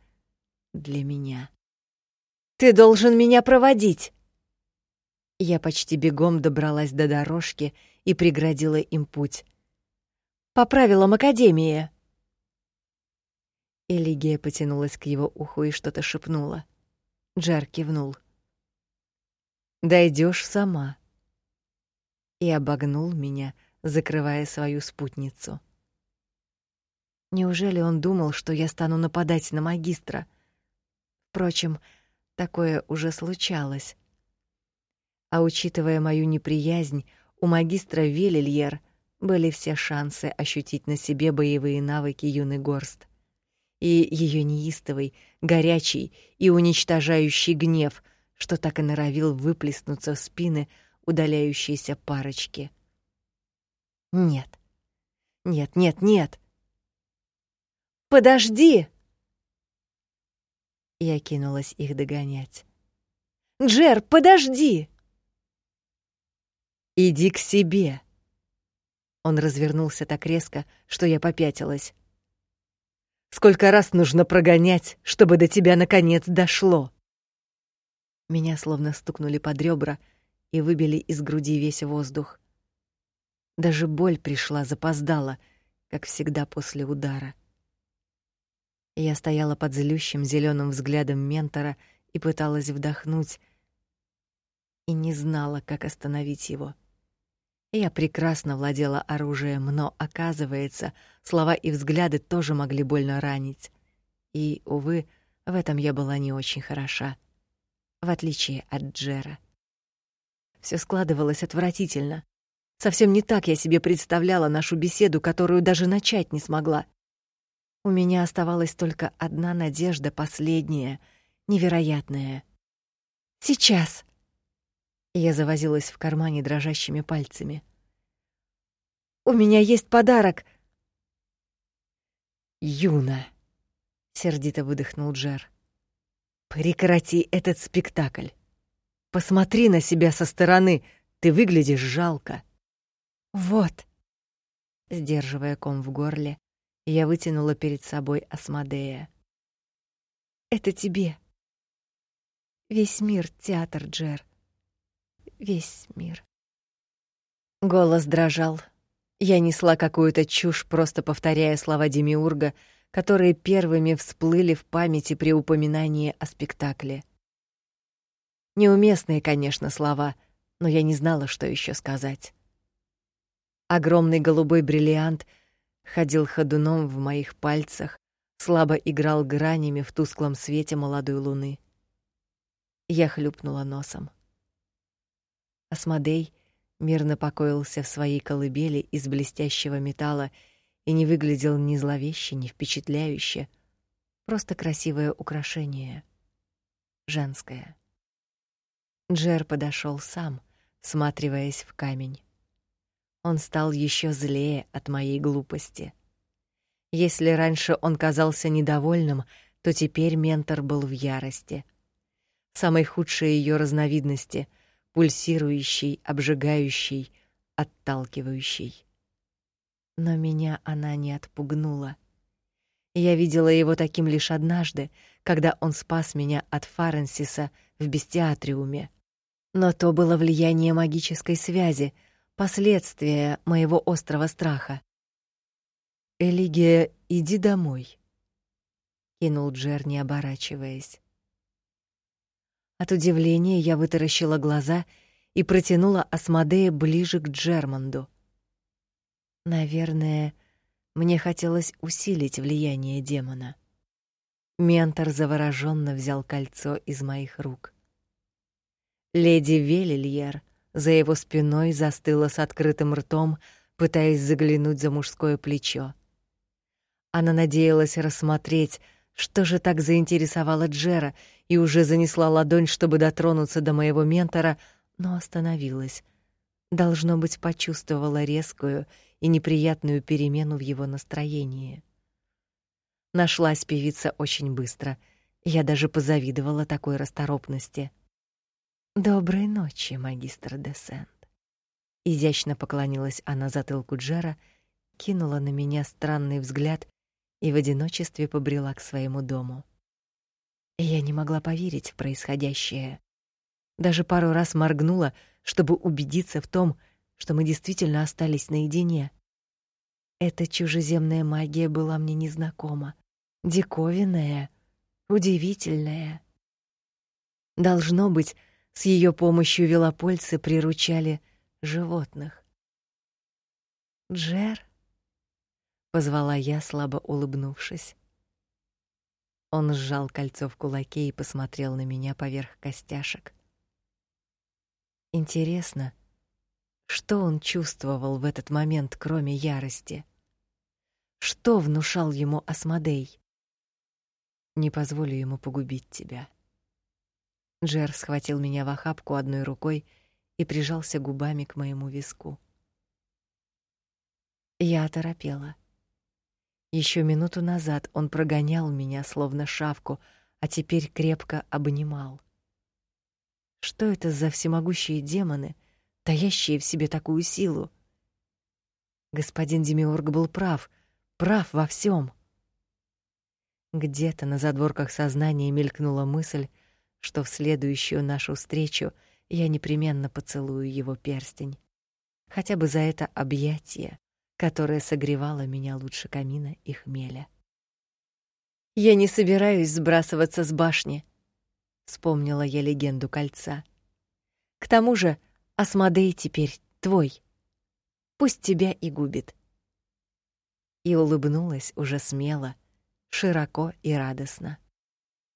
для меня. Ты должен меня проводить. Я почти бегом добралась до дорожки и преградила им путь. По правилам академии. Элигия потянулась к его уху и что-то шепнула. Джар кивнул. Дойдешь сама. И обогнул меня, закрывая свою спутницу. Неужели он думал, что я стану нападать на магистра? Впрочем, такое уже случалось. А учитывая мою неприязнь, у магистра Велильер были все шансы ощутить на себе боевые навыки юный горст. И ее неистовый, горячий и уничтожающий гнев, что так и норовил выплеснуться в спины удаляющейся парочки. Нет. Нет, нет, нет. Подожди! Я кинулась их догонять. «Джер, подожди!» «Иди к себе!» Он развернулся так резко, что я попятилась. «Сколько раз нужно прогонять, чтобы до тебя наконец дошло?» Меня словно стукнули под ребра и выбили из груди весь воздух. Даже боль пришла запоздала, как всегда после удара. Я стояла под злющим зеленым взглядом ментора и пыталась вдохнуть, и не знала, как остановить его. Я прекрасно владела оружием, но, оказывается, слова и взгляды тоже могли больно ранить. И, увы, в этом я была не очень хороша. в отличие от Джера. Все складывалось отвратительно. Совсем не так я себе представляла нашу беседу, которую даже начать не смогла. У меня оставалась только одна надежда, последняя, невероятная. Сейчас. Я завозилась в кармане дрожащими пальцами. У меня есть подарок. Юна, сердито выдохнул Джер. Прекрати этот спектакль. Посмотри на себя со стороны, ты выглядишь жалко. Вот. Сдерживая ком в горле, я вытянула перед собой Асмодея. Это тебе. Весь мир театр, Джер. Весь мир. Голос дрожал. Я несла какую-то чушь, просто повторяя слова Демиурга, которые первыми всплыли в памяти при упоминании о спектакле. Неуместные, конечно, слова, но я не знала, что еще сказать. Огромный голубой бриллиант ходил ходуном в моих пальцах, слабо играл гранями в тусклом свете молодой луны. Я хлюпнула носом. Асмодей мирно покоился в своей колыбели из блестящего металла и не выглядел ни зловеще, ни впечатляюще, просто красивое украшение, женское. Джер подошел сам, всматриваясь в камень. Он стал еще злее от моей глупости. Если раньше он казался недовольным, то теперь ментор был в ярости. Самой худшей ее разновидности — пульсирующий, обжигающий, отталкивающий. Но меня она не отпугнула. Я видела его таким лишь однажды, когда он спас меня от Фаренсиса в бестиатриуме. Но то было влияние магической связи, последствия моего острого страха. Элигия, иди домой, кинул Джер, не оборачиваясь. От удивления я вытаращила глаза и протянула Асмодея ближе к Джермонду. Наверное, мне хотелось усилить влияние демона. Ментор завороженно взял кольцо из моих рук. Леди Велильер за его спиной застыла с открытым ртом, пытаясь заглянуть за мужское плечо. Она надеялась рассмотреть, что же так заинтересовало Джера, и уже занесла ладонь, чтобы дотронуться до моего ментора, но остановилась. Должно быть, почувствовала резкую и неприятную перемену в его настроении. Нашлась певица очень быстро. Я даже позавидовала такой расторопности. Доброй ночи, магистр Десент. Изящно поклонилась она затылку Джера, кинула на меня странный взгляд и в одиночестве побрела к своему дому. Я не могла поверить в происходящее. Даже пару раз моргнула, чтобы убедиться в том, что мы действительно остались наедине. Эта чужеземная магия была мне незнакома, диковинная, удивительная. Должно быть, с ее помощью велопольцы приручали животных. Джер позвала я, слабо улыбнувшись. Он сжал кольцо в кулаке и посмотрел на меня поверх костяшек. Интересно, что он чувствовал в этот момент, кроме ярости? Что внушал ему Асмодей? Не позволю ему погубить тебя. Джер схватил меня в охапку одной рукой и прижался губами к моему виску. Я оторопела. Еще минуту назад он прогонял меня словно шавку, а теперь крепко обнимал. Что это за всемогущие демоны, таящие в себе такую силу? Господин Демиург был прав, прав во всем. Где-то на задворках сознания мелькнула мысль, что в следующую нашу встречу я непременно поцелую его перстень, хотя бы за это объятие, которая согревала меня лучше камина и хмеля. Я не собираюсь сбрасываться с башни, вспомнила я легенду кольца. К тому же, Асмодей теперь твой. Пусть тебя и губит. И улыбнулась уже смело, широко и радостно.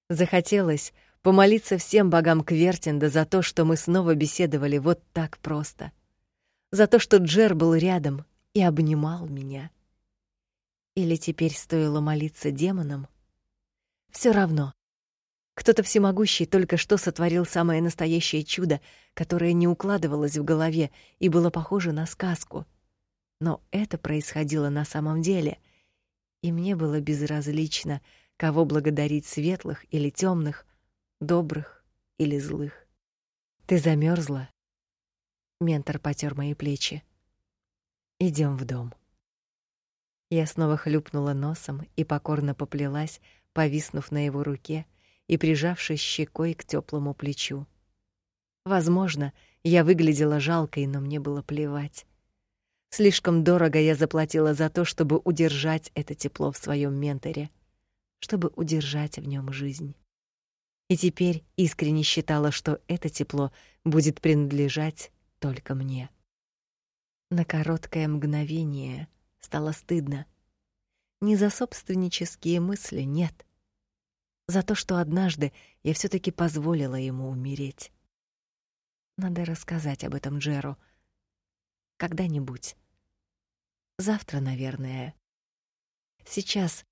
Захотелось помолиться всем богам Квертинда за то, что мы снова беседовали вот так просто, за то, что Джер был рядом и обнимал меня. Или теперь стоило молиться демонам? Все равно. Кто-то всемогущий только что сотворил самое настоящее чудо, которое не укладывалось в голове и было похоже на сказку. Но это происходило на самом деле, и мне было безразлично, кого благодарить светлых или темных, добрых или злых. Ты замерзла? Ментор потёр мои плечи. Идем в дом. Я снова хлюпнула носом и покорно поплелась, повиснув на его руке и прижавшись щекой к теплому плечу. Возможно, я выглядела жалкой, но мне было плевать. Слишком дорого я заплатила за то, чтобы удержать это тепло в своем менторе, чтобы удержать в нем жизнь. И теперь искренне считала, что это тепло будет принадлежать только мне. На короткое мгновение стало стыдно. Не за собственнические мысли, нет. За то, что однажды я все таки позволила ему умереть. Надо рассказать об этом Джеру когда-нибудь. Завтра, наверное. Сейчас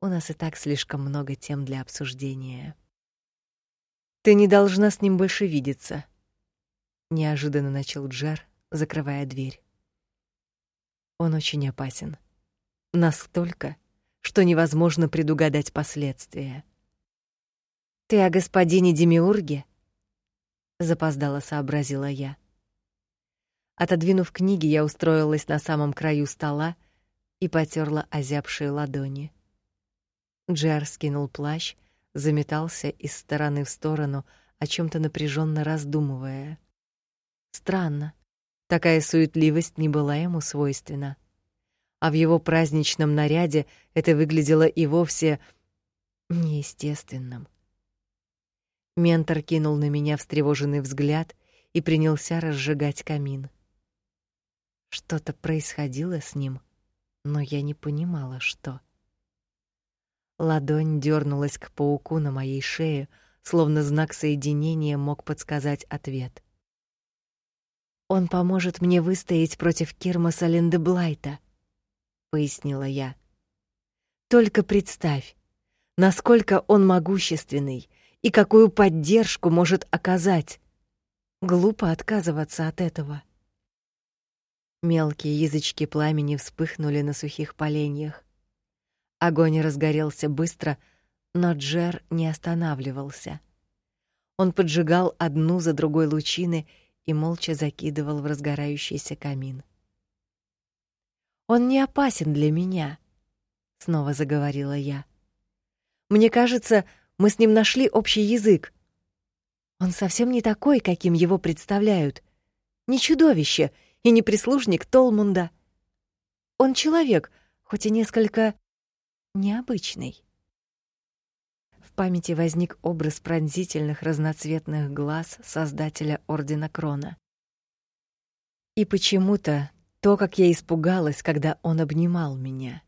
у нас и так слишком много тем для обсуждения. Ты не должна с ним больше видеться, неожиданно начал Джер, закрывая дверь. Он очень опасен. Настолько, что невозможно предугадать последствия. Ты о господине Демиурге? запоздало сообразила я. Отодвинув книги, я устроилась на самом краю стола и потёрла озябшие ладони. Джер скинул плащ, заметался из стороны в сторону, о чем то напряженно раздумывая. Странно. Такая суетливость не была ему свойственна. А в его праздничном наряде это выглядело и вовсе неестественным. Ментор кинул на меня встревоженный взгляд и принялся разжигать камин. Что-то происходило с ним, но я не понимала, что. Ладонь дернулась к пауку на моей шее, словно знак соединения мог подсказать ответ. Он поможет мне выстоять против Кирмаса Линдеблайта, пояснила я. Только представь, насколько он могущественный и какую поддержку может оказать. Глупо отказываться от этого. Мелкие язычки пламени вспыхнули на сухих поленьях. Огонь разгорелся быстро, но Джер не останавливался. Он поджигал одну за другой лучины и молча закидывал в разгорающийся камин. Он не опасен для меня, снова заговорила я. Мне кажется, мы с ним нашли общий язык. Он совсем не такой, каким его представляют. Не чудовище и не прислужник Толмунда. Он человек, хоть и несколько необычный. В памяти возник образ пронзительных разноцветных глаз создателя ордена Крона. И почему-то то, как я испугалась, когда он обнимал меня.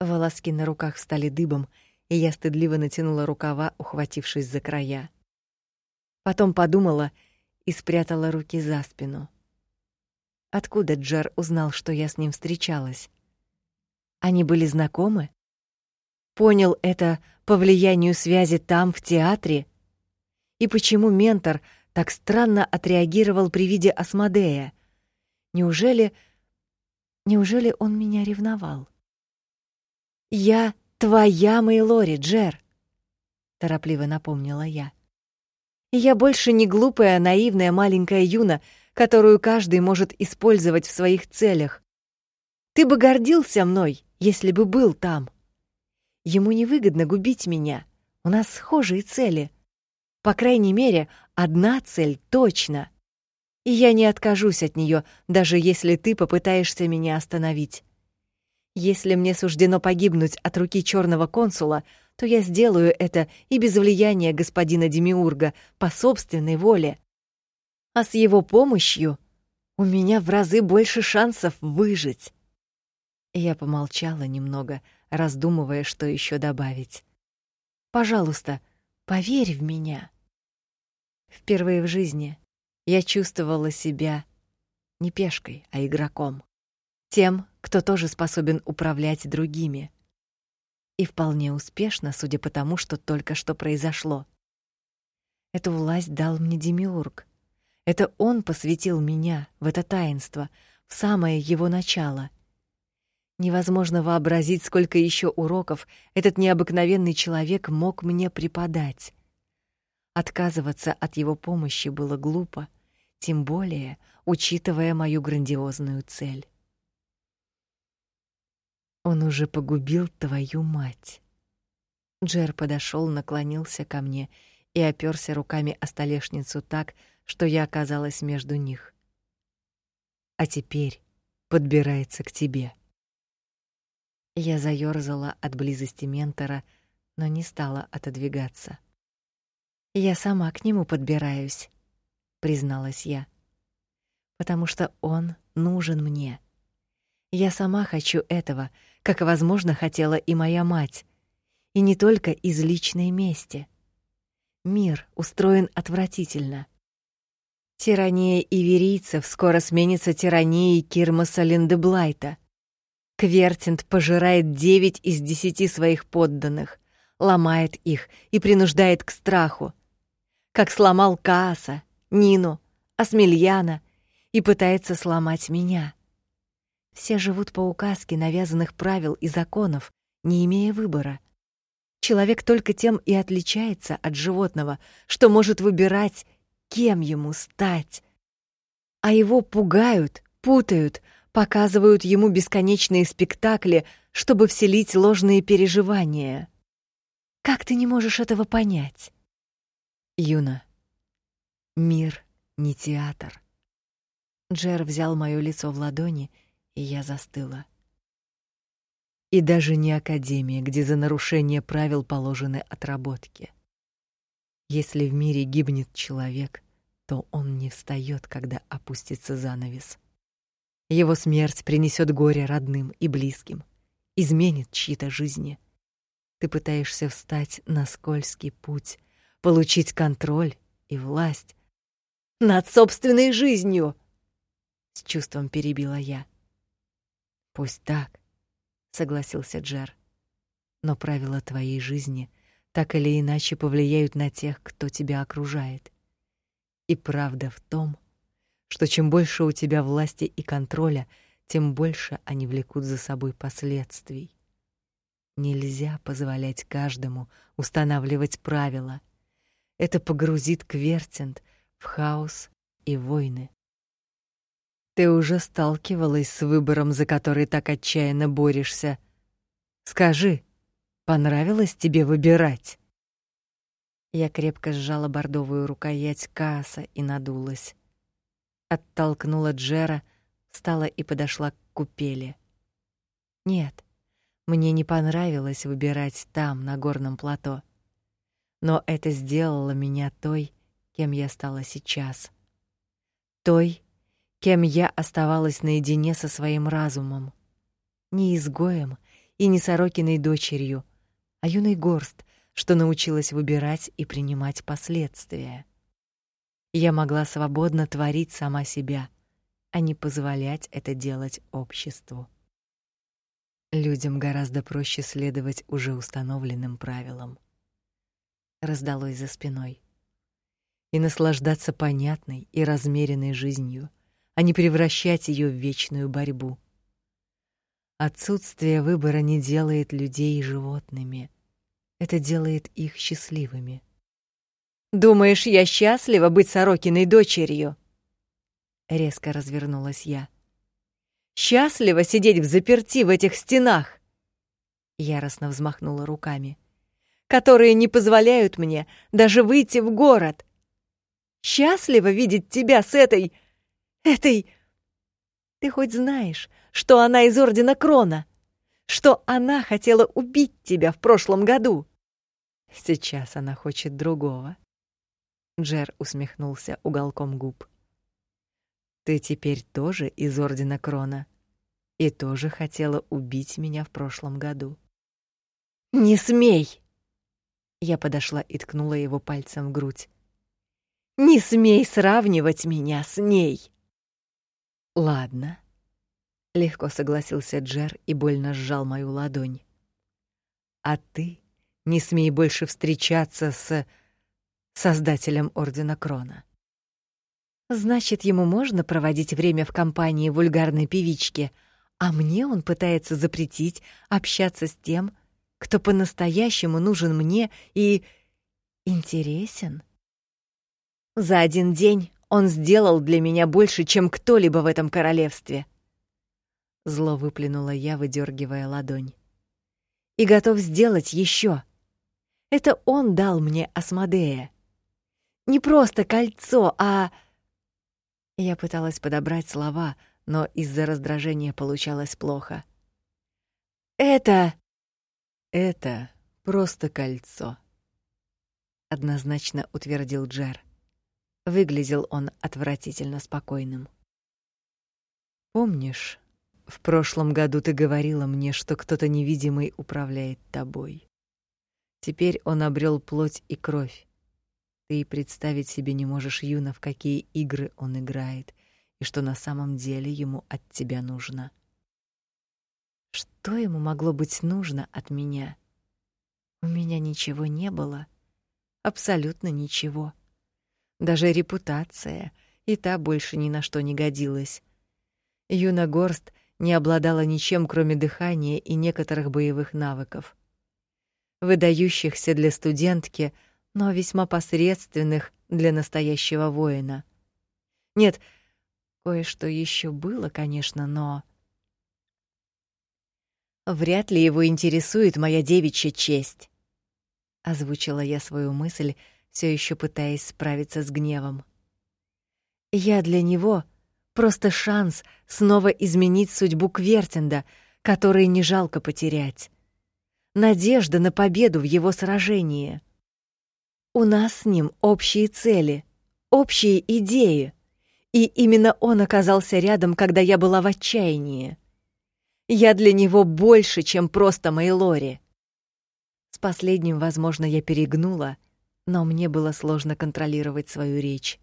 Волоски на руках стали дыбом, и я стыдливо натянула рукава, ухватившись за края. Потом подумала и спрятала руки за спину. Откуда Джер узнал, что я с ним встречалась? Они были знакомы? Понял это по влиянию связи там, в театре? И почему ментор так странно отреагировал при виде Асмодея? Неужели... Неужели он меня ревновал? «Я твоя Мейлори, Джер», — торопливо напомнила я. «Я больше не глупая, наивная маленькая Юна, которую каждый может использовать в своих целях. Ты бы гордился мной, если бы был там. Ему невыгодно губить меня. У нас схожие цели. По крайней мере, одна цель точно. И я не откажусь от нее, даже если ты попытаешься меня остановить. Если мне суждено погибнуть от руки черного консула, то я сделаю это и без влияния господина Демиурга, по собственной воле а с его помощью у меня в разы больше шансов выжить. Я помолчала немного, раздумывая, что еще добавить. Пожалуйста, Поверь в меня. Впервые в жизни я чувствовала себя не пешкой, а игроком, тем, кто тоже способен управлять другими. И вполне успешно, судя по тому, что только что произошло. Эту власть дал мне Демиург. Это он посвятил меня в это таинство, в самое его начало. Невозможно вообразить, сколько еще уроков этот необыкновенный человек мог мне преподать. Отказываться от его помощи было глупо, тем более учитывая мою грандиозную цель. Он уже погубил твою мать. Джер подошел, наклонился ко мне и оперся руками о столешницу так, что я оказалась между них. А теперь подбирается к тебе. Я заёрзала от близости ментора, но не стала отодвигаться. Я сама к нему подбираюсь, призналась я. Потому что он нужен мне. Я сама хочу этого, как, возможно, хотела и моя мать, и не только из личной мести. Мир устроен отвратительно. Тирания иверийцев скоро сменится тиранией Кирмаса Линдеблайта. Квертинт пожирает девять из десяти своих подданных, ломает их и принуждает к страху, как сломал Кааса, Нину, Асмельяна и пытается сломать меня. Все живут по указке навязанных правил и законов, не имея выбора. Человек только тем и отличается от животного, что может выбирать, кем ему стать. А его пугают, путают, показывают ему бесконечные спектакли, чтобы вселить ложные переживания. Как ты не можешь этого понять? Юна, мир не театр. Джер взял моё лицо в ладони и я застыла. И даже не академия, где за нарушение правил положены отработки. Если в мире гибнет человек, то он не встаёт, когда опустится занавес. Его смерть принесёт горе родным и близким, изменит чьи-то жизни. Ты пытаешься встать на скользкий путь, получить контроль и власть над собственной жизнью. С чувством перебила я. Пусть так, согласился Джер. Но правила твоей жизни так или иначе повлияют на тех, кто тебя окружает. И правда в том, что чем больше у тебя власти и контроля, тем больше они влекут за собой последствий. Нельзя позволять каждому устанавливать правила. Это погрузит Квертинт в хаос и войны. Ты уже сталкивалась с выбором, за который так отчаянно борешься. Скажи, понравилось тебе выбирать? Я крепко сжала бордовую рукоять касса и надулась. Оттолкнула Джера, встала и подошла к купели. Нет, мне не понравилось выбирать там, на горном плато. Но это сделало меня той, кем я стала сейчас. Той, кем я оставалась наедине со своим разумом. Не изгоем и не сорокиной дочерью, а юной горст, что научилась выбирать и принимать последствия. Я могла свободно творить сама себя, а не позволять это делать обществу. Людям гораздо проще следовать уже установленным правилам. Раздалось за спиной. И наслаждаться понятной и размеренной жизнью, а не превращать ее в вечную борьбу. Отсутствие выбора не делает людей животными. Это делает их счастливыми. Думаешь, я счастлива быть Сорокиной дочерью? Резко развернулась я. Счастлива сидеть в заперти в этих стенах. Яростно взмахнула руками, которые не позволяют мне даже выйти в город. Счастлива видеть тебя с этой этой... Ты хоть знаешь, что она из Ордена Крона? Что она хотела убить тебя в прошлом году? Сейчас она хочет другого. Джер усмехнулся уголком губ. Ты теперь тоже из Ордена Крона и тоже хотела убить меня в прошлом году. Не смей! Я подошла и ткнула его пальцем в грудь. Не смей сравнивать меня с ней. Ладно. Легко согласился Джер и больно сжал мою ладонь. А ты не смей больше встречаться с создателем ордена Крона. Значит, ему можно проводить время в компании вульгарной певички, а мне он пытается запретить общаться с тем, кто по-настоящему нужен мне и интересен. За один день он сделал для меня больше, чем кто-либо в этом королевстве. Зло выплюнула я, выдергивая ладонь. И готов сделать еще. Это он дал мне Асмодея. Не просто кольцо, а я пыталась подобрать слова, но из-за раздражения получалось плохо. Это это просто кольцо, однозначно утвердил Джер. Выглядел он отвратительно спокойным. Помнишь, в прошлом году ты говорила мне, что кто-то невидимый управляет тобой. Теперь он обрел плоть и кровь. Ты и представить себе не можешь, Юна, в какие игры он играет и что на самом деле ему от тебя нужно. Что ему могло быть нужно от меня? У меня ничего не было, абсолютно ничего. Даже репутация и та больше ни на что не годилась. Юна Горст не обладала ничем, кроме дыхания и некоторых боевых навыков, выдающихся для студентки — но весьма посредственных для настоящего воина. Нет, кое-что еще было, конечно, но вряд ли его интересует моя девичья честь, озвучила я свою мысль, все еще пытаясь справиться с гневом. Я для него просто шанс снова изменить судьбу Квертинда, который не жалко потерять. Надежда на победу в его сражении. У нас с ним общие цели, общие идеи. И именно он оказался рядом, когда я была в отчаянии. Я для него больше, чем просто Мейлори. С последним, возможно, я перегнула, но мне было сложно контролировать свою речь.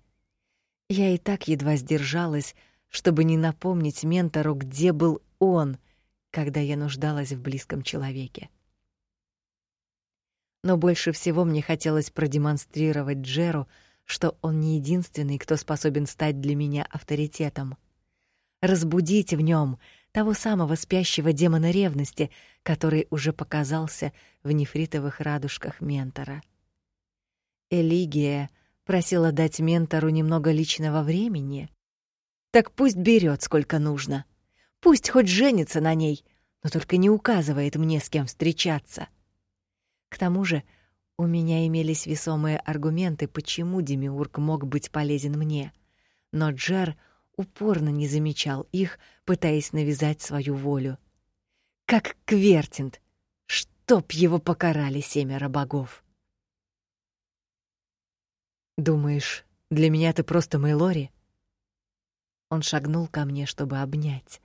Я и так едва сдержалась, чтобы не напомнить ментору, где был он, когда я нуждалась в близком человеке но больше всего мне хотелось продемонстрировать Джеру, что он не единственный, кто способен стать для меня авторитетом. Разбудить в нем того самого спящего демона ревности, который уже показался в нефритовых радужках ментора. Элигия просила дать ментору немного личного времени. Так пусть берет сколько нужно. Пусть хоть женится на ней, но только не указывает мне, с кем встречаться. К тому же, у меня имелись весомые аргументы, почему Демиург мог быть полезен мне. Но Джер упорно не замечал их, пытаясь навязать свою волю. Как Квертинт, чтоб его покарали семеро богов. Думаешь, для меня ты просто Мейлори? Он шагнул ко мне, чтобы обнять.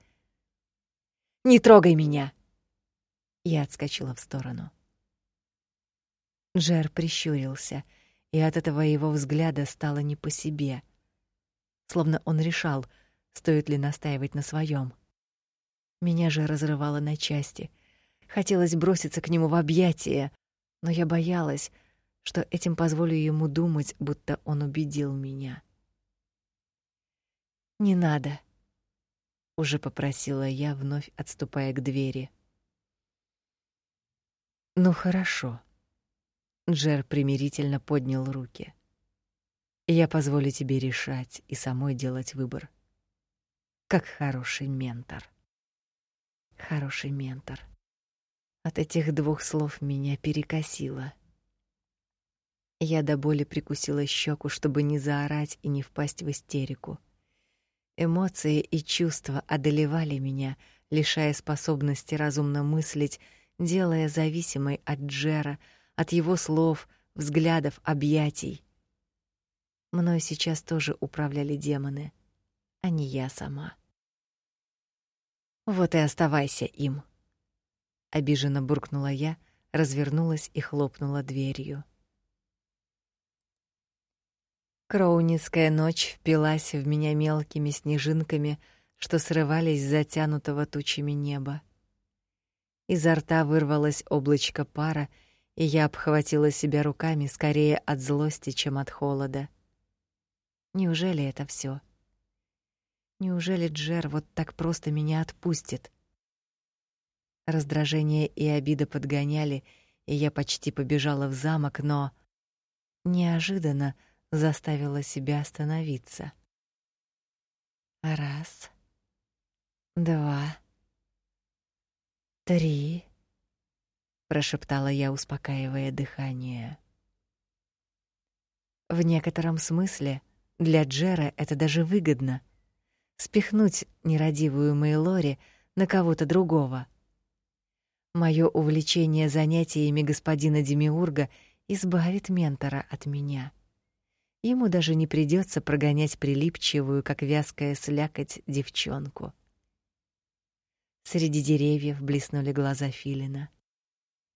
Не трогай меня. Я отскочила в сторону. Жер прищурился, и от этого его взгляда стало не по себе, словно он решал, стоит ли настаивать на своем. Меня же разрывало на части. Хотелось броситься к нему в объятия, но я боялась, что этим позволю ему думать, будто он убедил меня. Не надо, уже попросила я, вновь отступая к двери. Ну хорошо. Джер примирительно поднял руки. Я позволю тебе решать и самой делать выбор. Как хороший ментор. Хороший ментор. От этих двух слов меня перекосило. Я до боли прикусила щеку, чтобы не заорать и не впасть в истерику. Эмоции и чувства одолевали меня, лишая способности разумно мыслить, делая зависимой от Джера, от его слов, взглядов, объятий. Мною сейчас тоже управляли демоны, а не я сама. Вот и оставайся им, обиженно буркнула я, развернулась и хлопнула дверью. Кроуницкая ночь впилась в меня мелкими снежинками, что срывались с затянутого тучами неба. Изо рта вырвалось облачко пара, и я обхватила себя руками скорее от злости, чем от холода. Неужели это все? Неужели Джер вот так просто меня отпустит? Раздражение и обида подгоняли, и я почти побежала в замок, но неожиданно заставила себя остановиться. Раз, два, три, прошептала я, успокаивая дыхание. В некотором смысле для Джера это даже выгодно спихнуть нерадивую Мейлори на кого-то другого. Моё увлечение занятиями господина Демиурга избавит ментора от меня. Ему даже не придётся прогонять прилипчивую, как вязкая слякоть, девчонку. Среди деревьев блеснули глаза филина.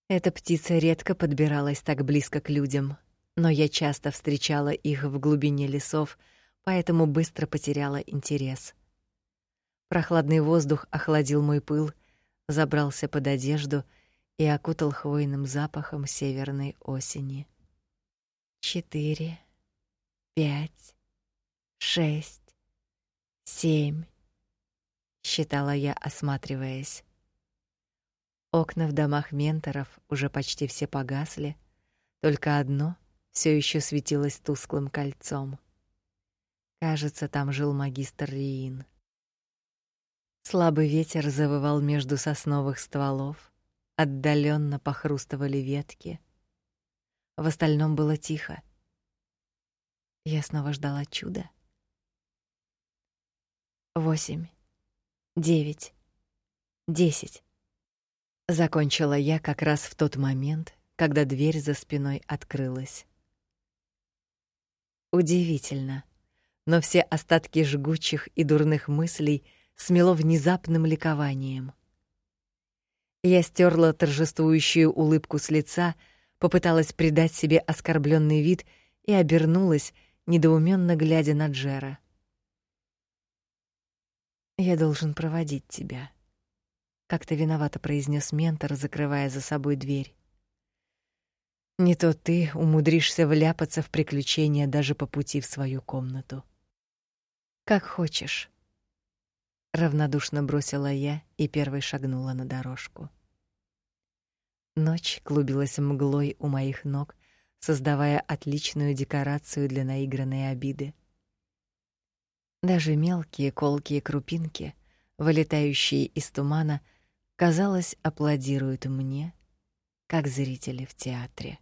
Эта птица редко подбиралась так близко к людям, но я часто встречала их в глубине лесов, поэтому быстро потеряла интерес. Прохладный воздух охладил мой пыл — забрался под одежду и окутал хвойным запахом северной осени. Четыре, пять, шесть, семь, считала я, осматриваясь. Окна в домах менторов уже почти все погасли, только одно все еще светилось тусклым кольцом. Кажется, там жил магистр Риин. Слабый ветер завывал между сосновых стволов, отдаленно похрустывали ветки. В остальном было тихо. Я снова ждала чуда. Восемь, девять, десять. Закончила я как раз в тот момент, когда дверь за спиной открылась. Удивительно, но все остатки жгучих и дурных мыслей — смело внезапным ликованием. Я стерла торжествующую улыбку с лица, попыталась придать себе оскорбленный вид и обернулась, недоуменно глядя на Джера. Я должен проводить тебя, как-то виновато произнес ментор, закрывая за собой дверь. Не то ты умудришься вляпаться в приключения даже по пути в свою комнату. Как хочешь равнодушно бросила я и первой шагнула на дорожку. Ночь клубилась мглой у моих ног, создавая отличную декорацию для наигранной обиды. Даже мелкие колкие крупинки, вылетающие из тумана, казалось, аплодируют мне, как зрители в театре.